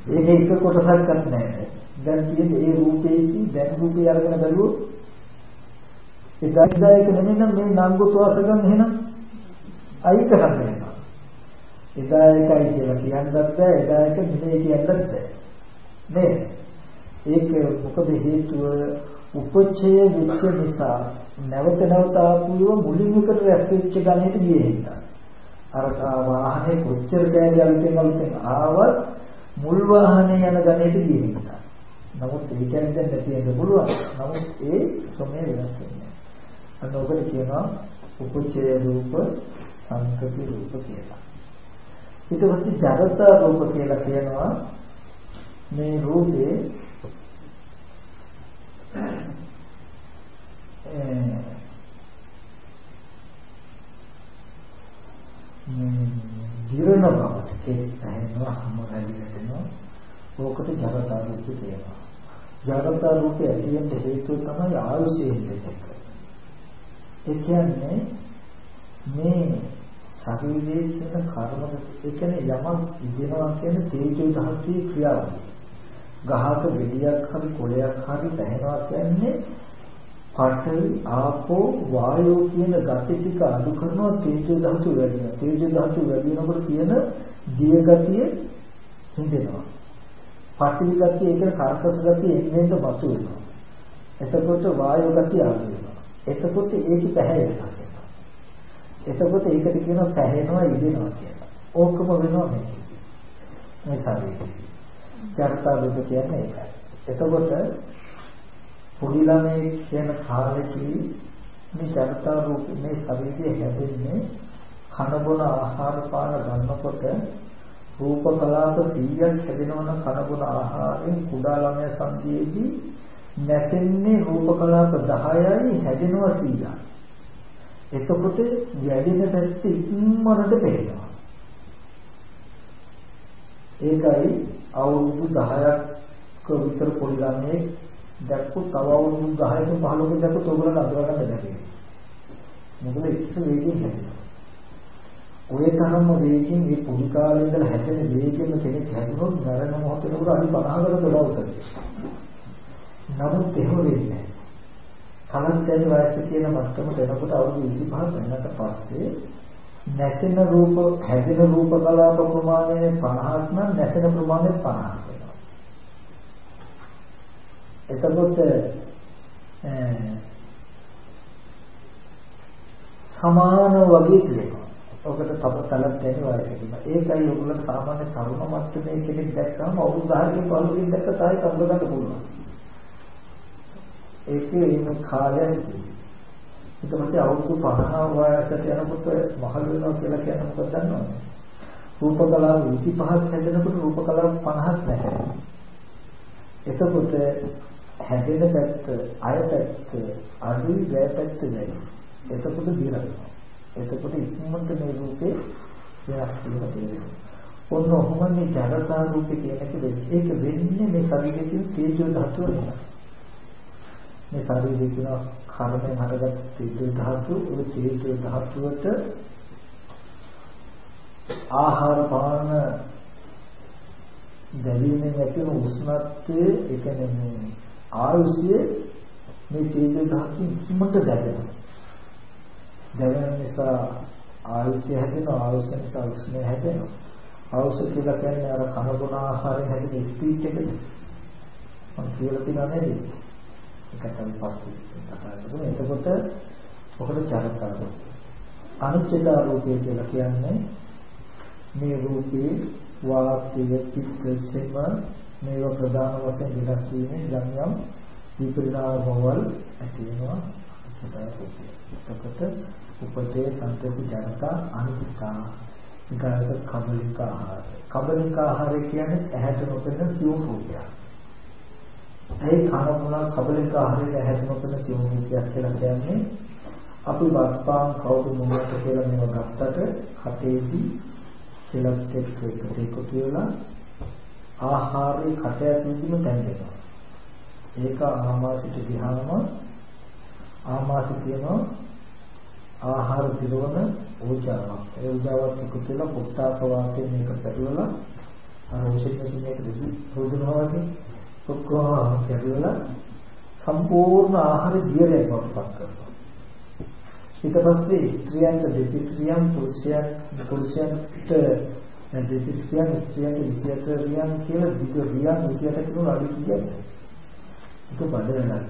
ඒක එක කොටසක්වත් නැහැ. දැන් තියෙන්නේ ඒ රූපේදී දැන් රූපේ අරගෙන බැලුවොත් එදා එදා එක නෙමෙයි නම් මේ නංගුත් වාසගම් එහෙනම් අයි කරන්න වෙනවා. එදා එකයි කියලා කියන්නත් බෑ එදා එක නෙමෙයි කියන්නත් බෑ. නේද? ඒක මොකද හේතුව උපචය වෙච්ච නිසා නැවත නැවත ආපුව මුලින්ම එකට රැස් වෙච්ච ගණයට ගියේ හින්දා. අර වාහනේ කොච්චර කෑලි අලුතෙන් අලුතෙන් ආවත් මුල් වාහනේ යන ගණයට ගියේ හින්දා. නමුත් ඒ කියන්නේ දැන් නැති වෙන්න පුළුවන්. නමුත් ඒ ක්‍රමය වෙනස් වෙන්නේ. අන්න ඔකට කියනවා උපචය රූප සංකති රූප කියලා. ඊට පස්සේ ජරත රූප කියලා කියනවා මේ රූපේ දිරන බවට ඒ ඇහෙනවා හැම වෙලෙම ඕකට ජරතා රූප කියනවා. ජරතා රූපය ඇතිවෙන්න හේතුව තමයි ආයුෂයෙන් දෙක. ඒ කියන්නේ මේ ශරීරයේ තියෙන කර්ම ඒ කියන්නේ යමක් ඉදෙනවා කියන්නේ තේජෝ ධාතුවේ ක්‍රියාවලිය. ගහක ගෙඩියක් හරි කොළයක් හරි පැහැනවා කියන්නේ පඨවි ආපෝ වායෝ කියන ගති ටික අඩු කරනවා තේජෝ ධාතු වැඩි වෙනවා. තේජෝ ධාතු වැඩි වෙනකොට තියෙන දිය ගතිය හිඳෙනවා. පඨවි ගතිය ඒක කර්කස ගතිය එන්නෙන් මතු වෙනවා. එතකොට වායෝ ගතිය අඩු වෙනවා. එතකොට ඒක පැහැෙනවා. එතකොට ඒකට කියනවා පැහැෙනවා ඉදෙනවා කියලා. ඕකම වෙනවා මේක. මේ ශරීරය. චර්තා දුක කියන්නේ ඒකයි. එතකොට පොඩි ළමයි කියන කාලෙදී මේ චර්තා රූප මේ ශරීරය හැදෙන්නේ කන බොන ආහාර පාන ගන්නකොට රූප කලාප 100ක් හැදෙනවන කන බොන ආහාරයෙන් කුඩා ළමයා සංදීයේදී නැතෙන්නේ රූප කලාප 10යි හැදෙනවා 100ක්. එතකොට වැඩිම පැත්ත ඉක්මනට පේනවා. ඒකයි අවුරුදු 10ක් විතර පොඩි ළමයේ දැක්කොත් තව අවුරුදු 10ක 15ක දැක්කොත් ඔයගොල්ලෝ අඳුරගන්න බැහැ. මොකද ඒක වේගයෙන් හැදෙනවා. ඔය තරම්ම වේගයෙන් මේ පොඩි කාලේ ඉඳලා හැදෙන වේගෙම කෙනෙක් හැදුනොත් මරණ මොහොතේකට අඩි 50කට වඩා උසයි. නමුත් එහෙම වෙන්නේ නැහැ. කලන්තයේ වයස කියන මට්ටමට එනකොට අවුරුදු 25 වෙනකට පස්සේ නැසෙන රූප හැදෙන රූප කලාප ප්‍රමාණය 50ක් නම් නැසෙන ප්‍රමාණය 50ක් වෙනවා. එතකොට සමාන වගේ තියෙනවා. ඔකට තව තලක් දෙන වයසකින්. ඒකයි ඔයගොල්ලෝ සාමාන්‍ය තරුණ මට්ටමේ කෙනෙක් දැක්කම අවුරුදු 10කින් 15කින් දැක්ක තායි කම්බ ගන්න පුළුවන්. ඒකේ ඉන්න කාලයක් ඊට පස්සේ අවුරුදු 50 වයසට යනකොට මහලු වෙනවා කියලා කියන්නේ මොකක්ද දන්නවද? රූප කලාව 25ක් හැදෙනකොට රූප කලාව 50ක් නැහැ. එතකොට හැදෙන පැත්ත, අය පැත්ත, අඩුයි වැය පැත්ත වැඩි. එතකොට දිරනවා. එතකොට ඉක්මනට මේ රූපේ වෙනස් වෙනවා තේරෙනවා. ඔන්න ඔහොමනේ ජඩතා රූපේ කියන එක වෙන්නේ. ඒක වෙන්නේ මේ ශරීරයේ තියෙන තේජෝ ධාතුව නිසා. මේ ශරීරයේ තියෙන කර්මයෙන් හටගත් තේජෝ ධාතු, ඒ තේජෝ ධාතුවට ආහාර පාන දැවීමෙන් ඇතිවන උෂ්ණත්වයේ ඒ කියන්නේ ආයුෂයේ මේ තේජෝ ධාතු ඉක්මනට දැවෙනවා. දැවෙන නිසා ආයුෂය හැදෙනවා ආයුෂ නිසා උෂ්ණය හැදෙනවා. ආයුෂ කියලා කියන්නේ අර කන බොන ආහාරයෙන් හැදෙන ස්පීඩ් එකද මම කියලා තියෙනවා නේද? ඒකත් අපි පස්සේ කතා කරමු එතකොට ඔකට චරකාරෝ අනිත්‍යතා රූපය කියලා කියන්නේ මේ රූපේ වාක්‍ය පිටසෙම මේව ප්‍රධාන වශයෙන් වෙනස් වීමෙන් යම් යම් විපරිණාමවල ඇති වෙනවා. අනිත්‍යතා රූපය. එතකොට උපතේ සන්තති ජනක අනිත්‍යා ඊගාට කබලික ආහාර. කබලික ආහාර කියන්නේ ඇහැට නොපෙනෙන සියුම් රූපයක්. ඒ කන මොන කබලික ආහාරයේ ඇහැට නොපෙනෙන සියුම් රූපයක් කියලා කියන්නේ අපි වස්පාන් කවුරු මොනවට කියලා මේව ගත්තට කටේදී කෙලත් එක්ක එකට එකතු වෙලා ආහාරයේ කට ඇතුළේම තැන්වෙනවා. ඒක ආමාශයට ගියාම ආමාශය කියනවා ආහාර පිරවන ඕජාවක්. ඒ ඕජාවත් එකතු වෙලා පොට්ටාස වාතයෙන් මේක පැටලලා අර ඕෂික මේක රෝදනවා වගේ ඔක්කොම පැටලලා සම්පූර්ණ ආහාර දියරයක් වත්පත් කරනවා. ඊට පස්සේ ස්ත්‍රියන්ට දෙතිස්ත්‍රියන් පුරුෂයන් පුරුෂයන්ට දෙතිස්ත්‍රියන් ස්ත්‍රියන්ට විෂයත්‍රියන් කියලා දිග රියන් 28 කිනු අඩු කියන්නේ. ඒක බඩවලක්.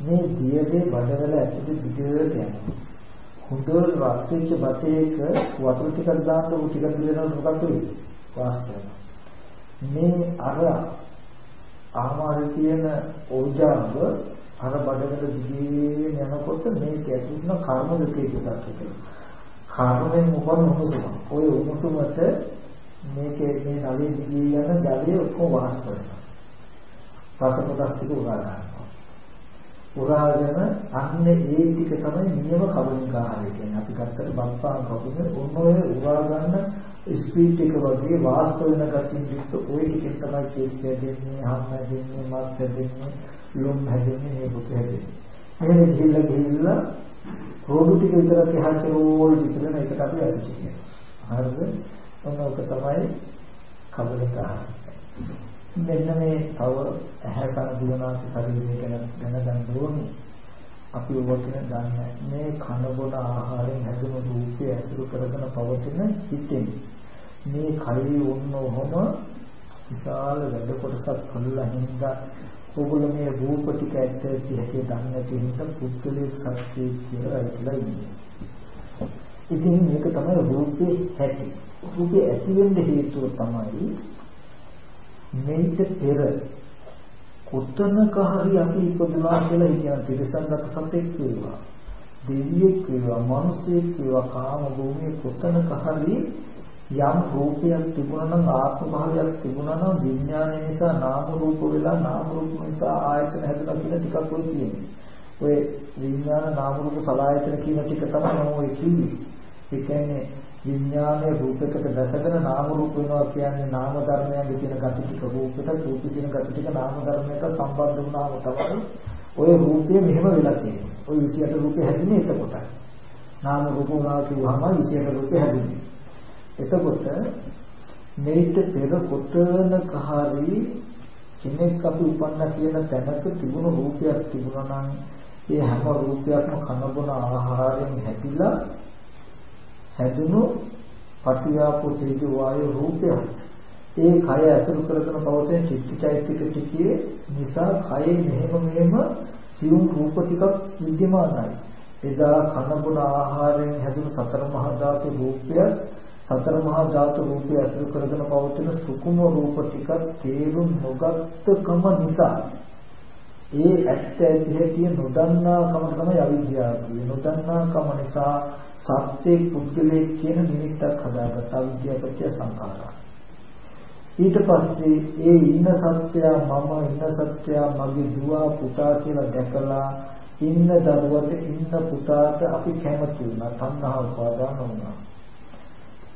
මේ දියදේ බඩවල ඇතුලේ දිගට යනවා. හොඳට රක්ෂිච්ච බතේක වතුර ටිකක් දාන්න උ ටිකක් දිනනකොට මොකක්ද වෙන්නේ? වාස් මේ අර ආමාරේ තියෙන ඕජාව අර බඩවල දිගේ දැනෙනකොට මේක ඇතුළත කර්ම දුකේ පිටක් කියලා. කර්මයෙන් උපන් උණුසුම. ওই උණුසුමට මේකේ මේ නලයේ දිගේ යන ජලය ඔක්කොම වාස් කරනවා. රස කොටස් ටික උරා ගන්නවා. උරාගෙන අන්න ඒ ටික තමයි නියම කබලින්ක ආහාරය කියන්නේ. අපි ගත්තට බම්පාන් කපුනේ ඔන්න ඔය උරා ගන්න ස්පීඩ් එක වගේ වාස්ත වෙන කටින් යුක්ත ওই ටිකෙන් තමයි කේස් හැදෙන්නේ, හම් හැදෙන්නේ, මත් හැදෙන්නේ, ලොම් හැදෙන්නේ, මේ බුත් හැදෙන්නේ. එහෙම ගිහිල්ලා ගිහිල්ලා රෝඩු ටික විතරක් එහාට රෝල් විතරන එකට අපි ඇති කියනවා. හරිද? ඔන්න ඔක තමයි කබලින්ක ආහාරය. මෙන්න මේ තව ඇහැ කන දිවනාස ශරීරය ගැන දැනගන්න ඕනේ. අපි ඔබට දන්නේ මේ කන බොන ආහාරයෙන් හැදුණු රූපය ඇසුරු කරගෙන පවතින හිතෙන් මේ කයි වුණ ඔහොම විශාල වැඩ කොටසක් කළා හින්දා ඕගොල්ලෝ මේ රූප ටික ඇත්ත ඇති හැටි දන්නේ නැති නිසා පුද්ගලික සත්‍යය කියලා හිතලා ඉන්නේ. ඉතින් මේක තමයි රූපේ හැටි. රූපේ ඇති වෙන්න හේතුව තමයි මේක පෙර කොතනක හරි අපි ඉපදුනා කියලා කියන තිරසන්නක සතෙක් වේවා දෙවියෙක් වේවා මිනිසෙක් වේවා කාම භූමියේ කොතනක හරි යම් රූපයක් තිබුණා නම් ආත්ම භාවයක් තිබුණා නම් විඥානය නිසා නාම රූප වෙලා නාම රූප නිසා ආයතන හැදලා කියලා ටිකක් ඔය තියෙනවා. ඔය විඥාන නාම රූප සලආයතන කියන ටික තමයි මම ඔය කියන්නේ. ඒ කියන්නේ විඥානයේ රූපයකට දැසගෙන නාම රූප වෙනවා කියන්නේ නාම ධර්මයන්ගේ තියෙන gati ටික රූපයකට රූපේ තියෙන gati ටික නාම ධර්මයක සම්බන්ධ වුණාම තමයි ඔය රූපය මෙහෙම වෙලා තියෙන්නේ. ඔය 28 රූපේ හැදෙන්නේ එතකොටයි. නාම රූප වුණා කියවහම 28 රූපේ හැදෙන්නේ. එතකොට මේක පෙර කොතනක හරි කෙනෙක් අපි උපන්න කියන තැනක තිබුණු රූපයක් තිබුණා නම් ඒ හැම රූපයක්ම කන බොන ආහාරයෙන් හැදිලා හැදුණු පටිආපෝ තේජෝ වායු රූපය ඒ කය ඇසුරු කරගෙන පවතින චිත්තචෛතසික ටිකේ නිසා කයේ මෙහෙම මෙහෙම සියුම් රූප ටිකක් විද්‍යමානයි එදා කන බොන ආහාරයෙන් හැදුණු සතර මහා ධාතු රූපය සතර මහා ධාතු රූපය ඇසුරු කරගෙන පවතින සුකුම රූප ටිකක් තේරුම් නොගත්කම නිසා ඒ ඇත්ත ඇති හැටි නොදන්නා කම තමයි අවිද්‍යාව කියන්නේ. නොදන්නා කම නිසා සත්‍යයේ පුද්ගලයේ කියන නිමිත්තක් හදාගත්ත අවිද්‍යාවපත්‍ය සංඛාරා. ඊට පස්සේ ඒ ඉන්න සත්‍යය මම ඉන්න සත්‍යය මගේ දුව පුතා කියලා දැකලා ඉන්න දරුවට ඉන්න පුතාට අපි කැමති වුණා තණ්හා උපාදාන වුණා.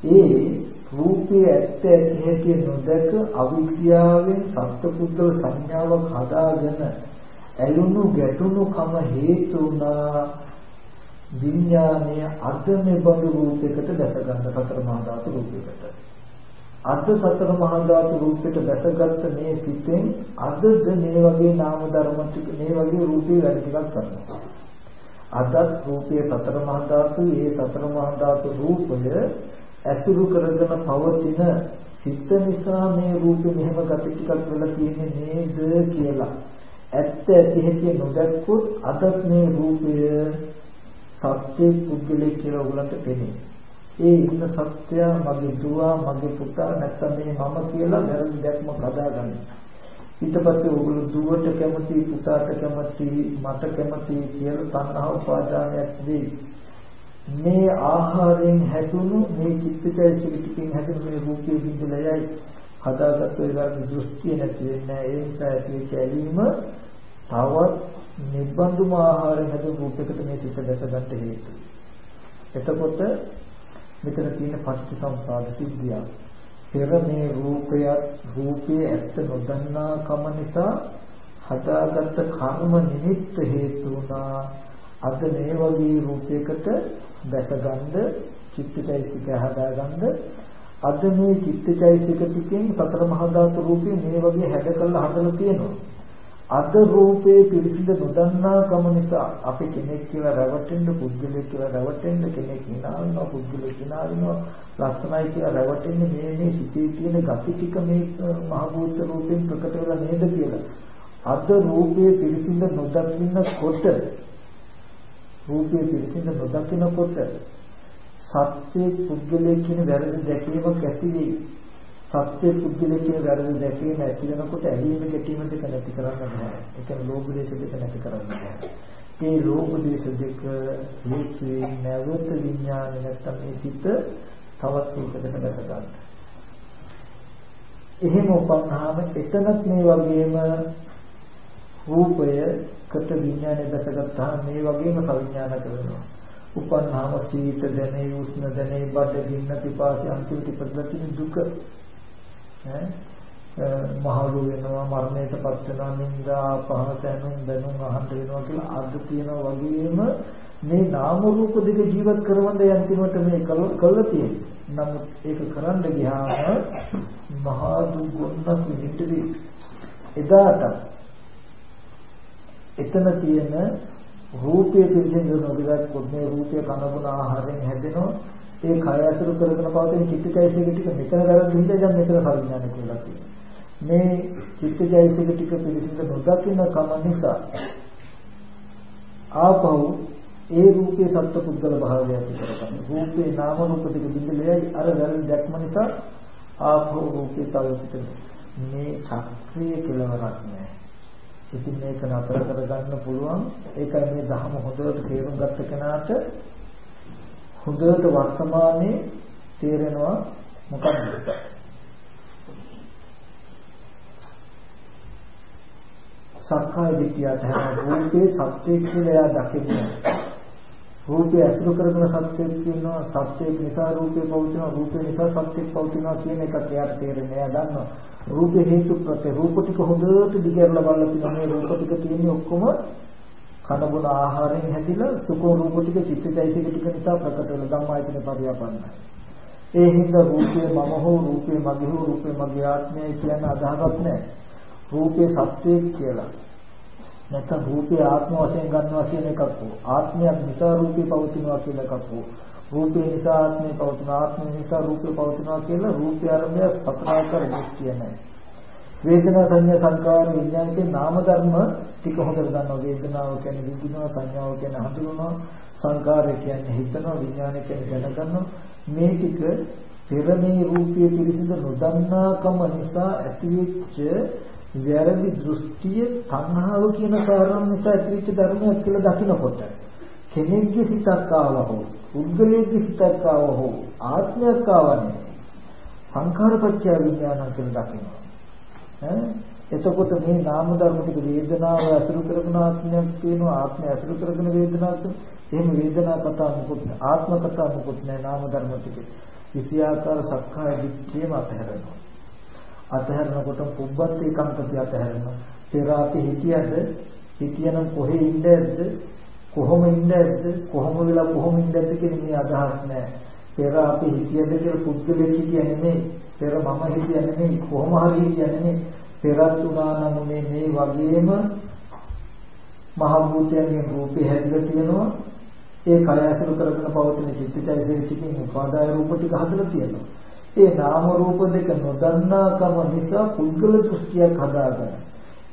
ඒ රූපයේ ඇත්ත ඇති හැටි නොදක අවිද්‍යාවෙන් සත්පුද්ගල සංඥාවක් හදාගෙන ඇලුණු ගැටුණු කම හේතු වුණා. විඥානය අද මෙබඳු රූපයකට දැස ගන්න සතර මහා ධාතු රූපයකට. අද සතර මහා ධාතු රූපයට දැසගත්ත මේ සිතෙන් අදද මේ වගේ නාම ධර්ම ටික මේ වගේ රූපේ වැඩ ටිකක් කරනවා. අදත් රූපයේ සතර මහා ධාතු ඒ සතර මහා ධාතු රූපය ඇසුරු කරගෙන පවතින සිත නිසා මේ රූපේ මෙහෙම gati ටිකක් වෙලා තියෙන්නේ නේද කියලා ඇත්ත ඇති හැටි නොදැක්කොත් අදත් මේ රූපය සත්‍ය පුද්ගලෙක් කියලා ඔයගලන්ට පෙනේ. ඒ ඉන්න සත්‍යය මගේ දුව මගේ පුතා නැත්නම් මේ මම කියලා වැරදි දැක්මක් හදාගන්න. ඊට පස්සේ ඔයගොල්ලෝ දුවට කැමති පුතාට කැමති මට කැමති කියලා තණ්හා උපාදානයක් දී මේ ආහාරයෙන් හැදුණු මේ චිත්තචෛතසික ටිකෙන් හැදුණු මේ රූපයේ බිඳලයයි හදාගත්ත ඒ වගේ දෘෂ්ටිය නැති වෙන්නේ ඒ නිසා ඇති කැලීම තවත් නිබ්බන්දුම ආහාරයෙන් හැදුණු රූපයකට මේ සිත දැස ගන්න හේතු. එතකොට මෙතන තියෙන පටිච්චසමුපාද සිද්ධිය. පෙර මේ රූපය රූපයේ ඇත්ත නොදන්නා කම නිසා හදාගත්ත කර්ම නිමිත්ත හේතු වුණා. අද මේ වගේ රූපයකට දැසගන්න චිත්තචෛසික හදාගන්න අද මේ චිත්තචෛසික ටිකෙන් සතර මහා ධාතු රූපේ මේ වගේ හැඩ කරලා හදලා තියෙනවා. අද රූපේ පිරිසිඳ නොදන්නා කම නිසා අපි කෙනෙක් කියලා රැවටෙන්න පුද්ගලෙක් කියලා රැවටෙන්න කෙනෙක් හිනාවෙනවා පුද්ගලෙක් හිනාවෙනවා ලස්සනයි කියලා රැවටෙන්න මේ මේ සිටේ තියෙන gati ටික මේ මහ භූත රූපෙන් ප්‍රකට වෙලා නේද කියලා අද රූපේ පිරිසිඳ නොදකින්නකොට රූපේ පිරිසිඳ නොදකින්නකොට සත්‍ය පුද්ගලයෙක් කියන වැරදි දැකීමක් ඇති වෙයි. සත්‍ය පුද්ගලයෙක් කියන වැරදි දැකීම ඇති වෙනකොට ඇලීම ගැටීම දෙක නැති කරන්න බෑ. ඒ කියන්නේ ලෝභ දේශ දෙක නැති කරන්න බෑ. ඒ ලෝභ දේශ දෙක හේතුයෙන් නැවත විඥානය නැත්තම් මේ සිත තවත් එකකට දැක ගන්න. එහෙම උපන්නාම එතනත් මේ වගේම රූපයකට විඥානය දැකගත්තාම මේ වගේම සවිඥාන කරනවා. උපන්නාම සීත දැනේ උෂ්ණ දැනේ බඩ ගින්න පිපාසය අන්තිමට ඉපදලා දුක. ඈ? මහලු වෙනවා මරණයටපත් වෙනවා නින්දා පහත යනුම් දැනුම් අහන්න වෙනවා කියලා අර්ථ තියෙනවා වගේම මේ නාම රූප දෙක ජීවත් කරවන්න යන්තිමට මේ කළා තියෙන්නේ. නමුත් ඒක කරන්න ගියාම මහා දුක්ගොන්නක් විඳින්නදී එදාට එතන තියෙන රූපයේ පිළිසෙන් නොබිලක් මේ රූපය කනබුන ආහාරයෙන් හැදෙනවා ඒ කය ඇතුළු කරගෙන පවතින චිත්තචෛසික ටික මෙතන කරගෙන ඉඳලා දැන් මෙතන සංඥාන කියලා තියෙනවා මේ චිත්තජයසික ටික පිළිසිඳ නොදකින්න කම නිසා ආපහු ඒ රූපේ සත්‍ය පුද්ගල භාවය ඇති කරගන්න. රූපේ නාම රූප දෙක බිඳලෙයි අර වැරදි දැක්ම නිසා ආපහු රූපේ තවසිත මේ චක්‍රීය කෙලවරක් නෑ. ඉතින් මේක නතර කරගන්න පුළුවන්. ඒකයි මේ ධහම හොඳට තේරුම් ගත්ත කෙනාට හොඳට වර්තමානයේ තේරෙනවා මොකක්ද? සක්කාය දිට්ඨියට හැම රූපේ සත්‍යය කියලා එයා දකින්නේ. රූපය අසුර කරගෙන සත්‍යයක් කියනවා සත්‍යයක් නිසා රූපේ පවතිනවා රූපේ නිසා සත්‍යයක් පවතිනවා කියන එක එයාට තේරෙන්නේ එයා දන්නවා. රූපේ හේතු ප්‍රත්‍ය රූප ටික හොඳට දිගහැරලා බලලා තියෙනවා මේ රූප ටික තියෙන්නේ ඔක්කොම කනබුන ආහාරයෙන් හැදිලා සුඛ රූප ටික චිත්තචෛතසික ටික නිසා ප්‍රකට වෙන ධම්මායතන පරියාපන්නයි. ඒ හින්දා රූපේ මම හෝ රූපේ මගේ හෝ රූපේ මගේ ආත්මය කියන අදහසක් නැහැ. රූපේ සත්‍යයක් කියලා. නැත්නම් රූපේ ආත්ම වශයෙන් ගන්නවා කියන එකක් හෝ ආත්මයක් නිසා රූපේ පවතිනවා කියන එකක් හෝ රූපේ නිසා ආත්මේ පවතින ආත්මේ නිසා රූපේ පවතිනවා කියලා රූපය අරඹය සතරාකාර දෘෂ්ටිය නැහැ. වේදනා සංඥා සංකාර විඥානයේ නාම ධර්ම ටික හොඳට ගන්නවා වේදනාව කියන්නේ විඳිනවා සංඥාව කියන්නේ හඳුනනවා සංකාරය කියන්නේ හිතනවා විඥානය කියන්නේ දැනගන්නවා මේ ටික පෙර මේ රූපයේ පිළිසිඳ නොදන්නාකම නිසා ඇතිවෙච්ච වැරදි දෘෂ්ටිය තණ්හාව කියන කාරණා නිසා ඇතිවෙච්ච ධර්මයක් කියලා දකිනකොට කෙනෙක්ගේ සිතක් ආව හෝ පුද්ගලයෙක්ගේ සිතක් ආව හෝ ආත්මයක් ආවනේ සංඛාරපච්චය විඥාන කියලා දකිනවා. ඈ? එතකොට මේ නාම ධර්ම ටික වේදනාව අසුරු කරගෙන ආත්මයක් තියෙනවා ආත්මය අසුරු කරගෙන වේදනාවක් එහෙම වේදනා කතා මොකුත් ආත්ම කතා මොකුත් නැහැ නාම ධර්ම ටික. කිසියාකාර සක්කාය දිට්ඨියම අතහැරෙනවා. අතහැරනකොට පුබ්බත් ඒකාන්තය අතහැරෙනවා. පෙර අපි හිතියද හිතියනම් කොහේ ඉඳද්ද කොහොම ඉඳද්ද කොහොම වෙලා කොහොම ඉඳද්ද කියන මේ අදහස් නැහැ. පෙර අපි හිතියද කියලා පුද්ගලෙක් හිතිය නෙමෙයි. පෙර මම හිතිය නෙමෙයි. කොහොම හරි හිතිය නෙමෙයි. පෙරත් උනා නම් මේ මේ වගේම මහ භූතයන්ගේ රූපේ හැදිලා තියෙනවා. ඒ කය ඇසුරු කරගෙන පවතින චිත්තචෛතසික ටිකෙන් උපාදාය රූප ටික හදලා තියෙනවා. ඒ නාම රූප දෙක නොදන්නාකම නිසා පුද්ගල දෘෂ්ටියක් හදාගන්න.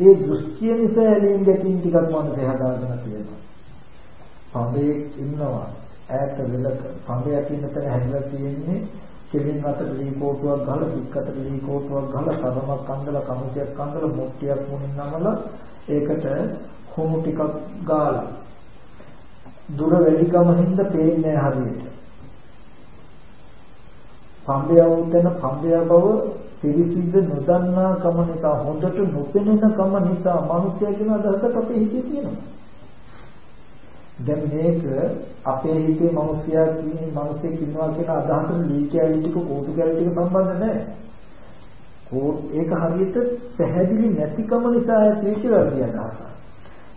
ඒ දෘෂ්ටිය නිසා ඇලීම් ගැටීම් ටිකක් මනසේ හදාගෙන තියෙනවා. පඹේ ඉන්නවා ඈත වෙලක පඹයක් ඉන්න තැන හැදලා තියෙන්නේ කෙලින් අතට ලී කෝටුවක් ගහලා පිටකට ලී කෝටුවක් ගහලා සමමක් කන්දලා කමුසියක් කන්දලා මුට්ටියක් මුණින් නමලා ඒකට කුණු ටිකක් ගාලා දුර වැඩිකම හින්දා පේන්නේ හරියට පඹය වුතන පඹය බව පිරිසිදු නොදන්නා කම නිසා හොඳට නොපෙනෙන කම නිසා මිනිසයා කියන අදහසක් අපේ හිතේ තියෙනවා. දැන් මේක අපේ හිතේ මිනිසයා කියන්නේ මිනිසෙක් ඉන්නවා කියන අදහසට ලී කැලි ටික කෝටු කැලි ටික සම්බන්ධ නැහැ. ඒක හරියට පැහැදිලි නැතිකම නිසා ඇතිවෙච්ච වැරදි අදහසක්.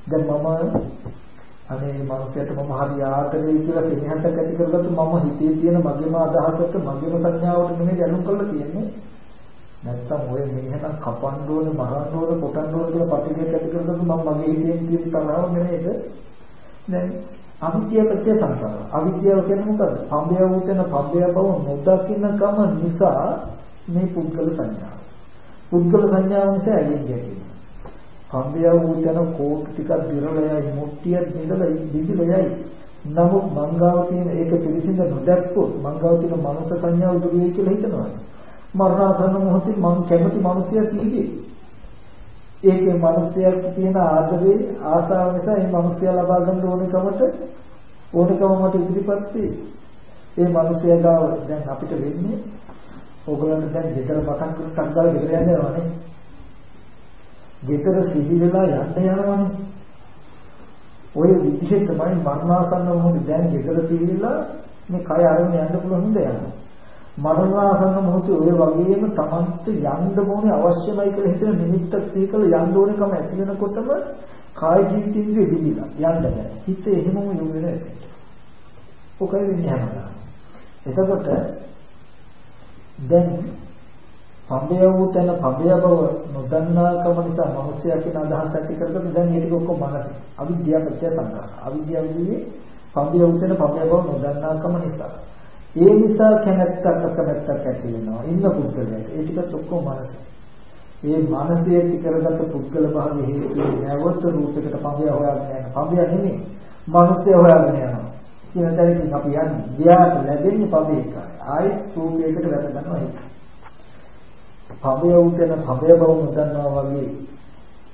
දැන් මම අනේ මනුස්සයට මම හරි ආදරේ කියලා කෙනෙක්ට ඇති කරගත්තු මම හිතේ තියෙන මගේම අදහසට මගේම සංඥාවට නෙමෙයි දැනුම් කරලා තියෙන්නේ? නැත්තම් ඔය මෙහෙනම් කපන්න ඕනේ මරන්න ඕනේ කොටන්න ඕනේ කියලා පටිඝයට ඇති කරගත්තු මම මගේ හිතේ තියෙන තරහව නෙමෙයිද? දැන් අවිද්‍යාව පත්‍ය සංකාර අවිද්‍යාව කියන්නේ මොකද පඹය වූතන පඹය බව නොදකින්නකම නිසා මේ පුද්ගල සංඥාව. පුද්ගල සංඥාව නිසා ඇලෙන්නේ කියන්නේ කම්බියව උතන කෝට් ටිකක් දිරලයයි මුට්ටියක් නිදලා දිදිලයයි නමුත් මංගාව තියෙන ඒක පිළිසිඳ නොදැක්කොත් මංගාව තියෙන මනස සංඥාව දුර වෙයි කියලා හිතනවා මරණාසන්න මොහොතේ මං කැමති මිනිසියා කීවේ ඒකේ මිනිස්යාට තියෙන ආදරේ ආසාව නිසා මේ මිනිස්යා ලබා ගන්න ඕනකමට ඕනකම මට ඉදිරිපත් වේ. ඒ මිනිස්යා ගාව දැන් අපිට වෙන්නේ ඕගොල්ලන්ට දැන් ගෙදර පටන් කරන සංගාල ගෙදර යනවානේ. ගෙදර සිහි වෙලා යන්න යනවානේ. ඔය විදිහට තමයි මරණාසන්න මොහොතේ දැන් ගෙදර සිහි වෙලා මේ කය අරගෙන යන්න පුළුවන් හොඳ යනවා. මරණාසන්න මොහොතේ ඔය වගේම Tamanට යන්න ඕනේ අවශ්‍යමයි කියලා හිතන නිමිත්තක් සීකල යන්න ඕනකම ඇති වෙනකොටම කාය ජීවිතේ විදිලා යන්න බෑ. හිත එහෙමම යොමු වෙනවා. ඔකයි වෙන්නේ හැමදාම. එතකොට දැන් පඹය වූ තැන පඹය බව නොදන්නාකම නිසා මිනිසයා කියන අදහස ඇති කරගෙන දැන් ඒක ඔක්කොම මනස. අවිද්‍යාව පත්‍ය සංකාර. අවිද්‍යාව කියන්නේ පඹය වූ තැන පඹය බව නොදන්නාකම නිසා. ඒ නිසා කැමැත්තක් අකමැත්තක් ඇති වෙනවා. ඉන්න පුද්ගලයාට. ඒ ටිකත් ඔක්කොම මනස. ඒ මනසේ ඇති කරගත පුද්ගල භාවයේ හේතු නැවත රූපයකට පඹය හොයාගෙන යන. පඹය නෙමෙයි. මනසය හොයාගෙන යනවා. කියන තැනකින් අපි යන්නේ. ගියාට ලැබෙන්නේ පඹය එකයි. ආයෙත් රූපයකට වැට ගන්නවා ඒක. පඹය උතන පඹය බව නොදන්නවා වගේ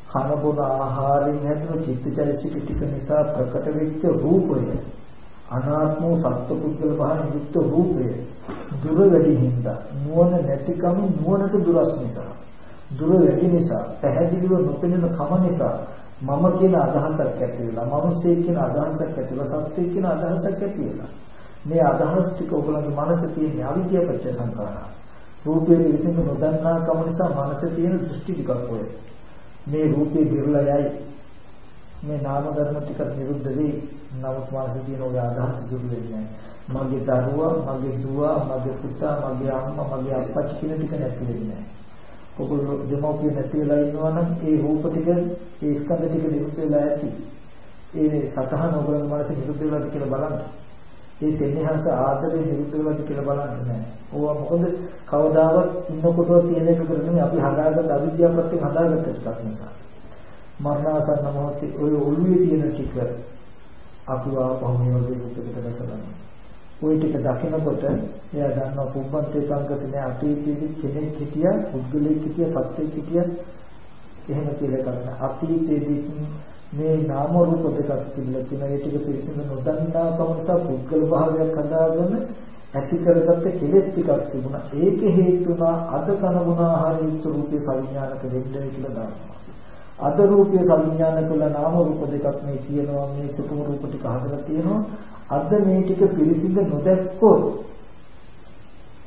කන බොන ආහාරයෙන් හැදුණු චිත්තචෛතසික ටික නිසා ප්‍රකට වෙච්ච රූපය අනාත්ම සත්පුද්ගල භාවයෙන් යුක්ත රූපය දුර වැඩි හින්දා නුවණ නැතිකම නුවණට දුරස් නිසා දුර වැඩි නිසා පැහැදිලිව නොපෙනෙන කම නිසා මම කියන අදහසක් ඇති වෙලා මනුස්සයෙක් කියන අදහසක් ඇති වෙලා සත්‍යයක් කියන අදහසක් ඇති වෙලා මේ අදහස් ටික ඔයගොල්ලන්ගේ මනසේ තියෙන අවිද්‍යාව පත්‍ය සංකාරා. රූපයේ විසින් නොදන්නා කම නිසා මනසේ තියෙන දෘෂ්ටි ටිකක් ඔය. මේ රූපේ දිරලා යයි. මේ නාම ධර්ම ටික නිරුද්ධ වෙයි. නමුත් මානසික තියෙන ඔය අදහස් දුරු වෙන්නේ මගේ දරුවා මගේ දුව මගේ පුතා මගේ අම්මා මගේ අප්පච්චි කියන ටික නැති වෙන්නේ ඔගොල්ලෝ දෙමෝපිය නැති වෙලා ඉන්නවනම් ඒ රූප ටික ඒ ස්කන්ධ ටික නිරුද්ධ වෙලා ඇති. ඒ සතහන ඔයගොල්ලෝ මානසික නිරුද්ධ වෙලාද කියලා බලන්න. ඒ තෙන්නහස ආදරේ නිරුද්ධ වෙලාද කියලා බලන්න නෑ ඕවා මොකද කවදාවත් ඉන්නකොටවත් තියෙන එක කරන්නේ අපි හදාගත්ත අවිද්‍යාව ප්‍රත්‍යයෙන් හදාගත්ත එකක් නිසා මරණාසන්න මොහොතේ ඔය ඔළුවේ තියෙන ටික අපි ආපහු මේ වගේ රූපයකට දැකගන්න. ওই ටික දකිනකොට එයා දන්නවා පුබ්බන්තේ සංගතනේ අතීතයේ කෙනෙක් හිටියා, පුද්ගලෙක් හිටියා, සත්වෙක් හිටියා එහෙම කියලා කරන. අතීතයේදී මේ නාම රූප දෙකක් තිබිලා තියෙන ඒ ටික පිළිසිඳ නොදන්නා කමත පුද්ගල භාවයක් හදාගෙන ඇති කරගත්ත කෙලෙස් ටිකක් තිබුණා. ඒක හේතුණා අද කන ගුණ ආහාර යුක්ත රූපේ සංඥානක වෙන්නේ කියලා දානවා. අද රූපයේ සංඥාන කළ නාම රූප දෙකක් මේ කියනවා මේ සුකුම රූප ටික හදලා තියෙනවා අද මේ ටික පිළිසිඳ නොදැක්කොත්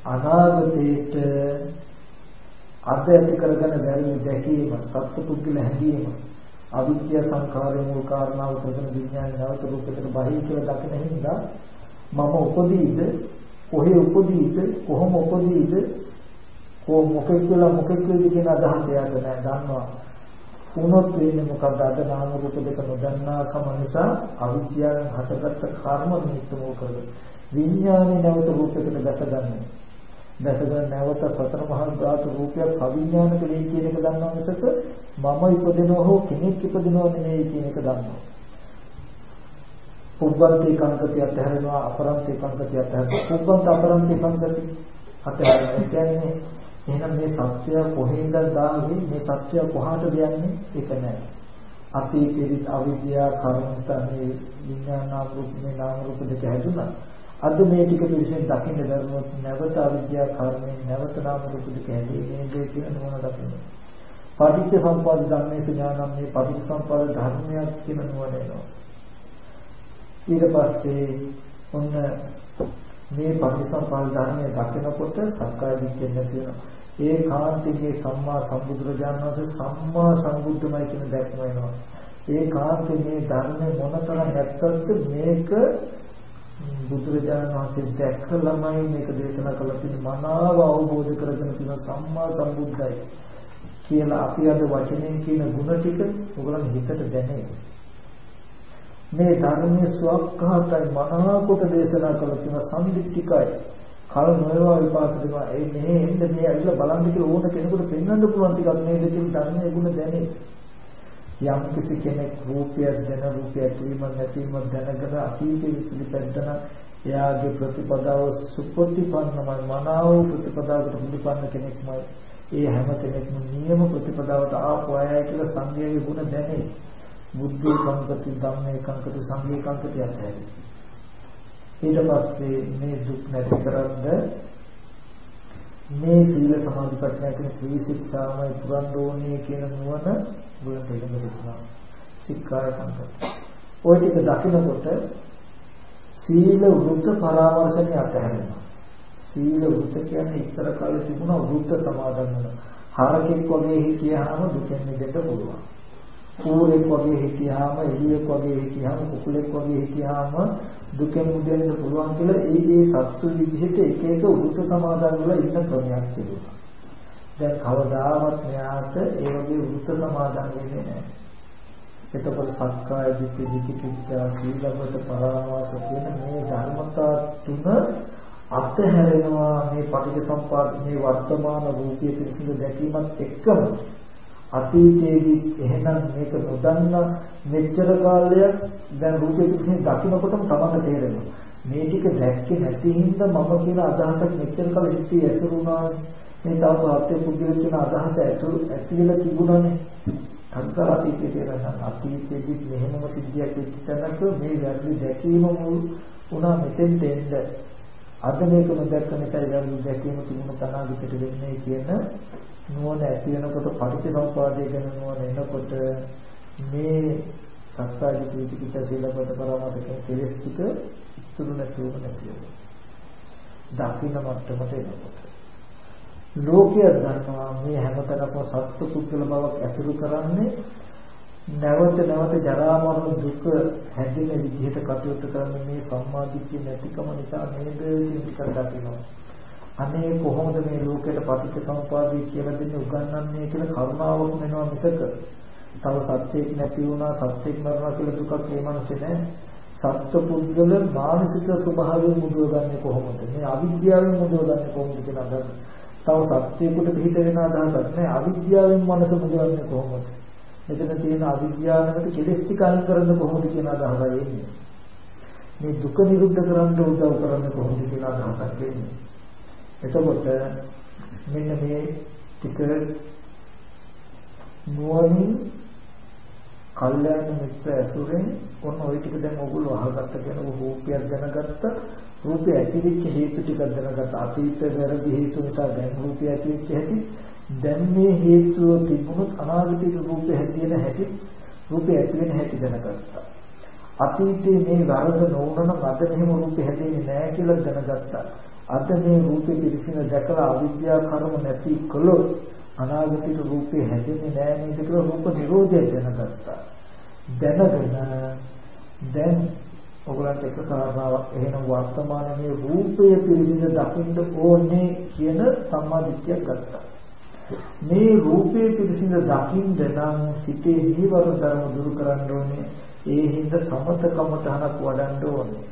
අනාගතේට අද ඇති කරගෙන බැරි දැකීම සත්පුද්ගල හැඟීම අවිද්‍යා සංඛාරයේ මූල කාරණාව ප්‍රථම විඥාන නැවත රූපයකට බහී කියලා දකින හින්දා මම උපදීද? කොහේ උපදීද? කොහොම උපදීද? කො මොකෙක් කියලා මොකෙක් කියන අදහස යාද නැහැ දන්නවා. වුණොත් වෙන්නේ මොකද අද නාම රූප දෙක නොදන්නාකම නිසා අවිද්‍යාවෙන් හටගත්ත කර්ම නිමිත්තම කරගෙන විඥානේ නැවත රූපයකට දැකගන්නේ දැකගෙන නැවත සතර මහා ධාතු රූපයක් අවිඥානික වේ කියන එක දන්නවා මිසක මම ඉපදෙනව හෝ කෙනෙක් ඉපදෙනව නෙවෙයි කියන එක දන්නවා. පුබ්බන්ති කාංකතිය අතහැරෙනවා අපරන්ති කාංකතිය අතහැරෙනවා පුබ්බන්ත අපරන්ති කාංකති අතහැරෙනවා කියන්නේ එහෙනම් මේ සත්‍ය කොහෙන්ද දාන්නේ මේ සත්‍ය කොහාට යන්නේ? ඒක නෑ. අතීතෙදිත් අවිද්‍යාව කර්ම නිසා මේ විඥාන නාම රූප මේ නාම රූප දෙක හැදුනා. අද මේ ටික පිළිසෙන් දකින්න දරුවොත් නැවත අවිද්‍යාව කර්මයෙන් නැවත නාම රූප දෙක හැදෙන්නේ මේ කියන නුවණ දකින්න පටිච්ච සම්පද ධර්මයේ ඥානම් මේ පටිච්ච සම්පද ධර්මයක් කියන නුවණ එනවා ඊට පස්සේ ඔන්න මේ පටිසම්පාද ධර්මයේ දකිනකොට සක්කාය දිට්ඨිය නැති වෙනවා. ඒ කාන්තිකේ සම්මා සම්බුදුරජාණන් වහන්සේ සම්මා සම්බුද්ධමයි කියන දැක්ම වෙනවා. ඒ කාන්තේ මේ ධර්මයේ මොනතරම් නැත්තත් මේක බුදුරජාණන් වහන්සේ දැක්කලමයි මේක දේශනා කළ. තියෙන මනාව අවබෝධ කරගෙන තියෙන සම්මා සම්බුද්ධයි කියලා අපි අද වචනෙන් කියන ಗುಣ ටික ඔයගලන් හිතට දැනේ. මේ ධර්මයේ ස්වකහාතයි මනාකොට දේශනා කළ තියෙන සම්දික්තිකයි කල නොයවා විපාක දෙනවා. ඒ මේ එන්න මේ ඇවිල්ලා බලන්න කියලා ඕන කෙනෙකුට පෙන්වන්න පුළුවන් ටිකක් මේ දෙකේ ධර්මයේ ගුණ දැනේ යම් කිසි කෙනෙක් රූපය දැන රූපය ඇතිවීම නැතිවීම දැනගෙන අතීතයේ පිළිපැද්දන එයාගේ ප්‍රතිපදාව සුපටිපන්නමයි මනාව ප්‍රතිපදාවකට පිළිපන්න කෙනෙක්මයි ඒ හැම කෙනෙක්ම නියම ප්‍රතිපදාවට ආපු අයයි කියලා සංඝයාගේ ගුණ දැනේ. බුද්ධි කංකති ධම්මේ කංකති සංඝේ කංකති අත්හැරි. ඊට පස්සේ මේ දුක් නැති කරන්ද මේ සීල සමාධි ප්‍රඥා කියන ත්‍රි ශික්ෂාමයි පුරන් දෝනේ කියන නුවණ බුලට ඉගෙන ගන්නවා. සික්කාය කංකති. ওই ටික දකිනකොට සීල වෘත පරාමර්ශණය අතහැරෙනවා. සීල වෘත කියන්නේ ඉස්සර කාලේ තිබුණ වෘත සමාදන් වෙන. හරකෙක් වගේ හිටියාම දුකෙන් මිදෙන්න පුළුවන්. කූරෙක් වගේ හිටියාම එළියෙක් වගේ හිටියාම කුකුලෙක් වගේ හිටියාම දුකෙන් මිදෙන්න පුළුවන් කියලා ඒ ඒ සත්තු විදිහට එක එක වෘත සමාදන් වල ඉන්න ක්‍රමයක් තිබුණා. දැන් කවදාවත් මෙයාට ඒ වගේ වෘත සමාදන් වෙන්නේ නැහැ. එතකොට සක්කාය දිට්ඨි විචිකිච්ඡා සීලබ්බත පරාමාස කියන මේ ධර්මතා තුන අත්හැරෙනවා. මේ පටිච්චසමුපාද මේ වර්තමාන රූපයේ පිළිසිඳ දැකීමත් එක්කම අතීතයේදී එහෙනම් මේක නොදන්න මෙච්චර කාලයක් දැන් රූපයේ පිළිසිඳ දකින්නකොටම තමයි තේරෙනවා මේ ටික දැක්කේ නැති හින්දා මම කියන අදහසක් මෙච්චර කාල ඉස්සේ ඇසුරුණානේ මේ තව ආත්‍ය පුද්ගලික කියන අදහස ඇතුළු ඇති වෙලා තිබුණානේ. අන්තර අතීතයේ තේරෙන අතීතයේදී මෙහෙමම සිද්ධියක් වෙච්ච තැනක මේ වැරදි දැකීම මුල් වුණා මෙතෙන් දෙන්න. අද මේක නොදැක්ක නිසා වැරදි දැකීම තිබුණ තනාගිතට වෙන්නේ කියන නුවණ ඇති වෙනකොට පටිච්චසමුපාදය ගැන නුවණ එනකොට මේ සත්‍යජි පිටිකිට සීලපත පරමත කෙලෙස් ටික ඉතුරු නැතුව නැති වෙනවා. දකින්න මට්ටමට එනකොට. ලෝකය දන්නවා මේ හැමතැනම සත්‍ය පුද්ගල බවක් ඇසුරු කරන්නේ නැවත නැවත ජරා මරණ දුක හැදෙන විදිහට කටයුතු කරන මේ සම්මාදිට්ඨිය නැතිකම නිසා නේද කියන දකිනවා. අනේ කොහොමද මේ ලෝකයට පටිච්ච සමුපාදය කියලා දෙන්නේ උගන්වන්නේ කියලා කරුණාවක් වෙනවා මිසක තව සත්‍යයක් නැති වුණා සත්‍යයක් මරනවා කියලා දුකක් ඒ මනසේ නැහැ. සත්පුද්ගල මානසික ස්වභාවයෙන් මුදවගන්නේ කොහොමද? මේ අවිද්‍යාවෙන් මුදවගන්නේ කොහොමද කියලා අදහන. තව සත්‍යයකට පිට වෙන අදහසක් නැහැ. අවිද්‍යාවෙන් මනස මුදවන්නේ කොහොමද? එතන තියෙන අවිද්‍යාවකට කෙලෙස් ටික අයින් කරන්න කොහොමද කියන අදහසයි එන්නේ. මේ දුක නිරුද්ධ කරන්න උදව් කරන්න කොහොමද කියන අදහසක් එන්නේ. එතකොට මෙන්න මේ ටික නුවණින් කල්යාණ මිත්‍ර ඇසුරෙන් ඔන්න ওই ටික දැන් ඔයගොල්ලෝ අහගත්ත කියන රූපයක් දැනගත්ත රූපය ඇතිවෙච්ච හේතු ටිකක් දැනගත්ත අතීත වැරදි හේතු නිසා දැන් රූපය ඇතිවෙච්ච හැටි දැන් මේ හේතුව තිබුණොත් අනාගතයේ රූපේ හැදෙන හැටි රූපේ ඇති වෙන හැටි දැනගත්තා. අතීතයේ මේ වරද නොවුනනම් අද මෙහෙම රූපේ හැදෙන්නේ නැහැ කියලා දැනගත්තා. අද මේ රූපේ පිළිසින දැකලා අවිද්‍යා කර්ම නැති කළොත් අනාගතයේ රූපේ හැදෙන්නේ නැහැ නේද කියලා රූප නිරෝධය දැනගත්තා. දැනගෙන දැන් ඔයගලන්ට එක කාරණාවක් එහෙනම් වර්තමානයේ රූපය පිළිසින දකින්න ඕනේ කියන සම්මාදිට්ඨියක් ගත්තා. මේ රූපේ පිළිසිඳ දකින්න නම් සිතේ නීවර ධර්ම දුරු කරන්න ඕනේ. ඒ හින්දා සමතකමතහනක් වඩන්න ඕනේ.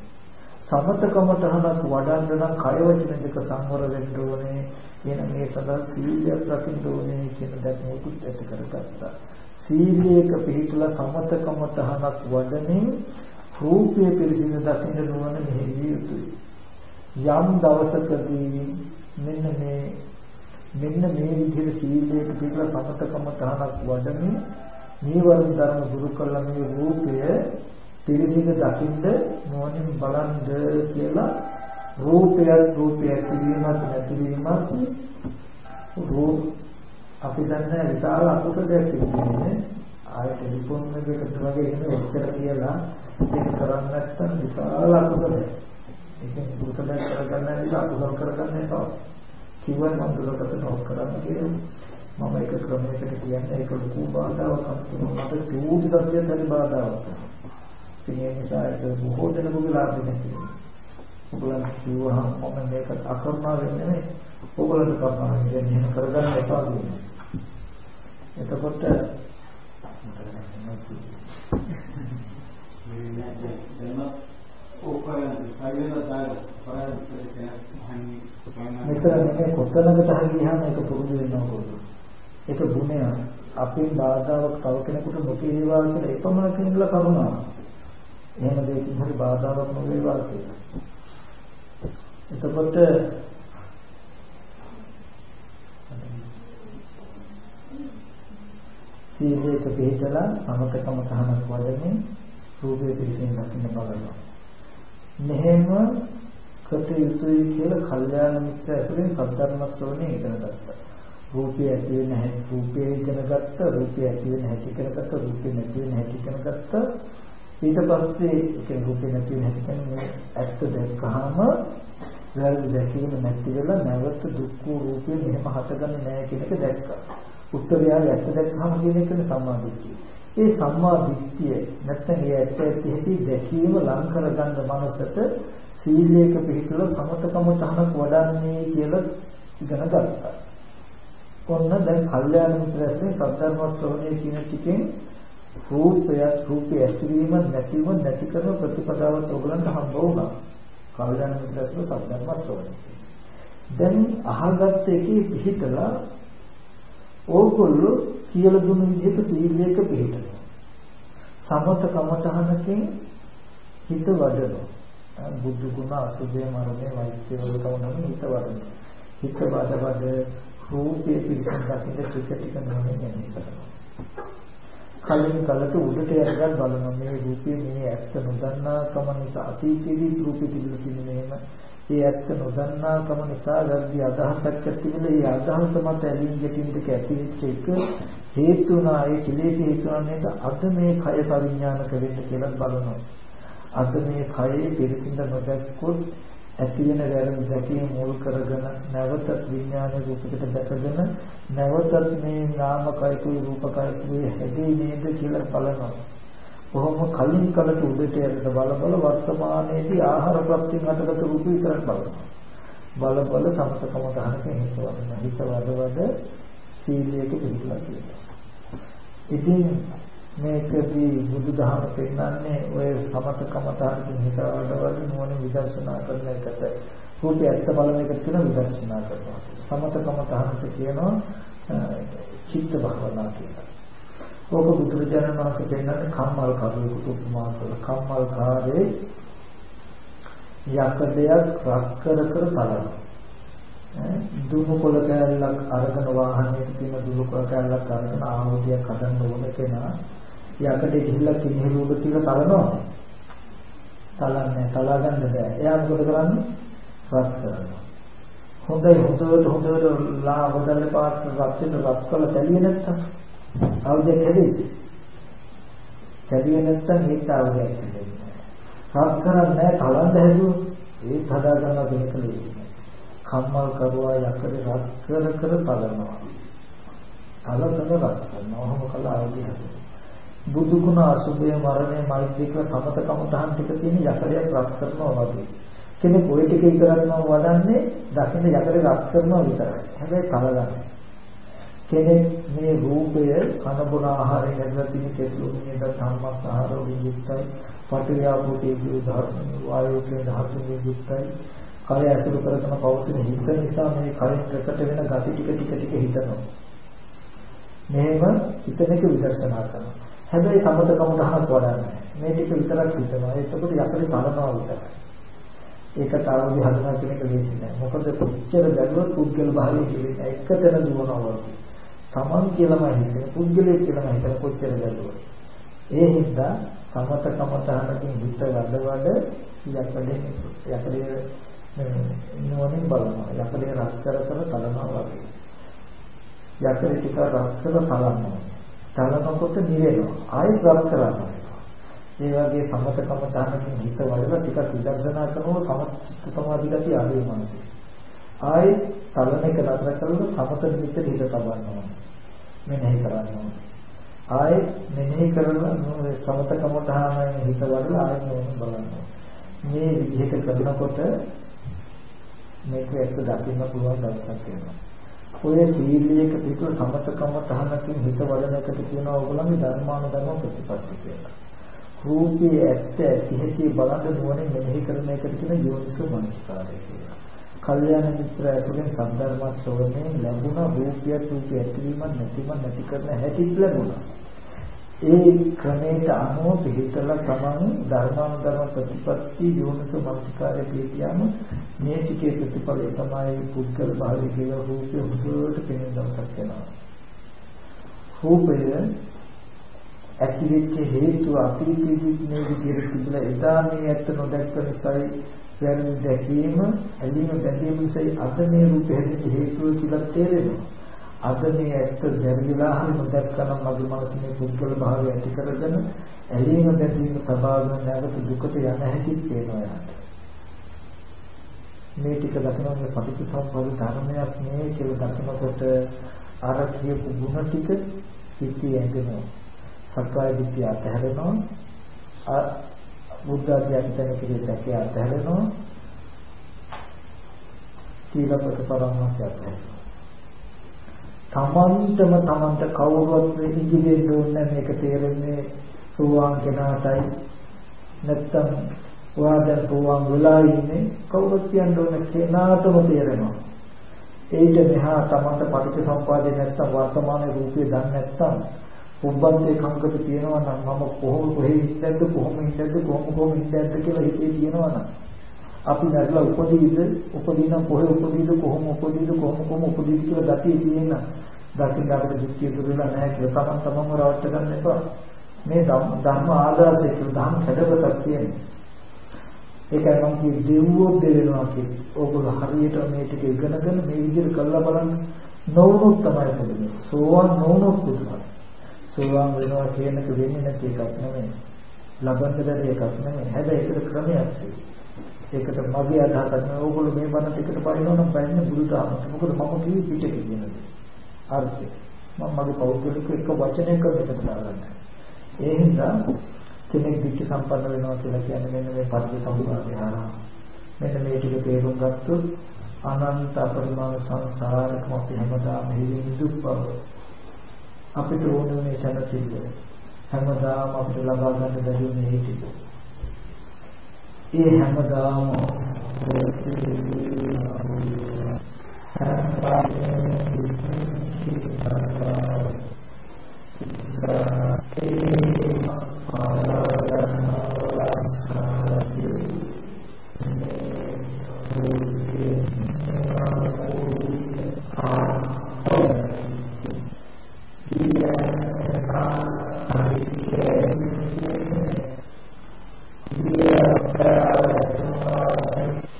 සමතකමතහනක් වඩන්න නම් කය වචන දෙක සංවර වෙන්න ඕනේ. කියන මේ සදා සීලයක් රකින්න ඕනේ කියන දැක්මකුත් ඇති කරගත්තා. සීලයක පිළිපදලා සමතකමතහනක් වඩමින් රූපයේ පිළිසිඳ දකින්න නුවණ මෙහෙවිය යුතුයි. යම් දවසකදී මෙන්න මේ මෙන්න මේ විදිහට සීලයක පිළිපදලා සමතකම තහනක් වඩමින් නීවරණ ධර්ම දුරු කළා මේ රූපය පිළිසිඳ දකින්ද මොනින් බලන්ද කියලා රූපය රූපය ඇතිවීමත් නැතිවීමත් රූප අපි දන්නේ විශාල අකුසලයක් කියන්නේ ආයෙ ටෙලිෆෝන් එකකට වගේ එහෙම ඔච්චර කියලා ඒක කරන්නේ නැත්නම් විශාල අකුසලයක්. ඒකෙන් කුසලයක් කරගන්න නිසා අකුසල කරගන්න එපා. කිව්වන් මම දුරකට නෝට් කරන්න කියලා. මම එක ක්‍රමයකට කියන්නේ ඒක ලොකු බාධාවක් අත්තුනට චූටි තත්ත්වයක් හරි බාධාවක් ඒ නිසා ඒක බොහෝ දෙනෙකුගේ ලාභයක් තියෙනවා ඔයගොල්ලන් කිව්වහම මම මේක අකරණා වෙන්නේ නේ ඔයගොල්ලන්ට කරනවා කියන්නේ එහෙම කරගන්න එපා කියන්නේ එතකොට මේ මෙතන මේ කොතනකට හරි ගියාම ඒක පුරුදු වෙනවා පොදු. ඒක ගුණය අපේ බාධාවක් තව කෙනෙකුට නොකියවා කියලා එපමණ කෙනෙකුලා කරුණා. එහෙම දෙයකින් හරි බාධාවක් නොවේවා කියලා. එතකොට සීලයක පිළිතලා සමතකම තහනක් වඩමින් රූපේ පිළිසින් දකින්න බලනවා. මෙහෙම කටයුතුයි කියලා කල්යාණ මිත්‍ර ඇසුරෙන් සද්ධර්ම ශ්‍රවණය ඉගෙන ගත්තා. රූපය ඇති වෙන හැටි රූපය ඉගෙන ගත්තා, රූපය ඇති වෙන හැටි ඉගෙන ගත්තා, රූපය නැති වෙන හැටි ඉගෙන ගත්තා. ඊට පස්සේ ඒ රූපය නැති වෙන හැටි කියන්නේ ඇත්ත දැක්කහම වැරදි දැකීම නැති වෙලා නැවත දුක්ඛ රූපේ මෙහෙම හටගන්නේ නැහැ කියන එක දැක්කා. උත්තරය ඇත්ත දැක්කහම කියන එකනේ සම්මාදිට්ඨිය. ඒ සම්මාදිට්ඨිය නැත්නම් ඒ ඇත්ත ඇති දැකීම ලං කරගන්න මනසට සීලයක පිළිතුර සමතකම තහනක් වඩන්නේ කියලා ඉගෙන ගත්තා. ඔන්න දැන් කල්යාණ මිත්‍රයන්ගේ සද්ධර්ම ශ්‍රවණය කියන ටිකෙන් රූපය රූපය ඇතිවීම නැතිවීම නැති කරන ප්‍රතිපදාවත් ඔයගලන්ට හම්බ වුණා. කල්යාණ මිත්‍රත්ව සද්ධර්ම ශ්‍රවණය. දැන් අහගත්ත එකේ පිහිටලා ඕගොල්ලෝ කියලා දුන්න විදිහට සීලයක පිහිටනවා. සමත කමතහනකින් හිත වඩනවා. බුද්ධ ගුණ අසුභය මරණය වෛද්‍ය වලකම නම් හිත වඩනවා. හිත වඩ වඩ රූපයේ පිළිසන් දකින්න ටික ටික නෝනෙන් යනවා. කලින් කලට උඩට යනකල් බලනවා මේ රූපේ මේ ඇත්ත නොදන්නා කම නිසා අතීතයේදී රූපෙ තිබුණ තියෙන මෙහෙම ඒ ඇත්ත නොදන්නා කම නිසා වැරදි අදහසක් ඇතිවෙලා ඒ අදහස මත ඇලින් ගැටින් දෙක ඇති වෙච්ච එක හේතු වුණා. ඒ කෙලෙස් හේතු නේද? අද මේ කය පරිඥානක වෙන්න කියලා බලනවා. අද මේ කයේ පිරිසිඳ නොදැක්කොත් ඇති වෙන වැරදි දැකීම මුල් කරගෙන නැවත විඥාන රූපයකට දැකගෙන නැවතත් මේ නාම කයතුයි රූප කයතුයි හැදී නේද කියලා බලනවා. කොහොම කලින් කලට උඩට යන්න බල බල වර්තමානයේදී ආහාර ප්‍රත්‍යයෙන් හටගත් රූප විතරක් බලනවා. බල බල සමතකම ගන්නකේ හිත වදන හිත වදවද සීලයක පිළිපදලා තියෙනවා. ඉතින් මේකදී බුදුදහම පෙන්නන්නේ ඔය සමතකම තාරකින් හිතවලවල නුවණ විදර්ශනා කරන එකට රූපය ඇත්ත බලන එකට කියන විදර්ශනා කරනවා. සමතකම තාරක කියනවා චිත්ත භවනා කියලා. ඕක බුදුරජාණන් වහන්සේ පෙන්නන්නේ කම්මල් කරුවෙකුට උපමා කරලා කම්මල් කාර්යයේ යකඩයක් රක් කර කර බලනවා. දුමු කොළ කෑල්ලක් අරගෙන වාහනයක තියෙන දුමු කොළ කෑල්ලක් අරගෙන ආයුධයක් හදන්න ඕන කෙනා යකඩේ ගිහිල්ලා කිනිහෙලුවක තියලා තලනවා. තලන්නේ තලා ගන්න බෑ. එයා මොකද කරන්නේ? රත් කරනවා. හොඳයි හොඳට හොඳට ලා වදල්ල පාත් රත් වෙන රත් කළ තැලිය නැත්තම් ආවුදේ කැදෙයි. කැදියේ නැත්තම් ඒත් ආවුදේ කැදෙන්නේ. රත් කරන්නේ තලන්න හැදුවොත් ඒත් හදා ගන්න දෙකලේ. කම්මල් කරුවා යකඩේ රත් කර කර තලනවා. තලතල රත් කරනවා. ඔහොම කළා ආවුදේ හැදුවා. බුදු ගුණ අසුභය මරණය මෛත්‍රී කියලා සමතකම තහන් ටික තියෙන යකඩයක් රත් කරනවා වගේ. කෙනෙක් ওই ටික ඉතරනවා වඩන්නේ දකින්න යකඩ රත් කරනවා විතරයි. හැබැයි කලගන්නේ. කෙනෙක් මේ රූපය කන බොන ආහාරයෙන් ලැබෙන තියෙන කෙසුමියද ධම්මස් ආහාරයෙන් යුක්තයි. පටිවිආපෝතේ කියන ධර්ම වායෝකේ ධාතුවේ යුක්තයි. කය ඇසුරු කරගෙන පවතින හිත නිසා මේ කයෙන් ප්‍රකට වෙන gati ටික ටික ටික හිතනවා. මෙහෙම හිතනක විදර්ශනා කරනවා. හැබැයි සමතකම ගහක් වඩන්නේ. මේ ටික විතරක් හිතනවා. එතකොට යකඩේ බලනවා විතරයි. ඒක තාවදී හදනවා කියන එක ලේසි නෑ. මොකද කොච්චර බැලුවත් පුද්ගල භාවය කියන්නේ එකතැන දුවනවා වගේ. Taman කියලාම හිතේ පුද්ගලයෙක් කියලාම හිතන කොච්චර බැලුවත්. ඒ හින්දා සමතකම තහනකින් හිත වඩ වඩ යකඩේ යකඩේ නෝනින් බලනවා. යකඩේ රස් කර කර තලනවා වගේ. යකඩේ ටික රස් කර තලනවා. තලනකොට නිවෙනවා. ආයෙත් රත් කරනවා. ඒ වගේ සමතකම දානකින් හිත වලලා ටිකක් විදර්ශනා කරනකොට සමචිත්ත සමාධි ගතිය ආවේ මනසේ. ආයෙත් තලන එක නතර කරලා සමත නිමිත්ත හිත තබන්නවා. මෙනෙහි කරනවා. ආයෙත් මෙනෙහි කරලා සමතකම දානයෙන් හිත වලලා ආයෙත් නෝන බලනවා. මේ විදිහට කරනකොට මේක ඇත්ත දකින්න පුළුවන් දවසක් වෙනවා. ඔය සීලයක පිටු සමතකම තහනකින් හිත වඩන එකට කියනවා ඔයගොල්ලන්ගේ ධර්මානුධර්ම ප්‍රතිපත්ති කියලා. රූපී ඇත්ත ඇති බලන්න නුවණින් මෙහෙය කරන එකට කියන යෝනිසෝ මනස්කාරය කියලා. කල්යාණ මිත්‍ර ඇසුරෙන් සම්ධර්ම ශ්‍රවණයෙන් ලැබුණ රූපය රූපය ඇතිවීම නැතිවීම නැති කරන හැටි ලැබුණා. ඒ ක්‍රමයට අනුව පිළිතල තමන් ධර්මානුධර්ම ප්‍රතිපත්ති යෝනිස මනසිකාරය පිළිගියාම මේ ටිකේ ප්‍රතිඵලය තමයි පුද්ගල භාවය කියලා රූපය හොඳට පෙනෙන දවසක් වෙනවා. රූපය ඇතිවෙච්ච හේතුව අතීතයේදී මේ විදිහට තිබුණා එදා මේ ඇත්ත නොදැක්ක නිසායි වැරදි දැකීම ඇලීම බැඳීම නිසායි අද මේ රූපය හැදෙච්ච හේතුව කියලා තේරෙනවා. අද මේ ඇත්ත දැරිලා හරි නොදැක්කනම් මගේ මනස මේ පුද්ගල භාවය ඇති කරගෙන ඇලීම බැඳීම සබාවන නැවත දුකට යන හැටි පේනවා යාට. මේ ටික දකිනවා මේ පටිච්චසමුප්පාද ධර්මයක් නේ කියලා දකිනකොට අර කියපු ಗುಣ ටික සිටී ඇගෙනවා. සක්කාය දිට්ඨිය අතහැරෙනවා. බුද්ධ ආධ්‍යාත්මික කෙරේ දැකිය අතහැරෙනවා. සීලපත පරමස්ය අතහැරෙනවා. තමන්ටම තමන්ට කවුරුවත් ඉදිරියෙන් ඕනේ මේක තේරෙන්නේ සෝවාන් කෙනාටයි නැත්තම් ඔයා දැන් සෝවාන් වෙලා ඉන්නේ කවුරුත් කියන්න ඕන කෙනාටම තේරෙනවා ඒිට මෙහා තමන්ට පටිච්ච සම්පදාය නැත්තම් වර්තමාන රූපේ දන්නේ නැත්තම් පුබ්බන්තේ කංකත තියෙනවා නම් මම කොහොම කොහේ ඉන්නද කොහොම ඉන්නද කොහොම කොහොම ඉන්නද කියලා හිතේ තියෙනවා නම් අපි නැట్లా උපදීද උපදීන කොහේ උපදීද කොහොම උපදීද කොහොම කොහොම උපදීද කියලා ගතිය තියෙන දකින්නකට දුක්ඛිය දුරලා නැහැ කියලා තමන් තමන්ව රවට්ට ගන්න එපා. මේ ධර්ම ආදාසය කියලා ධර්ම කඩවතක් කියන්නේ. ඒකයි මම කිය දෙව්වෝ දෙවෙනවා කියන්නේ ඕගොල්ලෝ හරියට මේ ටික ඉගෙනගෙන මේ විදිහට කරලා බලන්න. නොවුනොත් තමයි පුදුමයි සෝවාන් නොවුනොත් පුදුමයි සෝවාන් වෙනවා කියන එක වෙන්නේ නැති එකක් නෙමෙයි. ලබන්න බැරි එකක් නෙමෙයි. හැබැයි ඒකට ක්‍රමයක් තියෙනවා. ඒකට මගේ අදහසක් නෙවෙයි ඕගොල්ලෝ මේ බණ ටිකට පරිණෝම නම් බැන්නේ බුදුදහමට. මොකද මම කිව්වේ පිටකේ කියනද අර්ථය. මම මගේ පෞද්ගලික එක වචනයක මෙතන දාගන්නවා. ඒ හින්දා කෙනෙක් විච සම්පන්න වෙනවා කියලා කියන්නේ මෙන්න මේ පරිදි සම්පූර්ණය හරහා. මෙන්න මේ ටික තේරුම් ගත්තොත් අනන්ත අපරිමාණ සංසාරකම අපි හැමදාම හේතු දුක් බව. අපිට ඕන මේ සැනසෙල්ල හැමදාම අපිට ලබා ගන්න බැරි මේ ටික. ඒ හැමදාම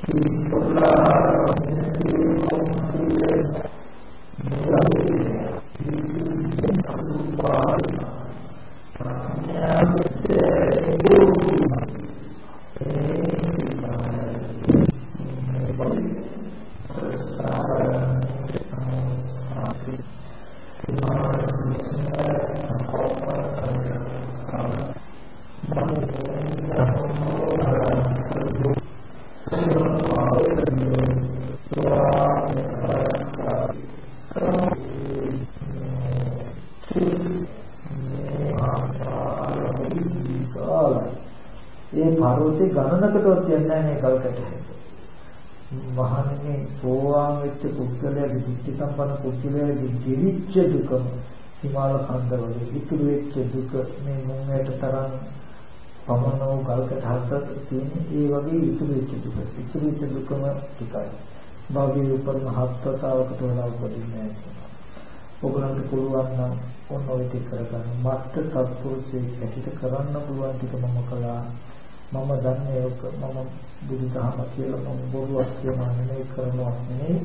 peaceful love. ගණනකටවත් කියන්නේ නැහැ මේ කල්කට. මහන්නේ සෝවාන් වෙච්ච පුද්ගලයාගේ දෘෂ්ටි සම්පන්න පුද්ගලයාගේ ජීවිච්ච දුක හිමාල කන්දවල ඉතුරු වෙච්ච දුක මේ මොහේට තරම් පමණ වූ කල්කට හතර තියෙන ඒ වගේ ඉතුරු වෙච්ච දුක. ඉතුරු වෙච්ච දුකම ටිකයි. භාගයේ උපරිම හත්තාවකට වඩා උපදින්නේ නැහැ. ඔයගලන්ට පුළුවන් නම් ඔන්න ඔය ටික කරගන්න. මත්ත සත්පුරුෂයෙක් හැටියට කරන්න පුළුවන් ටික මම කළා. මම දන්නේ ඔක මම බුදුදහම කියලා මම බොරුවක් කියනවා නෙමෙයි කරනවා නෙමෙයි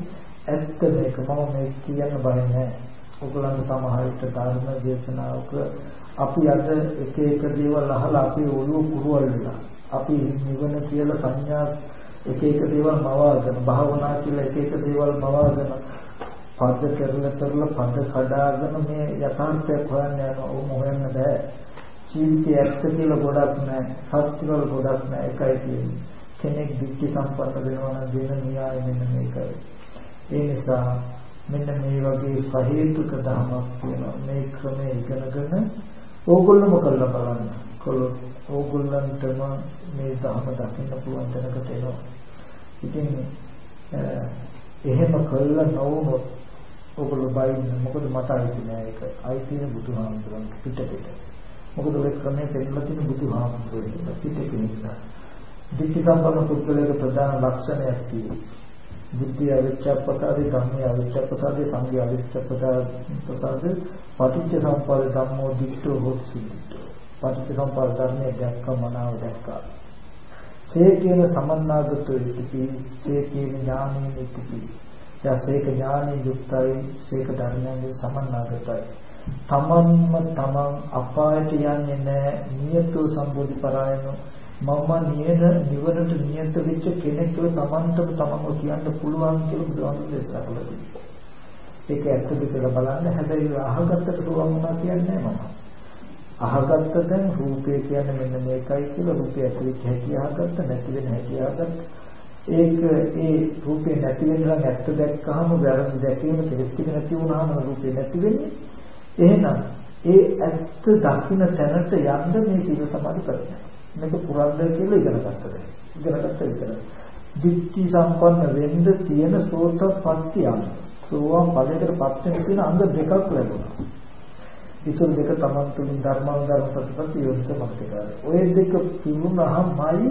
ඇත්ත මේක මම මේ කියන්න බය නැහැ. ඔයගලන්ට සමහර විට ධර්ම දේශනාවක අපි අද එක එක දේවල් අහලා අපි ඔළුව පුරවල් වෙලා අපි නිවන කියලා සංඥා එක එක දේවල් මවාගෙන භාවනා කියලා එක එක දේවල් මවාගෙන පද කරලා කරලා පද කඩාගෙන මේ යථාර්ථය හොයන්න යනවා. ඕම හොයන්න බෑ. ජීවිතය ඇත්ත කියලා ගොඩක් නැහැ. සත්‍ය වල ගොඩක් නැහැ. එකයි තියෙන්නේ. කෙනෙක් දික්ටි සම්පන්න වෙනවා නම් දෙන න්‍යාය මෙන්න මේකයි. ඒ නිසා මෙන්න මේ වගේ සහේතුක ධර්මයක් තියෙනවා. මේ ක්‍රමයේ ඉගෙනගෙන ඕගොල්ලෝම කරලා බලන්න. කළොත් ඕගොල්ලන්ටම මේ ධර්ම දකින්න පුළුවන් තැනකට එනවා. ඉතින් එහෙම කළා නොවුනොත් ඔයගොල්ලෝ බයින්න මොකද මට අයිති නෑ ඒක. අයිති නේ බුදුහාමුදුරන් පිටපිට. මොකද ඔය ක්‍රමයේ පෙන්නලා තියෙන බුදුහාමුදුරුවෝ පිටකේ නිසා. දිට්ඨි සම්පන්න පුද්ගලයාගේ ප්‍රධාන ලක්ෂණයක් තියෙනවා. බුද්ධි අවිච්ඡප්පසාදේ ධම්මේ අවිච්ඡප්පසාදේ සංඝේ අවිච්ඡප්පසාදේ පටිච්ච සම්පදාය ධම්මෝ දිට්ඨෝ හොත්සි පටිච්ච සම්පදාය ධර්මයේ දැක්ක මනාව දැක්කා සේ කියන සමන්නාගතෝ ඉති සේ කියන ඥානෙ ඉති යසේක ඥානෙ යුක්තයි සේක ධර්මයෙන් සමන්නාගතයි තමන්ම තමන් අපායට යන්නේ නැහැ නියතු සම්බෝධි පරායනෝ මම නියන නිවනට නියත වෙච්ච කෙනෙක් කියලා තමන්ටම තමන්ව කියන්න පුළුවන් කියලා බුදුහාමුදුරුවෝ දේශනා කළා. ඒක ඇත්තද කියලා බලන්න හැබැයි අහගත්තට පුළුවන් වුණා කියන්නේ මම. අහගත්ත දැන් රූපය කියන්නේ මෙන්න මේකයි කියලා රූපය ඇතුළේ හැටි අහගත්ත නැති වෙන හැටි අහගත්ත. ඒක ඒ රූපේ නැති වෙනවා නැත්ත දැක්කහම වැරදි දැකීම කෙලෙස් ටික නැති වුණාම රූපේ නැති වෙන්නේ. එහෙනම් ඒ ඇත්ත දකින්න තැනට යන්න මේ සීල සමාධි ප්‍රඥා. මේක පුරද්ද කියලා ඉගෙන ගන්නද? ඉගෙන ගත්ත විතරයි දිට්ඨි සම්පන්න වෙන්න තියෙන සෝතපට්ඨියම් සෝවාන් ඵලයකටපත් වෙන තියෙන අංග දෙකක් ලැබුණා. ඉතුරු දෙක තමන් තුළින් ධර්මාවධර්ම ප්‍රතිපත්ති යොදස මතකයි ඔය දෙක පිරුණාමයි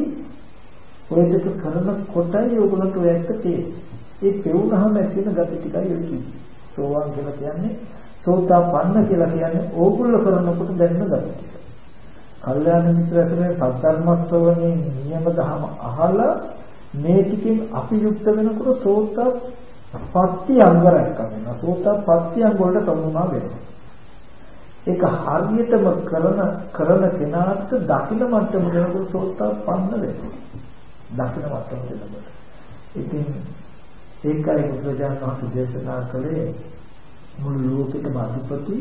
ඔය දෙක කරනකොටයි ඔයගොල්ලන්ට ඔය ඇත්ත තියෙන්නේ ඒ පෙවුනහම ඇතිවෙන gati ටිකයි ඔය කිව්වේ සෝවාන් කියලා කියන්නේ සෝතාපන්න කියලා කියන්නේ ඕගොල්ලෝ කරනකොට දැනෙන gati ටික කල්යාණ මිත්‍ර ඇතුලේ සද්ධර්ම ශ්‍රවණේ නියම දහම අහලා මේ ටිකෙන් අපි යුක්ත වෙනකොට සෝත පත්‍ය අංග රැක්කම වෙනවා. සෝත පත්‍ය අංග වලට කමුණා වෙනවා. ඒක හරියටම කරන කරන කෙනාට දකින මට්ටම දෙනකොට සෝත පන්න වෙනවා. දකින මට්ටම දෙනකොට. ඉතින් ඒකයි බුදුරජාණන් වහන්සේ දේශනා කළේ මුළු ලෝකෙටම අධිපති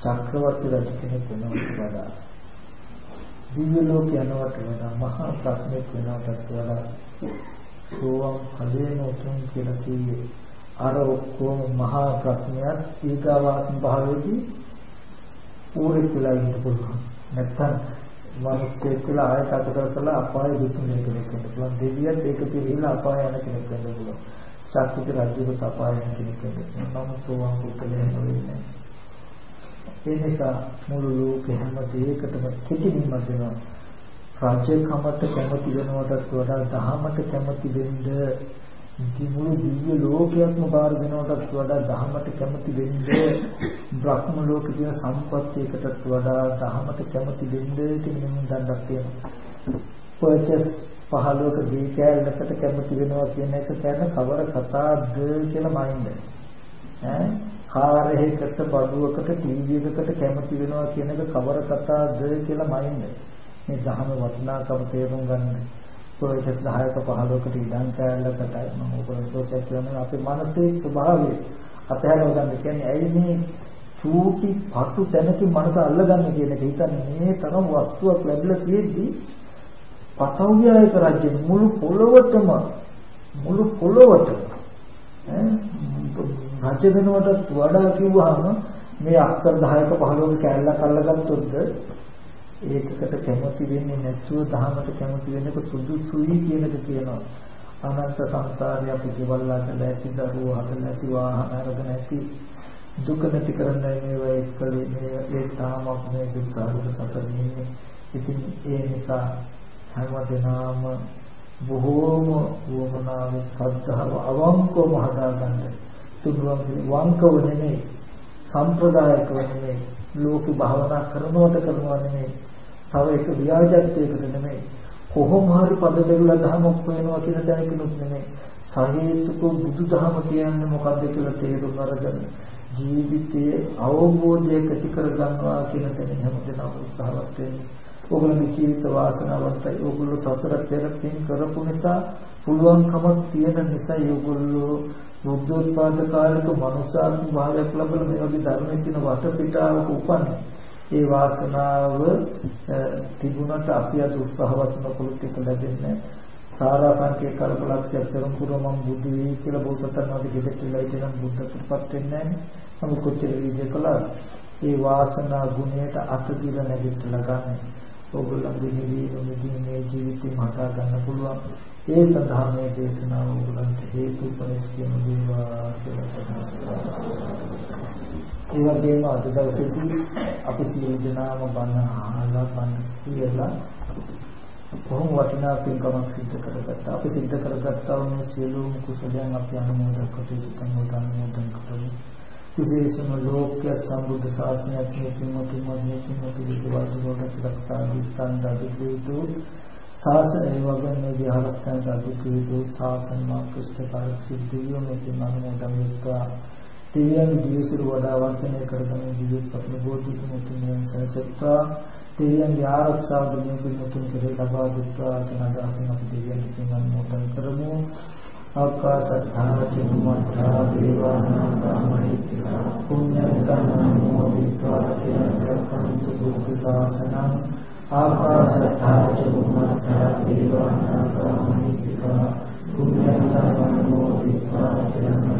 චක්‍රවර්ති රජ කෙනෙක් වෙනවට වඩා දිව්‍ය ලෝක යනවට වඩා මහා ප්‍රඥෙක් වෙනවට වඩා. සෝවම් හදේන උතුම් කියලා කියේ අර ඔක්කොම මහා ප්‍රඥයක් ඊගාවාත්ම භාවයේදී ඌරෙක් වෙලා ඉන්න පුළුවන්. නැත්තම් මිනිස්සෙක් කියලා ආයත අකුසල කළා අපාය දුක්ඛ කෙනෙක් වෙන්න පුළුවන්. දෙවියන් ඒක පිළිහිලා අපාය යන කෙනෙක් වෙන්න පුළුවන්. ශක්තික රජුට අපාය යන කෙනෙක් වෙන්න පුළුවන් නම් සෝවම් පුද්ගලයන් වෙන්නේ ඒ නිසා මුළු ලෝකෙ හැම දෙයකටම කෙටිමින්ම දෙනවා. රාජ්‍යකමට කැමති වෙනවටත් වඩා දහමට කැමති වෙන්න මුළු දිව්‍ය ලෝකයක්ම බාර දෙනවටත් වඩා දහමට කැමති වෙන්න බ්‍රහ්ම ලෝක කියන සම්පත්තියකටත් වඩා දහමට කැමති වෙන්න කියන දණ්ඩක් තියෙනවා. පර්චස් පහලෝක දී කැලකට කැමති වෙනවා කියන එක කියන කවර කතාවද කියලා මයින්ද. ඈ? කාර් එකකට බඩුවකට ටීවී එකකට කැමති වෙනවා කියන එක කවර කතාවද කියලා මයින්ද මේ ධහම වටිනාකම තේරුම් ගන්න. ප්‍රොජෙක්ට් 10ක 15කට ඉඩම් කෑල්ලකට මම ඔයගොල්ලෝ ප්‍රොජෙක්ට් කරන අපේ මානසික ස්වභාවය අතහැරව ගන්න. කියන්නේ ඇයි මේ චූටි පටු තැනකින් මනස අල්ලගන්න කියන එක? හිතන්නේ මේ තරම් වස්තුවක් ලැබිලා තියෙද්දි පතව්‍යයක රජ්‍ය මුළු පොළොවටම මුළු පොළොවටම රජ වෙනවටත් වඩා කිව්වහම මේ අක්කර 10ක 15ක කැලලක් අල්ලගත්තොත් ඒකකට කැමති වෙන්නේ නැතුව දහමට කැමති වෙන්නක සුදුසුයි කියන එක කියනවා. අනන්ත සංසාරේ අපි කෙවල්ලාට නැති දරුවෝ හද නැති වාහන අරගෙන නැති දුක නැති කරන්නයි මේවා එක්කලේ මේ ඒ තාමත් මේ දුක් සාගත සතරන්නේ. ඉතින් ඒ නිසා හැමදෙනාම බොහෝම වමනාවෙන් සද්ධාව අවංකවම හදාගන්න. තුනුවන් වංකව නෙමෙයි සම්ප්‍රදායකව නෙමෙයි ලෝක භාවනා කරනවට කරනවා නෙමෙයි තව එක ව්‍යාජත්වයකට නෙමෙයි. කොහොම හරි පද දෙවිලා දහමක් වෙනවා කියන දැනකිනුත් නෙමෙයි. සහේතුක බුදුදහම කියන්නේ මොකද්ද කියලා තේරුම් අරගෙන ජීවිතයේ අවබෝධයක් ඇති කර ගන්නවා කියන තැන හැමදෙනාම උත්සාහවත් වෙන්නේ. ඔයගොල්ලෝගේ ජීවිත වාසනාවන්තයි. ඔයගොල්ලෝ සතර පෙර පින් කරපු නිසා පුළුවන්කමක් තියෙන නිසා ඔයගොල්ලෝ බුද්ධෝත්පාද කාලයක මනුෂ්‍යාත්ම භාවයක් ලැබලා මේ වගේ ධර්මයේ තියෙන වටපිටාවක උපන්නේ. ඒ වාසනාව තිබුණට අපි අද උත්සාහවත් නොකළොත් ඒක ලැබෙන්නේ සාරා සංකේ කල්පලක්ෂය කරන පුරම බුදු වේ කියලා බෝසතන් වහන්සේ දෙදෙකලා ඉතිනම් බුද්ධත්වයට වෙන්නේ නැහැ. නමුත් කොච්චර විදිය කළා ඒ වාසනා ගුණයට අත දිලා නැගිටලා ගන්න. ඕගොල්ලන්ගේ නිවීම නිදී මේ ජීවිතේ මහා ගන්න පුළුවන්. ඒ සඳහා මේ දේශනාව උගලන්ට හේතු පරිස්කියම වේවා කියලා ඒ වගේම අද දවසේදී අපි සියලු දෙනාම බණ අහලා බණ කියලා කොහොම වටිනා පින්කමක් සිද්ධ කරගත්තා. අපි සිද්ධ කරගත්තා වුණේ සියලුම කුසලයන් අපි අනුමෝදන් කටයුතු කරනවා අනුමෝදන් කරමු. විශේෂම ලෝක්‍ය සම්බුද්ධ ශාසනයක් මේ පින්වතුන් මේ පින්වතුන් විද්‍යාවට රක්ෂා දිස්ත්‍රාන් දාදිතු ශාසනය වගේ මේ විහාරස්ථාන දාදිතු ශාසන මාර්ගස්ථකාරක සිද්ධියෝ මේ පින් අනුමෝදන් වෙත්වා. තියන් දිවිසුරු වඩා වර්ධනය කරගෙන ජීවිත පත්න බෝධි මුතුන් සසත්තා දෙවියන්ගේ ආරක්ෂාව දුන්නේ පිටුතුන් කෙරේ ලබා දෙත්වා කියන අදහසින් අපි දෙවියන්ට පින් අනුමෝදන් කරමු अकसद्धातिमध्यादेवानाकामयित्या पुण्यमितमनोदित्वा चिरन्तु दुःखितासनम् आकाशद्धातिमध्यादेवानाकामयित्या पुण्यमितमनोदित्वा चिरन्तु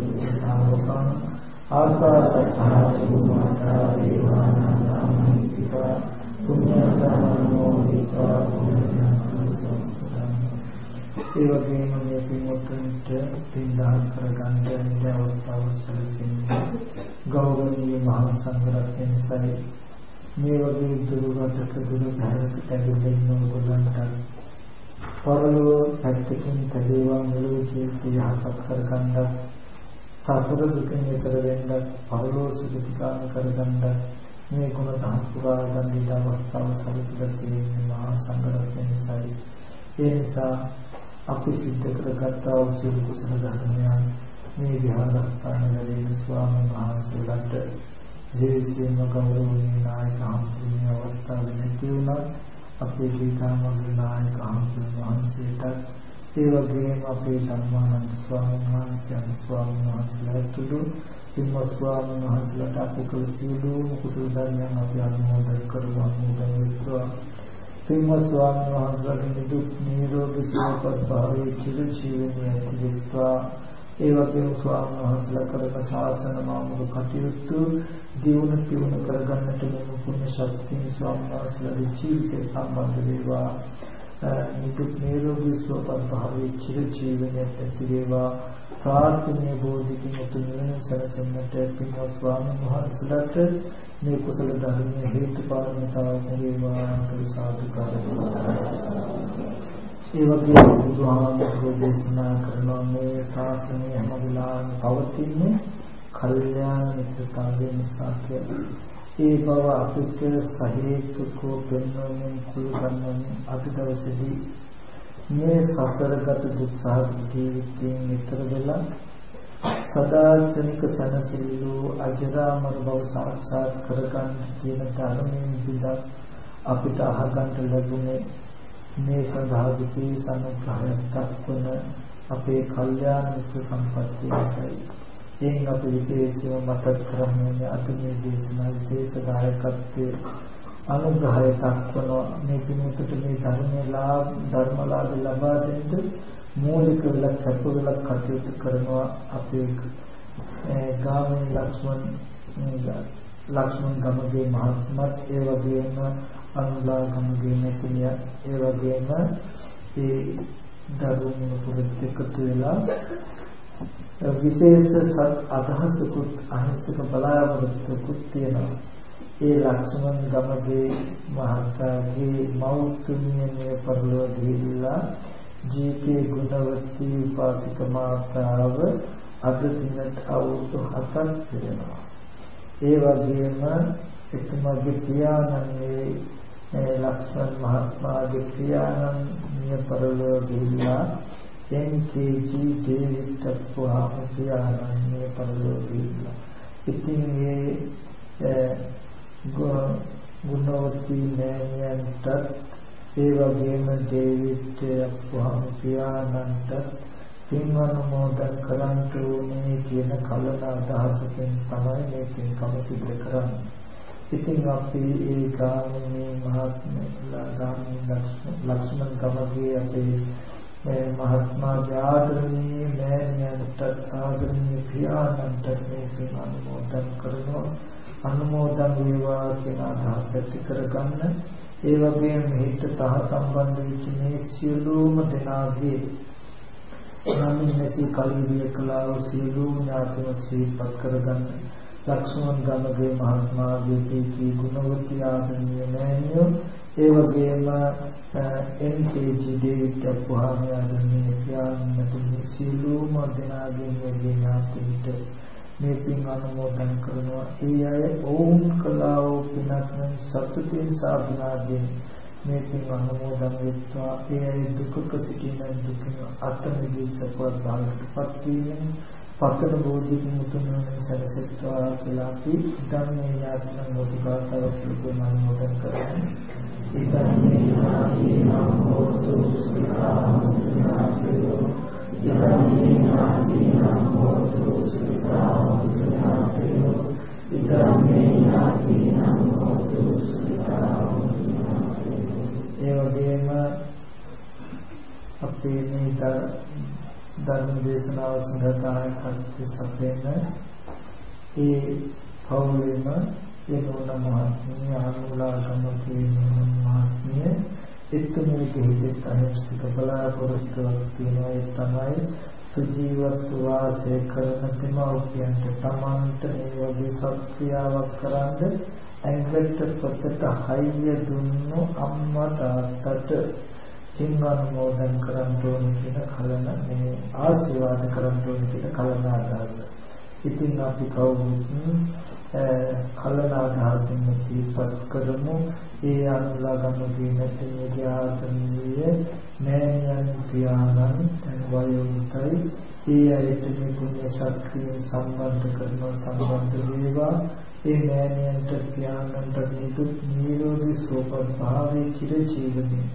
दुःखितावकम् आकाशद्धातिमध्यादेवानाकामयित्या पुण्यमितमनोदित्वा पुण्य ඒ වගේම මේ පින්වත්න්ට පින් දහම් කරගන්න ඉන්න අවස්ථාව සැලසෙන්නේ ගෞරවනීය මහා සංඝරත්නය නිසායි මේ වගේ දුරකට දුර භාරතට ඇවිල්ලා ඉන්න ඔයගොල්ලන්ට පරලෝ පැත්තකින් තදේවා මෙලොව ජීවිතය යහපත් කරගන්න සසර දුකින් ඈතර වෙන්න පරලෝ සුඛිකාම කරගන්න මේ ගුණ දහස් පුරා ගන්න අවස්ථාව සැලසෙලා තියෙන මහා සංඝරත්නය නිසායි ඒ නිසා අපි සිද්ධ කරගත්තා වූ සියලු කුසල ධර්මයන් මේ විහාරස්ථානවලින් ස්වාමීන් වහන්සේලාට ජීවිතේම ගෞරවනීය නායක හම්බුනේ අවස්ථාවේ නැති වුණත් අපේ ජීවිතාමගේ නායක හම්බුනේ වහන්සේට ඒ වගේම අපේ ධර්මානන්ද ස්වාමීන් වහන්සේ ස්වාමීන් වහන්සේලාට පින්වත් ස්වාමීන් වහන්සේලාට අපේ කළ සියලුම කුසල ධර්මයන් අපි අනුමෝදන් කරමු අනුමෝදන් වෙත්වා. පින්වත් ස්වාමීන් වහන්සේලාගේ නිදුක් නිරෝගී සුවපත් භාවයේ චිර ජීවනයේ ඇතිවෙත්වා ඒ වගේම ස්වාමීන් වහන්සේලා කරන ශාසන මාමුක කටයුතු දියුණු පියුණු කරගන්නට මේ පුණ්‍ය ශක්තිය ස්වාමීන් වහන්සේලාගේ ජීවිතය සම්බන්ධ වේවා. නිදුක් නිරෝගී සුවපත් භාවයේ චිර ජීවනයේ ඇතිවේවා ප්‍රාර්ථනීය බෝධිකින් උතුම් නිවන සැලසෙන්නට පින්වත් ස්වාමීන් වහන්සේලාට මේ කුසල ධර්මයේ හේතු පාරමිතාව වේවා සාදු ඒ වගේ බුදුහාමුදුරුවෝ දේශනා කරන මේ ශාසනය හැම වෙලාවෙම පවතින්නේ කල්යාණ මිත්‍රතාවය නිසා කියලා. ඒ බව අපිට සහේතුකව පෙන්වමින් කුළු ගන්නමින් අද දවසේදී මේ සසරගත දුක්සහ ජීවිතයෙන් ඈතර වෙලා සදාචනික සනසිල්ලෝ අජරාමර බව සාක්ෂාත් කරගන්න කියන ධර්මයෙන් විදක් අපිට අහගන්න ලැබුණේ මේ සඳහා විශේෂ අනුග්‍රහයක් දක්වන අපේ කල්යාණ මිත්‍ර සම්පත්තිය නිසායි. එයින් අපි විශේෂව මතක් කරන්නේ අද මේ දේශනා විශේෂ දායකත්වයේ අනුග්‍රහය දක්වන මේ පින්කට මේ ධර්මයේ ලාභ ධර්මලාභ ලබා දෙන්න මූලික වෙලා කැප වෙලා කටයුතු කරනවා අපේ ගාමිණී ලක්ෂ්මන් ලක්ෂ්මන් ගමගේ මහත්මත් ඒ වගේම අනුලා ගමගේ මෙතුමිය ඒ වගේම ඒ දරුවෝ පුරුත් එකතු වෙලා විශේෂ අදහසකුත් අහිංසක බලාපොරොත්තුකුත් තියෙනවා ඒ ලක්ෂ්මන් ගමගේ මහත්තාගේ මෞතුමිය මේ පරිලෝක ගිහිල්ලා ජීකේ ගුණවත්ී උපාසික මාතාව අද දිනට අවුරුදු 7ක් වෙනවා. ඒ වගේම එතුමාගේ පියාණන්ගේ ලක්ෂ්මන් මහත්මයාගේ පියාණන් මිය පරලෝ ගිහිල්ලා එන්.කේ.ජී. ඩේවිඩ් අප්පුහාම පියාණන් මිය පරලෝ ගිහිල්ලා. ඉතින් මේ ගුණවත්ී නෑනියන්ට ඒ වගේම දේවිත් අප්පුහාම පියාණන්ට පින් අනුමෝදන් කරන්න ඕනේ කියන කලන අදහසකින් තමයි මේ පින්කම සිදු කරන්නේ. ඉතින් අපි ඒ ගාමිණී මහත්මයා ගාමිණී ලක්ෂ්මන් කමගේ අපේ මහත්මා ආදරණීය මෑණියන්ට ආදරණීය පියාණන්ට මේ පින් අනුමෝදන් කරනවා. අනුමෝදන් වේවා කියන අදහස ඇති කරගන්න ඒ වගේම මෙහිට සහ සම්බන්ධ වෙච්ච මේ සියලුම දෙනාගේ නමින් නැසී කල්විය කලාව සියලුම ඥාතිව සිහිපත් කරගන්න ලක්ෂ්මන් ගමගේ මහත්මාගේ දීකී ගුණවති ආදරණීය මෑණියෝ ඒ වගේම එන්කේජි ඩේවිඩ් අපුවාම යන්නේ කියන්නට සියලුම දෙනාගෙන් වගේ ඥාතින්ට මේ පින් අනුමෝදන් කරනවා. ඒ අය ඕම් කළා වූ පිනක් සතුටින් සාධනාවෙන් මේ පින් අනුමෝදන් වෙත්වා. ඒ අය දුකක සිටින දුකින් අත මිදී සපවත් භාවයටපත් වීමෙන් පතර බෝධිකින් උතුම් වන සැලසෙත්වා කියලා අපි ධර්මයේ යාත්‍රා මොටිකාතාවක් පිළිබඳව අනුමෝදන් කරන්නේ ඉතින් මේ නාමයෙන් හෝතු ස්විකාරෝ ඉතින් මේ නාමයෙන් හෝතු ස්විකාරෝ ඉතින් මේ නාමයෙන් හෝතු ස්විකාරෝ ඒ වගේම අපේ මේ ධර්ම දේශනාව සඳහා කටයුතු සපයන ඒ පෞලෙම එනෝන මහත්මිය ආනුලාගම කියන මහත්මිය එතුමිය කෙහෙත් අනිශ්චිත බලාපොරොත්තුවක් තියෙනවා ඒ තමයි සුජීවත්ව වාසය කරන දෙමව්පියන්ට තමන්ට මේ වගේ සත්ක්‍රියාවක් කරන්න ඇඟට පොතට හයිය දුන්නු අම්මා තාත්තට පින් අනුමෝදන් කරන්න ඕන කියන කලන මේ ආශිර්වාද කරන්න ඕන කියන කලන අදහස. ඉතින් අපි කවුරුත් කලන අදහසින් සිහිපත් කරමු. ඒ අනුලාගම දිනට යාතනීය නෑයන් පියාණන් වයෝවෘතයි ඒ අයට මේ පුණ්‍ය ශක්තිය සම්බන්ධ කරන සම්බන්ධ වේවා. ඒ නෑයන්ට පියාණන්ට නිදුක් නිරෝධී සුවපත් භාවයේ චිර ජීවනයේ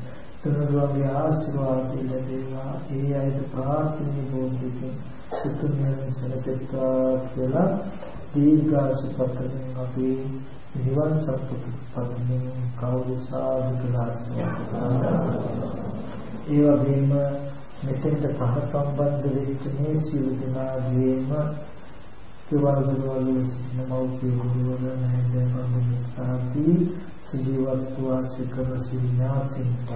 තුනුරුවන්ගේ ආශිර්වාද ලැබේවා. ඒ අයට ප්‍රාර්ථනීය බෝධිකින් සුතුමියන් සැලසෙත්වා කියලා දීර්ඝාසු පතමින් අපි නිවන් සම්පත පතමින් කවුරු සාදු කියලා ඒ වගේම මෙතෙන්ට පහ සම්බන්ධ වෙච්ච මේ සියලු දෙනාගේම කෙවල් දරවල සිටින මෞඛ්‍ය ගුරුවර නැහැ දැන් සජීවත්ව වාසය කර සිනාතින්ට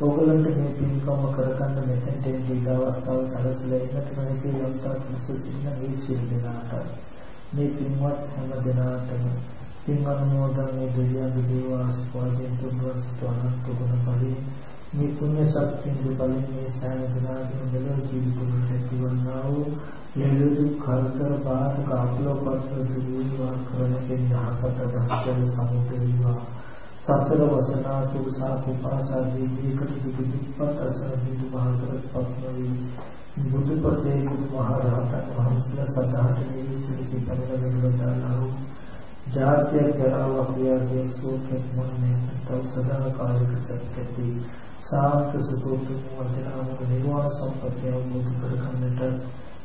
ඕගලන්ට මේ පින්කම කරගන්න මෙතෙන්ට එන අවස්ථාව සැලසෙලා ඉන්න කෙනෙක්ගේ යම්තා කිසිසින මේ සිල් දෙනාට මේ පින්වත් හැම දෙනාටම පින් අනුමෝදන් මේ දෙවියන් දේවාස් පොයෙන් තුන්වස් තවනත් ගුණ පරිදි මේ පුණ්‍ය ශක්තියෙන් බලයෙන් මේ සෑම දිනාගම මෙලොව ජීවිතවලට ඇතිවන්නා වූ යලුදු කල්තර බාධක අකුලපත්‍ර දුරුවා කරන කෙනාකට දහසල සමුදේවා සසර වසනා තුසා කුපාසා දීපිකට දුදුප්පත් අසර බිඳු මහතර පත්නවි බුදුපසේ මහරහතන් වහන්සේලා සදාට මේ සිසි පරිවර්තන වෙනවදානහු ජාත්‍ය කරාව අපියගේ සෝකේ මොන්නේ තව සදා කාලික සත්‍යති සාන්ත සුතුතු වචනාම නිර්වාණ සම්පත්‍ය අවබෝධ කරගන්නට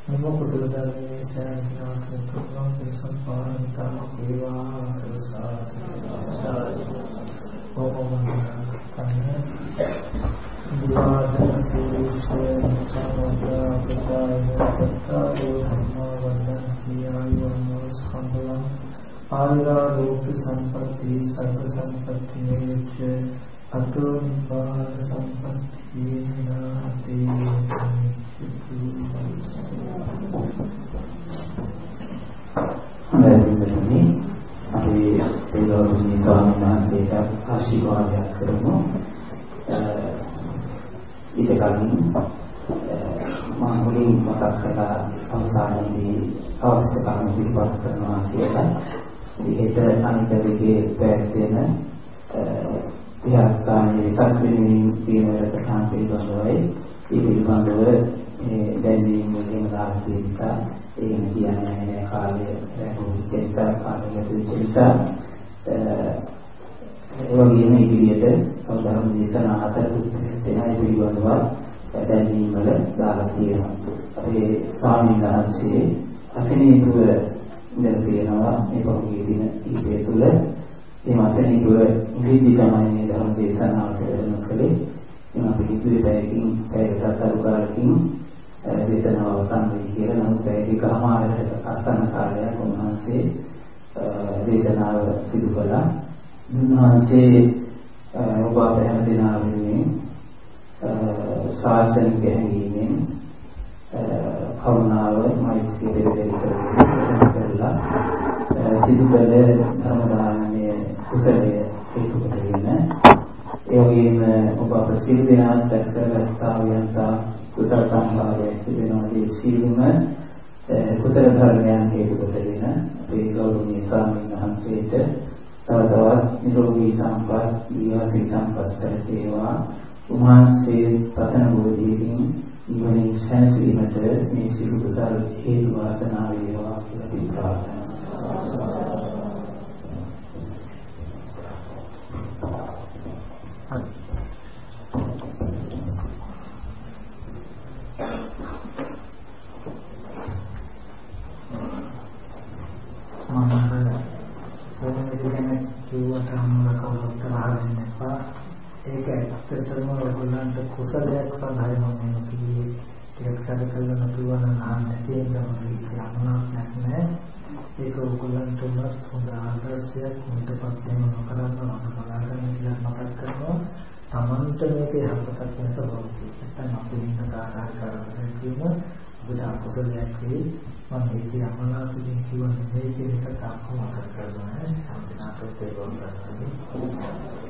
මෙම කුසල ධර්මයේ සෑම දිනකටම තුන්වන් සම්පාදන වේවා ප්‍රසාද විවාදන සීලසේ සමෝදා ප්‍රචාරය පත්තාවේ ධම්මවන්දන සියායෝ ස්කන්ධලං ආයුරෝප සම්පatti සබ්බ සම්පatti නිච්ච අතෝ නිපාත සම්පatti නාති හොඳයි අපි ඒ ගෞරවනීය ස්වාමීන් වහන්සේට ආශිර්වාදයක් කරමු. ඊට කලින් මම මුලින් මතක් කළා අවසානයේදී අවශ්‍ය කරුණු පිළිබඳ කරනවා කියලා. ඒකට අනිතරයේ පැත්තෙන විහාරස්ථානයේ සත්‍විනින් කියන ප්‍රධාන පිළිබඳවයි ඒ පිළිබඳව දැනීම වලින් ආරම්භ නිසා ඒක කියන්නේ නැහැ කාලය රැඳුච්ච කාලය ලැබුච්ච නිසා. ඒ වගේම ඉදිරියට සම්බන්ධ දේශනා හතර දෙනයි පිළිබඳව දැනීම වල දාලා තියෙනවා. අපේ ස්වාමීන් වහන්සේ අසනීපුව ඉඳලා තියෙනවා මේ පොතේ දින ඊපේ තුල. මේ අසනීපුව ඉංග්‍රීසි තමයි මේ ධර්ම දේශනාවට වෙන කලේ. එනම් අපි ඉදිරි පැයකින් පැයකට අතර කාලෙකින් දේශනාව අවසන් වෙයි කියලා නමුත් ඒකමාරට අසන කාලයක් උන්වහන්සේ දේශනාව සිදු කළා. උන්වහන්සේ ඔබ අප හැම දෙනා වෙනුවෙන් ශාසනික හැඟීමෙන් කරුණාව මෛත්‍රිය දෙවියන් කරලා සිදු කළ ධර්ම දානමය කුසලයේ හේතු කොටගෙන ඒ වගේම ඔබ අප සිල් දෙනාත් දැක්කගත්තා යන්තා කුසල සම්භාවයක් තිබෙනවා ඒ සීලම කුසල ධර්මයන් හේතු කොටගෙන අපේ ගෞරවනීය ස්වාමීන් වහන්සේට තව තවත් නිරෝගී සම්පත් ඊවාසී සම්පත් සැලසේවා. උන්වහන්සේ පතන බෝධියකින් ඉවනින් සැනසීමට මේ සියලු කුසල හේතු වාසනා වේවා කියලා ප්‍රාර්ථනා කිව්වට අම්මලා කවුරුත් අහන්න එපා. ඒක ඇත්තටම ඔයගොල්ලන්ට කුසලයක් සඳහායි මම මේ කිව්වේ. ටිකක් සැලකලා නැතුව නම් අහන්න තියෙනවා කියනවාක් නෑ. ඒක ඔයගොල්ලන්ට උනත් හොඳ ආදර්ශයක් මුදපත් වෙන නොකරන්න මම බලාගෙන ඉන්න මතක් කරනවා. Tamanට මේකේ හපතක් වෙනස බෞද්ධ. නැත්නම් අපි ඉන්න කාරණා කරන්නේ කියන බුද්ධ අකුසලයක් වෙයි. මම මේකේ අමනාපකින් කියවන්නේ මේ කියන එක තාක්කම කරනවා. සම්පූර්ණ අපේ තේරුම් ගන්න.